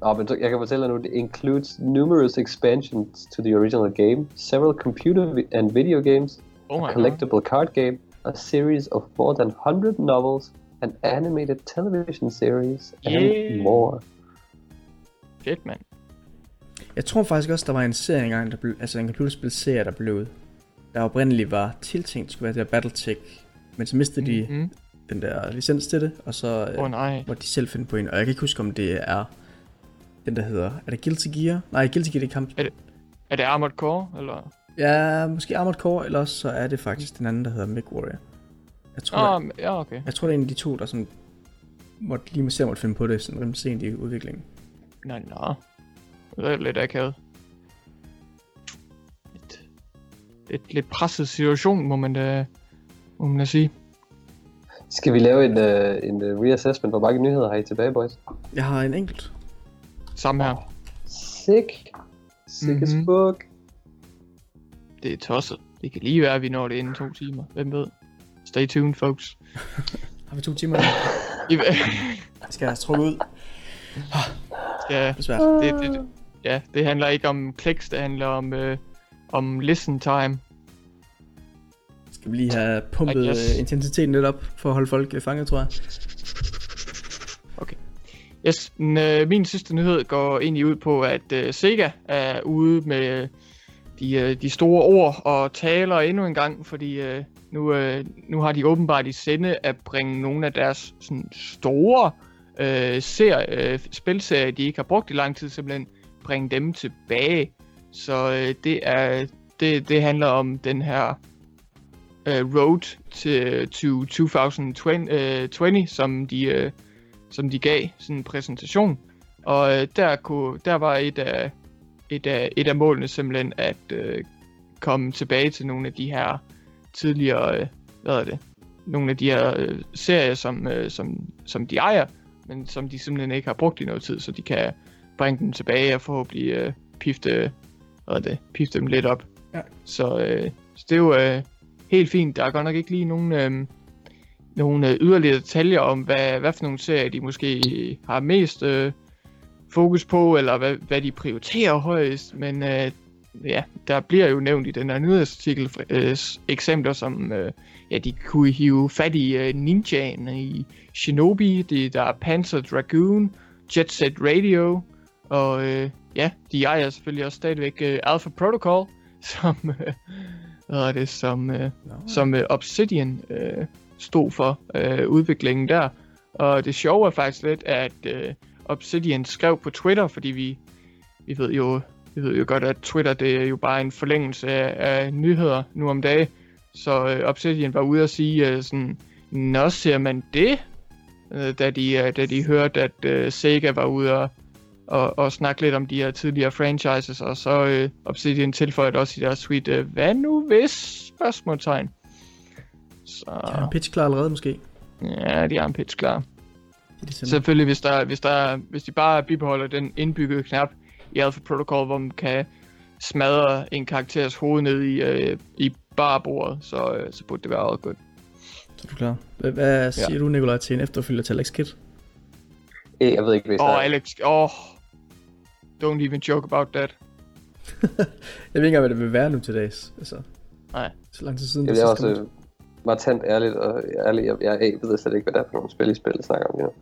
Nå, men så- jeg kan fortælle dig nu, det includes numerous expansions to the original game, several computer vi- and video games, Oh my a god. collectible card game, a series of more than 100 novels, an animated television series, and Yeah. more. Fedt, mand. Jeg tror faktisk også, der var en serie engang, der blev, altså en computerspilserie, der blev, der oprindeligt var tiltænkt skulle være det der Battletech, men så mistede de Mm. Den der licens til det, og så Åh oh, nej. måtte de selv finde på en, og jeg kan ikke huske, om det er den, der hedder, er det Guilty Gear? Nej, Guilty Gear det er kamp. Er det Armored Core, eller? Ja, måske Armored Core, eller også så er det faktisk den anden, der hedder MechWarrior. Jeg tror, oh. oh, ja, okay. jeg tror, det er en af de to, der sådan, måtte lige selv måtte finde på det, sådan rimelig sent i udviklingen. Nå, nå. Det er lidt akavet. Lidt, lidt, lidt presset situation, må man da, må man da sige. Skal vi lave en, uh, en uh, reassessment? Hvor mange nyheder har I tilbage, boys? Jeg har en enkelt. Samme her. Sick. Sick mm-hmm. as Mhm. fuck. Det er tosset. Det kan lige være, at vi når det inden to timer. Hvem ved? Stay tuned, folks. Har vi to timer? Skal jeg trukket ud? ja, det, det, det, ja, det handler ikke om kliks, det handler om, øh, om listen time. Skal vi lige have pumpet øh, intensiteten lidt op, for at holde folk øh, fanget, tror jeg. Yes, men, øh, min sidste nyhed går egentlig ud på, at øh, Sega er ude med de, øh, de store ord og taler endnu en gang, fordi øh, nu, øh, nu har de åbenbart i sinde at bringe nogle af deres sådan, store øh, serie, øh, spilserier, de ikke har brugt i lang tid, simpelthen bringe dem tilbage. Så øh, det er det, det handler om den her øh, Road til to 2020, øh, 20, som de øh, som de gav sådan en præsentation. Og øh, der, kunne, der var et af, et, af, et af målene simpelthen at øh, komme tilbage til nogle af de her tidligere, øh, hvad er det, nogle af de her øh, serier, som, øh, som, som de ejer, men som de simpelthen ikke har brugt i noget tid, så de kan bringe dem tilbage og forhåbentlig øh, pifte, hvad det, pifte dem lidt op. Ja. Så, øh, så det er jo øh, helt fint. Der er godt nok ikke lige nogen... Øh, nogen øh, yderligere detaljer om, hvad, hvad for nogle serier de måske har mest øh, fokus på, eller hvad, hvad de prioriterer højest. Men øh, ja, der bliver jo nævnt i den her nyhedsartikel øh, eksempler som, øh, ja, de kunne hive fat i øh, Ninjaen i Shinobi, det, der er Panzer Dragoon, Jet Set Radio, og øh, ja, de ejer selvfølgelig også stadigvæk øh, Alpha Protocol, som, øh, hvad er det, som, øh, Nå. som øh, Obsidian øh, stod for øh, udviklingen der. Og det sjove er faktisk lidt, at øh, Obsidian skrev på Twitter, fordi vi, vi ved jo vi ved jo godt, at Twitter det er jo bare en forlængelse af, af nyheder nu om dagen. Så øh, Obsidian var ude at sige øh, sådan, Nå, ser man det? Øh, da, de, øh, da de hørte, at øh, Sega var ude og, og, og snakke lidt om de her tidligere franchises, og så øh, Obsidian tilføjede også i deres tweet, øh, hvad nu hvis? Spørgsmålstegn. Så Jeg har en pitch klar allerede, måske. ja, de har en pitch klar. Selvfølgelig, hvis, der, hvis, der, hvis de bare bibeholder den indbyggede knap i Alpha Protocol, hvor man kan smadre en karakters hoved ned i, øh, i barbordet, så, øh, så burde det være all good. Så er du klar. Hvad, siger ja. du, Nikolaj, til en efterfølger til Alex Kidd? Eh, Jeg ved ikke, hvad I Åh, snakker oh, Alex, åh, oh, don't even joke about that. Jeg ved ikke engang, hvad det vil være nu til dags. Altså, Nej. så lang tid siden. Jeg sidste også, ud. martant ærligt, og ærligt, jeg, jeg, jeg ved slet ikke, hvad det er for nogle spil i spillet, snakker om lige nu.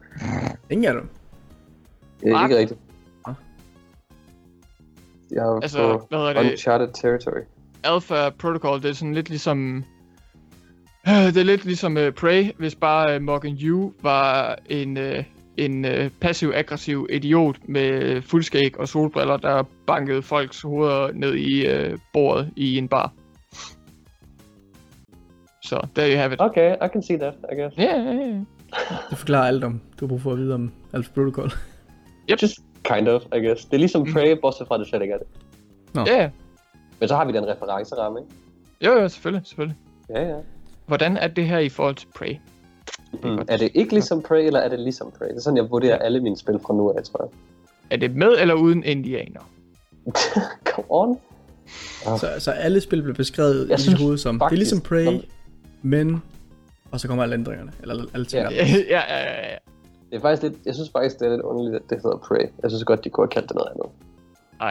Ingen af dem. Det er ikke rigtigt. Ah. Jeg er Altså, på hvad hedder det? Uncharted Territory. Alpha Protocol, det er sådan lidt ligesom... Øh, Det er lidt ligesom uh, Prey, hvis bare uh, Morgan Yu var en, uh, en uh, passiv-aggressiv idiot med fuldskæg og solbriller, der bankede folks hoveder ned i uh, bordet i en bar. Så, there you have it. Okay, I can see that, I guess. Ja, ja, ja. Det forklarer alt om, du har brug for at vide om Alpha Protocol. Just kind of, I guess. Det er ligesom Mhm. Prey, bortset fra, at det slet ikke er det. Ja, Men så har vi den referenceramme, ikke? jo, jo, selvfølgelig, selvfølgelig. Ja, ja. Hvordan er det her i forhold til Prey? Mm. Er det ikke ligesom Prey, eller er det ligesom Prey? Det er sådan, jeg vurderer alle mine spil fra nu af, tror jeg. Er det med eller uden indianer? Come on. Så, så alle spil blev beskrevet Jeg i dit synes hoved som, det er faktisk, ligesom Prey, når- men... Og så kommer alle ændringerne, eller alle ting. Ja. Ja. ja, ja, ja, ja. Det er faktisk lidt, jeg synes faktisk, det er lidt underligt, at det hedder Prey. Jeg synes godt, de kunne have kaldt det noget andet.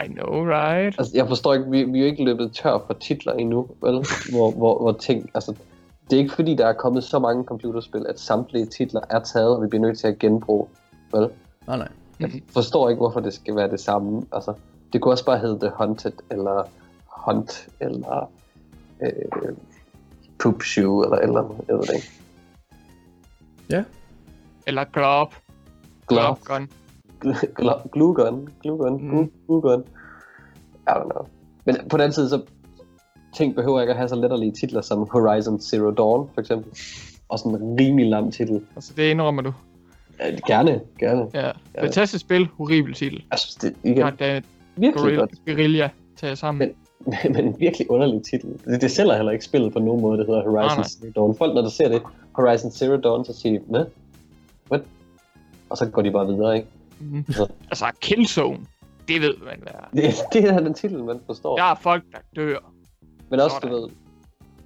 I know, right? Altså, jeg forstår ikke, vi, vi er jo ikke løbet tør for titler endnu, vel? Hvor, hvor, hvor ting, altså, det er ikke fordi, der er kommet så mange computerspil, at samtlige titler er taget, og vi bliver nødt til at genbruge, vel? Nej, nej. Jeg forstår ikke, hvorfor det skal være det samme. Altså, det kunne også bare hedde The Hunted, eller Hunt, eller øh, Poop Shoe, eller eller andet, jeg ved det ikke. Eller Glob. Glove. Gun. Gl- Glue gun, glue gun, Mm. glue, glue gun. I don't know. Men på den anden side, så ting behøver ikke at have så letterlige titler som Horizon Zero Dawn, for eksempel. Og sådan en rimelig lam titel. Altså, det indrømmer du. Ja, gerne, gerne. Ja. Fantastisk spil, horribel titel. Synes, det er ikke Ja, da virkelig Guerrilla, godt, Guerilla tager sammen. Men- men en virkelig underlig titel. Det, det sælger heller ikke spillet på nogen måde, det hedder Horizon Nej, nej. Zero Dawn. Folk, når der ser det, Horizon Zero Dawn, så siger de, hvad? What? Og så går de bare videre, ikke? Mm. Så- Altså, Killzone. Det ved man, hvad er. Det, det er den titel, man forstår. Der er folk, der dør. Men også, du Sådan. ved,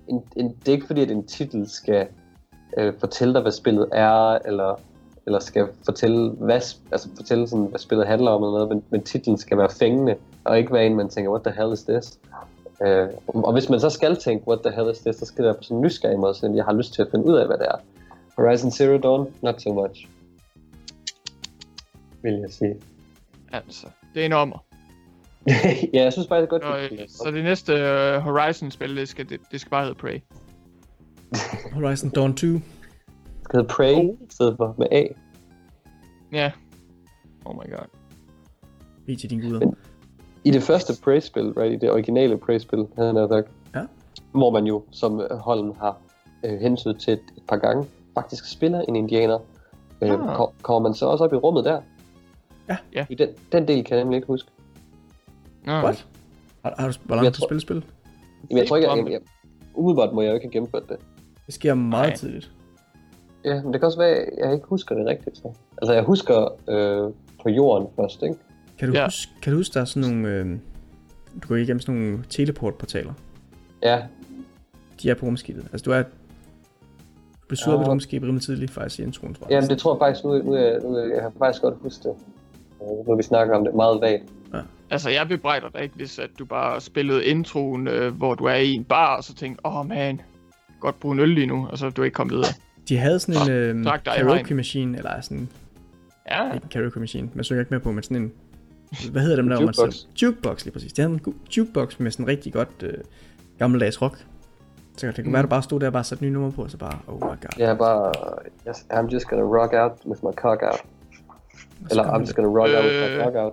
en, en, det er ikke fordi, at en titel skal øh, fortælle dig, hvad spillet er, eller, eller skal fortælle, hvad, altså fortælle sådan, hvad spillet handler om, eller noget, men, men titlen skal være fængende, og ikke være en, man tænker, what the hell is this? Øh, og, og hvis man så skal tænke, what the hell is this, så skal det være på sådan en nysgerrig måde, så jeg har lyst til at finde ud af, hvad det er. Horizon Zero Dawn, not so much. Vil jeg sige. Altså, det er en ommer. ja, jeg synes faktisk godt, Og, det øh, så det næste uh, Horizon-spil, det skal, det, det skal bare hedde Prey. Horizon Dawn 2. skal hedde Prey, i stedet for med A. Ja. Oh my god. Be til din guder. Men- I det første Prey-spil, right, i det originale Prey-spil, havde han sagt, Ja. hvor man jo, som øh, Holm har øh, hensynet til et, et par gange, faktisk spiller en indianer, øh, Ah. kom, kommer man så også op i rummet der? Ja. Ja. I den, den del kan jeg nemlig ikke huske. Nå, What? Har, har du, hvor langt du tror- spillet spil? Jamen, jeg tror ikke, jeg, jeg, jeg, umiddelbart må jeg jo ikke have gennemført det. Det sker meget Nej. tidligt. Ja, men det kan også være, at jeg ikke husker det rigtigt. Så. Altså, jeg husker øh, på jorden først, ikke? Kan du, Ja. ja. huske, kan du huske, der er sådan nogle... Øh, du går igennem sådan nogle teleportportaler. Ja, De er på rumskibet. Altså du er... Du i et Ja. rumskib rimelig tidligt faktisk i introen, tror jeg. Jamen, det tror jeg faktisk, nu, nu, nu er, jeg har faktisk godt husket det. Øh, Nu vi snakker om det meget vagt. Altså, jeg bebrejder dig ikke, hvis at du bare spillede introen, øh, hvor du er i en bar, og så tænkte, åh oh, man, godt bruge en øl lige nu, og så er du ikke kommet videre. De havde sådan en øh, tak, der i karaoke vejen. machine, eller sådan... Ja, Ikke en karaoke machine, man synger ikke med på, men sådan en... Hvad hedder dem der, hvor man Jukebox. Jukebox, lige præcis. Det havde en god jukebox med sådan rigtig godt øh, gammeldags rock. Så det kunne Mm. være, der bare stod der og bare satte nye numre på, og så bare, oh my god. Jeg er bare, yes, I'm just gonna rock out with my cock out. Eller I'm just gonna rock out with my Øh. cock out.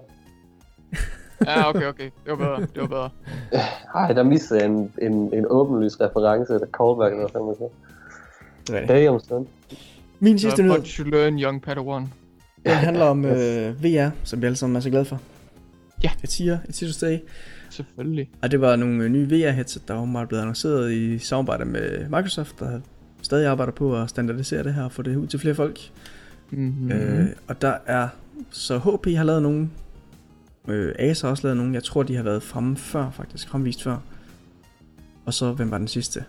ja, okay, okay. Det var bedre, det var bedre. Ej, der missede jeg en, en, en åbenlys reference, eller callback, eller hvad man siger. Det er rigtigt. Hey, om sådan. Min sidste nyhed, what you learn, young Padawan. den handler om øh, VR, som vi alle sammen er så glade for. Ja. Et tier, et tier stay. Selvfølgelig. Og det var nogle øh, nye VR-headset, der var blevet annonceret i samarbejde med Microsoft, der stadig arbejder på at standardisere det her og få det ud til flere folk. Mm-hmm. Øh, og der er, så HP har lavet nogle, øh, Acer har også lavet nogle, jeg tror de har været fremme før faktisk, fremvist før. Og så, hvem var den sidste?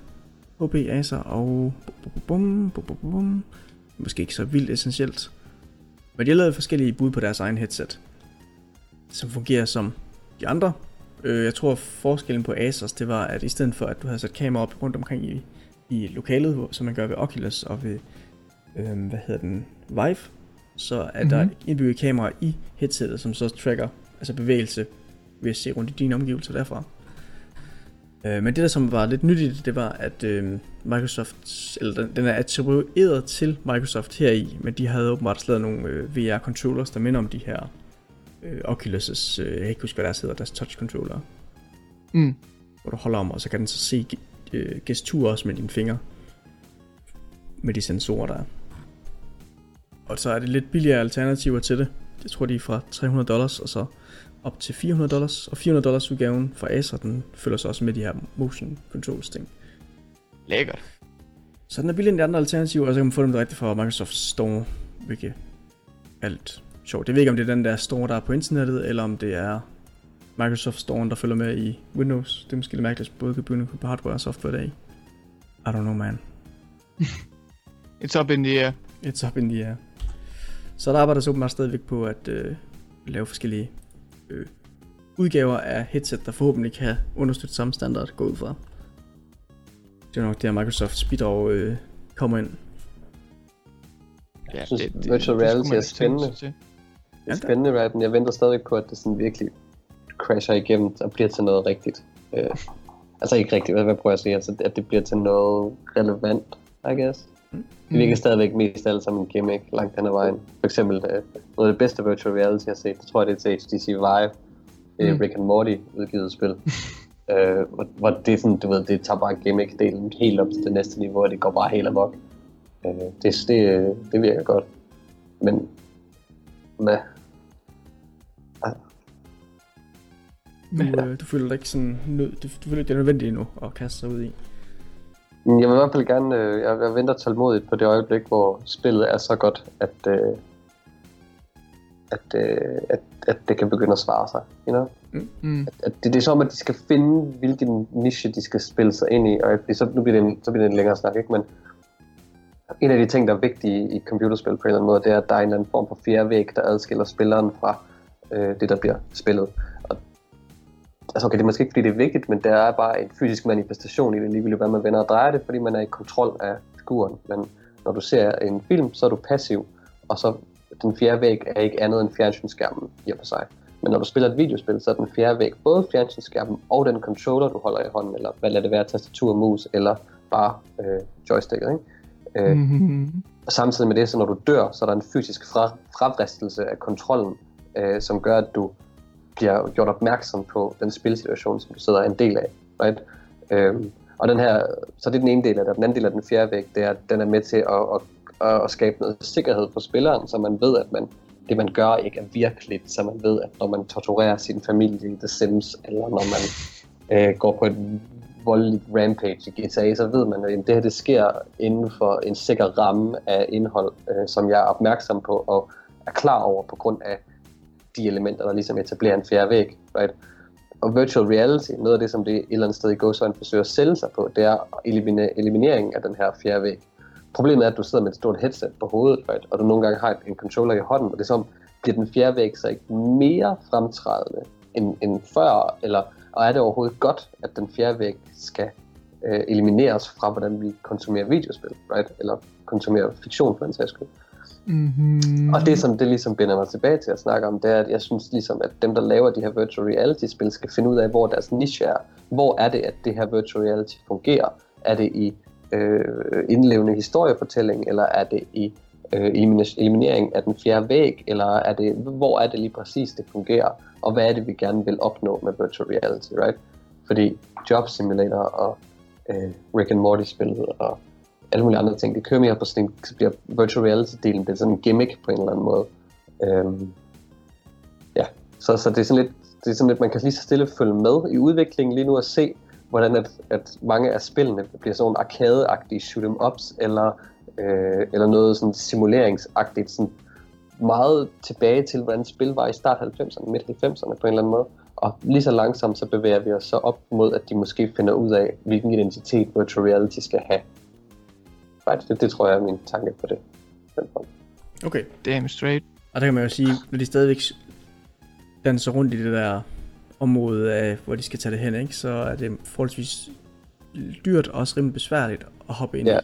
HP, Acer og bum, bum, bum, bum, bum. Måske ikke så vildt essentielt. Men de har lavet forskellige bud på deres egen headset, som fungerer som de andre. Øh, jeg tror forskellen på Asus, det var, at i stedet for at du havde sat kamera op rundt omkring i i lokalet, som man gør ved Oculus og ved, øh, hvad hedder den, Vive, så er mm-hmm. der indbygget kamera i headsetet, som så tracker altså bevægelse ved at se rundt i dine omgivelser derfra. Øh, men det der som var lidt nyt i det, det var at øh, Microsoft, eller den, den er attribueret til Microsoft heri, men de havde åbenbart lavet nogle øh, VR controllers, der minder om de her øh, Oculus' øh, jeg kan ikke huske hvad deres hedder, deres touch controller. Mm. Hvor du holder om, og så kan den så se øh, gesturer også med dine fingre. Med de sensorer der er. Og så er det lidt billigere alternativer til det. Jeg tror de er fra 300 dollars, og så op til 400 dollars. Og 400 dollars udgaven fra Acer, den følger så også med de her motion controls ting. Lækkert. Så den er billigere end de andre alternativer, og så kan man få dem direkte fra Microsoft Store, hvilket er lidt sjovt. Jeg ved ikke, om det er den der store, der er på internettet, eller om det er Microsoft Store, der følger med i Windows. Det er måske lidt mærkeligt, at både kan begynde på hardware og software i dag. I don't know, man. It's up in the air. It's up in the air. Så der arbejder så åbenbart stadigvæk på at øh, lave forskellige øh, udgaver af headset, der forhåbentlig kan understøtte samme standard gå ud fra. Det er nok der Microsofts bidrag øh, kommer ind. Ja, jeg synes, det, det, virtual reality er spændende. Det er spændende, right? men jeg venter stadig på, at det sådan virkelig crasher igennem og bliver til noget rigtigt. Øh, altså ikke rigtigt, hvad, hvad prøver jeg at sige? Altså, at det bliver til noget relevant, I guess. Det virker stadigvæk mest alt som en gimmick langt hen ad vejen. For eksempel uh, noget af det bedste virtual reality, jeg har set, det tror jeg, det er til HTC Vive. Det er mm. Rick and Morty udgivet spil. uh, hvor, hvor, det er sådan, du ved, det tager bare gimmick-delen helt op til det næste niveau, og det går bare helt amok. Uh, det, det, det virker godt. Men, hvad? Du, øh, du føler dig ikke sådan nød, du, du føler ikke, det er nødvendigt endnu at kaste sig ud i? Jeg vil i hvert fald gerne, øh, jeg, jeg venter tålmodigt på det øjeblik, hvor spillet er så godt, at, øh, at, øh, at, at det kan begynde at svare sig. You know? mm. mm. At, at det, det er som, at de skal finde, hvilken niche de skal spille sig ind i, og det, så, nu bliver det en, så bliver det en længere snak, ikke? men en af de ting, der er vigtige i computerspil på en eller anden måde, det er, at der er en eller anden form for fjerde væg, der adskiller spilleren fra øh, det, der bliver spillet altså okay, det er måske ikke fordi det er vigtigt, men der er bare en fysisk manifestation i det, ligegyldigt hvad man vender og drejer det, fordi man er i kontrol af figuren. Men når du ser en film, så er du passiv, og så den fjerde væg er ikke andet end fjernsynsskærmen i og for sig. Men når du spiller et videospil, så er den fjerde væg både fjernsynsskærmen og den controller, du holder i hånden, eller hvad lader det være, tastatur og mus, eller bare øh, joysticket. Ikke? Øh, mm-hmm. Og samtidig med det, så når du dør, så er der en fysisk fra, fravristelse af kontrollen, øh, som gør, at du bliver gjort opmærksom på den spilsituation, som du sidder en del af. Right? Øhm, og den her, så det er den ene del af det. Den anden del af den fjerde væg, det er, at den er med til at, at, at skabe noget sikkerhed for spilleren, så man ved, at man, det man gør ikke er virkeligt, så man ved, at når man torturerer sin familie i The Sims, eller når man øh, går på et voldeligt rampage i GTA, så ved man, at det her det sker inden for en sikker ramme af indhold, øh, som jeg er opmærksom på og er klar over på grund af de elementer, der ligesom etablerer en fjerde væg. Right? Og virtual reality, noget af det, som det et eller andet sted i gåsøjne forsøger at sælge sig på, det er elimine, eliminering af den her fjerde væg. Problemet er, at du sidder med et stort headset på hovedet, right? og du nogle gange har en controller i hånden, og det er som, bliver den fjerde væg så ikke mere fremtrædende end, end før, eller og er det overhovedet godt, at den fjerde væg skal øh, elimineres fra, hvordan vi konsumerer videospil, right? eller konsumerer fiktion for en sags skyld. Mm-hmm. Og det, som det ligesom binder mig tilbage til at snakke om, det er, at jeg synes ligesom, at dem, der laver de her virtual reality-spil, skal finde ud af, hvor deres niche er. Hvor er det, at det her virtual reality fungerer? Er det i øh, indlevende historiefortælling, eller er det i øh, eliminering af den fjerde væg, eller er det, hvor er det lige præcis, det fungerer? Og hvad er det, vi gerne vil opnå med virtual reality, right? Fordi Job Simulator og øh, Rick and Morty-spillet og alle mulige andre ting. Det kører mere på sådan en, så bliver virtual reality-delen det er sådan en gimmick på en eller anden måde. Øhm, ja, så, så det er sådan lidt, det er sådan lidt, man kan lige så stille følge med i udviklingen lige nu og se, hvordan at, at mange af spillene bliver sådan arcade-agtige shoot em ups eller, øh, eller noget sådan simuleringsagtigt, sådan meget tilbage til, hvordan spil var i start 90'erne, midt 90'erne på en eller anden måde. Og lige så langsomt så bevæger vi os så op mod, at de måske finder ud af, hvilken identitet virtual reality skal have faktisk, det, det tror jeg er min tanke på det. Okay. Damn straight. Og der kan man jo sige, når de stadigvæk danser rundt i det der område af, hvor de skal tage det hen, ikke? så er det forholdsvis dyrt og også rimelig besværligt at hoppe ind Ja. i.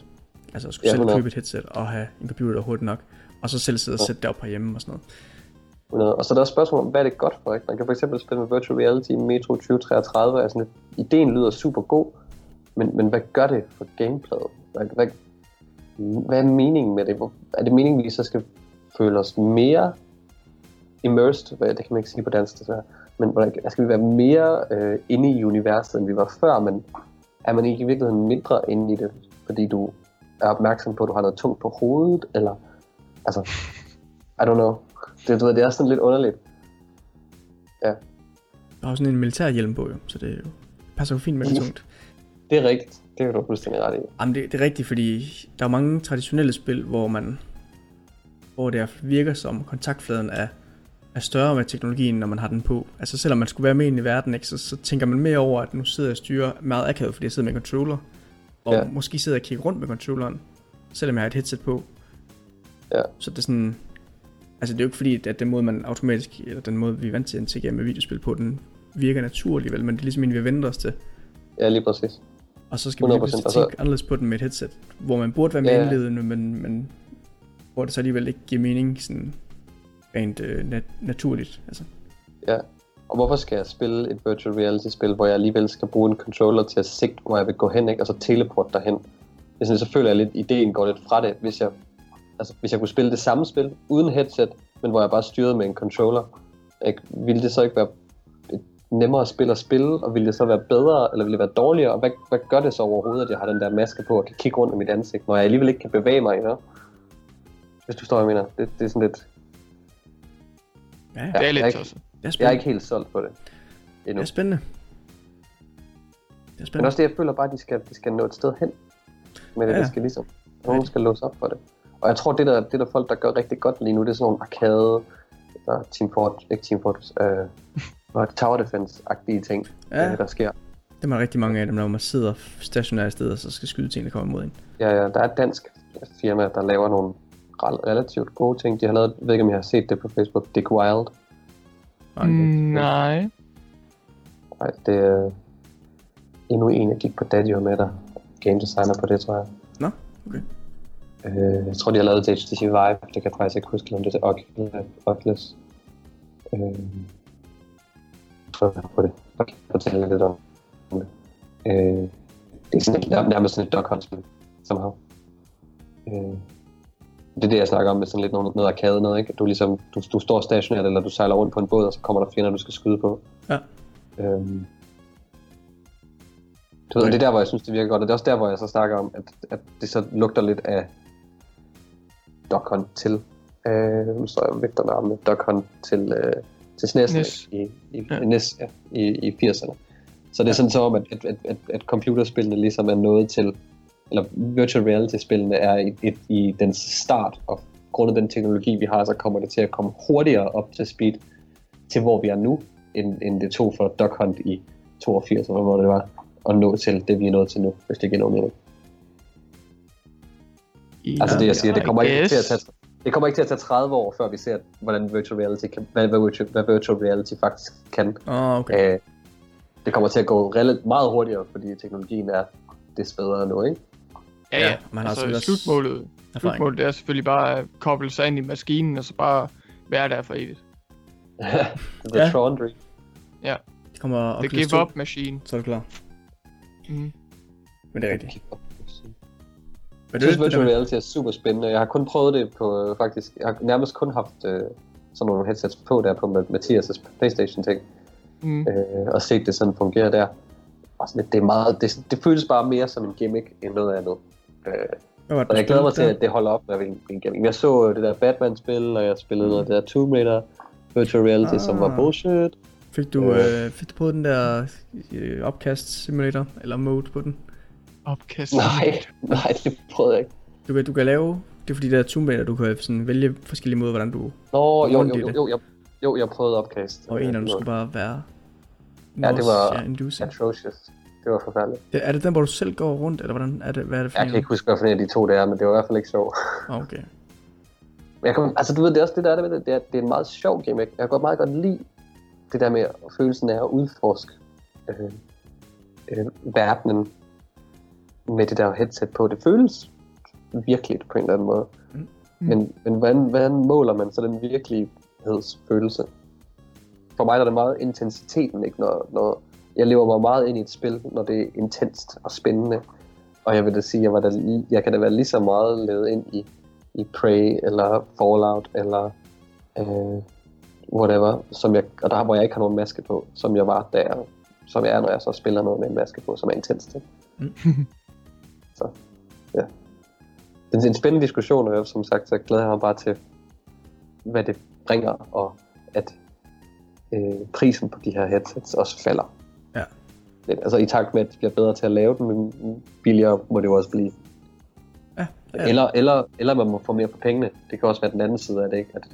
Altså at skulle Ja, selv 100. købe et headset og have en computer, der er hurtigt nok. Og så selv sidde og sætte det op herhjemme og sådan noget. 100. Og så er der også spørgsmål om, hvad er det godt for, ikke? Man kan for eksempel spille med virtual reality i Metro 2033, altså ideen lyder super god, men, men hvad gør det for gameplayet? Hvad, hvad, hvad er meningen med det? Hvor, er det meningen, at vi så skal føle os mere immersed? Det kan man ikke sige på dansk, desværre. Men hvordan, skal vi være mere øh, inde i universet, end vi var før, men er man ikke i virkeligheden mindre inde i det, fordi du er opmærksom på, at du har noget tungt på hovedet, eller altså, I don't know. Det, du ved, det er sådan lidt underligt. Der er jo sådan en militærhjelm på jo, så det passer jo fint med det Ja. tungt. Det er rigtigt. Det er du fuldstændig ret i. Jamen det, det er rigtigt, fordi der er mange traditionelle spil, hvor man hvor det virker som kontaktfladen er, er større med teknologien, når man har den på. Altså selvom man skulle være med ind i verden, ikke, så, så tænker man mere over, at nu sidder jeg og styrer meget akavet, fordi jeg sidder med en controller. Og Ja. måske sidder jeg og kigger rundt med controlleren, selvom jeg har et headset på. Ja. Så det er sådan... Altså det er jo ikke fordi, at den måde man automatisk, eller den måde vi er vant til at interagere med videospil på, den virker naturlig vel, men det er ligesom en, vi har vendt os til. Ja, lige præcis. Og så skal man lige 100%, pludselig og så- tænke anderledes på den med et headset, hvor man burde være mere ja. indledende, men, men hvor det så alligevel ikke giver mening sådan rent øh, nat- naturligt. Altså. Ja. Og hvorfor skal jeg spille et virtual reality-spil, hvor jeg alligevel skal bruge en controller til at sigte, hvor jeg vil gå hen, ikke? og så teleport derhen? Er sådan, så føler jeg lidt, at ideen går lidt fra det, hvis jeg, altså, hvis jeg kunne spille det samme spil uden headset, men hvor jeg bare styrede med en controller. Ikke? Ville det så ikke være nemmere spil at spille, og ville det så være bedre, eller ville det være dårligere? Og hvad, hvad gør det så overhovedet, at jeg har den der maske på og kan kigge rundt i mit ansigt, når jeg alligevel ikke kan bevæge mig, you Hvis du forstår, hvad jeg mener. Det, det er sådan lidt... Ja, ja. Det er jeg lidt ikke- tosset. Det er Jeg er ikke helt solgt på det endnu. Det er spændende. Det er Men spændende. også det, jeg føler bare, at de skal, de skal nå et sted hen med det. Ja. Det skal ligesom, nogen skal låse op for det. Og jeg tror, det der, det der folk, der gør rigtig godt lige nu, det er sådan nogle arcade, eller Team Fort, ikke Team Fortress, øh, hvad det, Tower Defense-agtige ting, Ja. ja. der sker. Det er rigtig mange af dem, når man sidder stationært i stedet, og så skal skyde ting, der kommer mod en. Ja, ja, der er et dansk firma, der laver nogle rel- relativt gode ting. De har lavet, jeg ved ikke, om jeg har set det på Facebook, Dick Wild. Nej, Mm, det- nej. Nej, det er endnu en, jeg gik på Daddy med der. Game designer på det, tror jeg. Nå, okay. Øh, jeg tror, de har lavet til HTC Vive. Det kan jeg faktisk ikke huske, om det er til Oculus. Øh, har på det. Jeg kan fortælle lidt om det. Øh, det er sådan et, nær- nærmest sådan et dog hunt somehow. Øh, det er det, jeg snakker om med sådan lidt noget, noget arcade noget, ikke? Du, ligesom, du, du står stationært, eller du sejler rundt på en båd, og så kommer der fjender, du skal skyde på. Ja. Øhm, du ved, det er der, hvor jeg synes, det virker godt, og det er også der, hvor jeg så snakker om, at, at det så lugter lidt af Duck Hunt til, øh, nu står jeg og vægter med armene, Duck Hunt til, øh, til SNES, NES. i, i, Ja. ja. NES ja, i, i 80'erne. Så det er sådan så om, at, at, at, at, at computerspillene ligesom er nået til, eller virtual reality-spillene er i, i, i den start, og grundet den teknologi, vi har, så kommer det til at komme hurtigere op til speed, til hvor vi er nu, end, end det tog for Duck Hunt i 82, eller hvor det var, at nå til det, vi er nået til nu, hvis det giver nogen mening. Altså det, jeg siger, det kommer, ikke til at tage, det kommer ikke til at tage 30 år, før vi ser, hvordan virtual reality kan, hvad, hvad, virtual, hvad virtual reality faktisk kan. Oh, okay. Øh, det kommer til at gå relativt meget hurtigere, fordi teknologien er det bedre nu, ikke? Ja, Ja, ja. man har altså, slutmålet, Erfaring. slutmålet det er selvfølgelig bare at koble sig ind i maskinen, og så bare være der for evigt. The Ja. ja. Tron Dream. Det kommer The Oculus give 2, up machine. så er du klar. Mm. Men det er rigtigt. Men synes, det, det, virtual reality er super spændende. Jeg har kun prøvet det på, øh, faktisk, jeg har nærmest kun haft øh, sådan nogle headsets på der på Ma- Mathias' Playstation ting, Mm. øh, og set det sådan fungere der. Og sådan, det, er meget, det, det føles bare mere som en gimmick end noget andet. Øh, og jeg glæder mig til, at det holder op med at en, gimmick. Jeg så øh, det der Batman-spil, og jeg spillede noget af det der Tomb Raider virtual reality, ah. som var Ah. bullshit. Fik du, Øh. øh, fik du prøvet den der øh, opkast simulator, eller mode på den? Opkast. Nej, nej, det prøvede jeg ikke. Du kan, du kan lave, det er fordi der er Tomb Raider, du kan sådan vælge forskellige måder, hvordan du, Nå, jo, rundt jo, i jo, det. jo, jeg, jo, jeg prøvede opkast. og en af dem skulle bare være Ja, det var atrocious. Det var forfærdeligt. Det, er det den, hvor du selv går rundt, eller hvordan er det, hvad er det for Jeg kan ikke huske, hvad for en af de to det er, men det var i hvert fald ikke sjovt. Okay. Men Jeg kan, altså, du ved, det er også det, der er det med det. Det er, det er en meget sjov gimmick. Jeg kan godt meget godt lide det der med følelsen af at udforske øh, øh, verdenen. Med det der headset på. Det føles virkelig på en eller anden måde. Mm. Men, men hvordan, hvordan måler man så den virkelighedsfølelse? For mig er det meget intensiteten, ikke? Når, når jeg lever mig meget ind i et spil, når det er intenst og spændende. Og jeg vil da sige, jeg, var da, jeg kan da være lige så meget levet ind i, i Prey, eller Fallout, eller øh, whatever, som jeg, og der hvor jeg ikke har nogen maske på, som jeg var der, som jeg er, når jeg så spiller noget med en maske på, som er intenst. så, ja. Det er en spændende diskussion, og jeg, som sagt, så glæder jeg mig bare til, hvad det bringer, og at øh, prisen på de her headsets også falder. Ja. Lidt. Altså i takt med, at de bliver bedre til at lave dem, men billigere må det jo også blive. Ja, ja. Eller, eller, eller man må få mere for pengene. Det kan også være den anden side af det, ikke? At,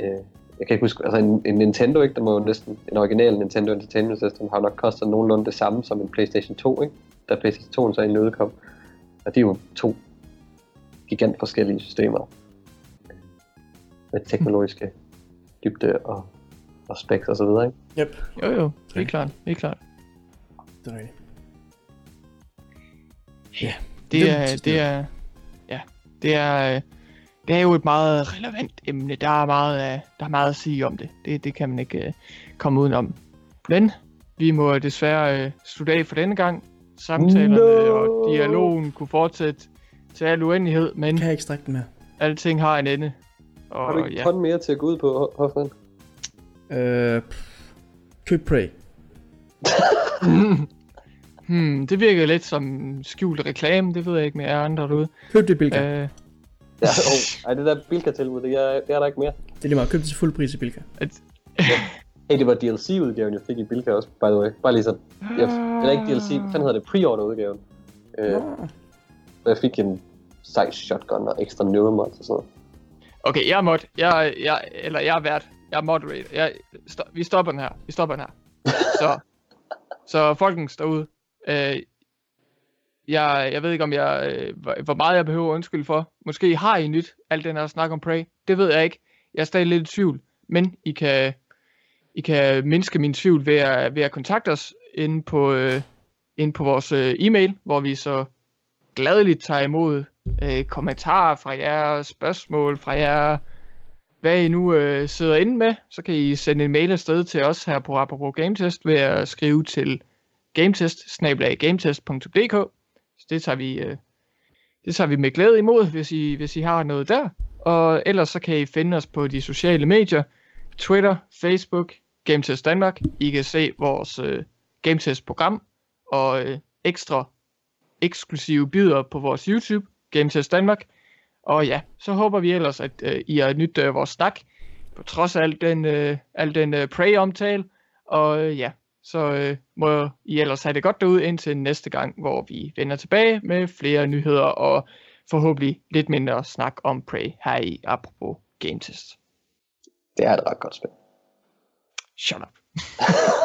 øh, jeg kan ikke huske, altså en, en Nintendo, ikke? Der må jo næsten, en original Nintendo Entertainment System har nok kostet nogenlunde det samme som en Playstation 2, ikke? Da Playstation 2 så en nødkom. Og de er jo to gigant forskellige systemer. Med teknologiske dybde og, og specs og så videre, ikke? Yep. Jo jo, helt klart, helt klart. Det er rigtigt. Ja, det er, det er, ja, det er, det er jo et meget relevant emne. Der er meget, der er meget at sige om det. Det, det kan man ikke uh, komme udenom. Men vi må desværre uh, slutte af for denne gang. Samtalerne no! og dialogen kunne fortsætte til al uendelighed, men Kan jeg ikke strække den mere? alting har en ende. Og Har du ikke ja, mere til at gå ud på, Hoffman? Øh, køb Prey. hmm, det virker lidt som skjult reklame, det ved jeg ikke med jer andre derude. Køb det, Bilka. Øh, Ja, oh, ej, det der Bilka-tilbud, det er, det er der ikke mere. Det er lige meget. Køb det til fuld pris i Bilka. Hey, det var DLC-udgaven, jeg fik i Bilka også, by the way. Bare lige sådan. Jeg, eller ikke DLC, hvad hedder det? Pre-order-udgaven. Øh, Nå. jeg fik en sej shotgun og ekstra neuromods og sådan noget. Okay, jeg er mod. Jeg, jeg, eller jeg er vært. Jeg er moderator. Jeg, sto- vi stopper den her. Vi stopper den her. Så, så folkens derude. Øh, jeg, jeg ved ikke, om jeg, øh, hvor- hvor meget jeg behøver at undskylde for. Måske har I nyt alt den her snak om Prey. Det ved jeg ikke. Jeg er stadig lidt i tvivl. Men I kan, i kan mindske min tvivl ved at, ved at kontakte os inde på, øh, inde på vores øh, e-mail, hvor vi så gladeligt tager imod øh, kommentarer fra jer, spørgsmål fra jer, hvad I nu øh, sidder inde med, så kan I sende en mail afsted til os her på Apropos Gametest ved at skrive til gametest gametest.dk. Så det tager vi øh, det tager vi med glæde imod, hvis I, hvis I har noget der. Og ellers så kan I finde os på de sociale medier, Twitter, Facebook, Gametest Danmark. I kan se vores øh, Gametest program og øh, ekstra eksklusive bidder på vores YouTube, Gametest Danmark. Og ja, så håber vi ellers, at øh, I har nyt øh, vores snak, på trods af al den, øh, al den øh, Prey-omtale. Og øh, ja, så øh, må I ellers have det godt derude indtil næste gang, hvor vi vender tilbage med flere nyheder og forhåbentlig lidt mindre snak om Prey her i Apropos Game Test. Det er et ret godt spil. Shut up.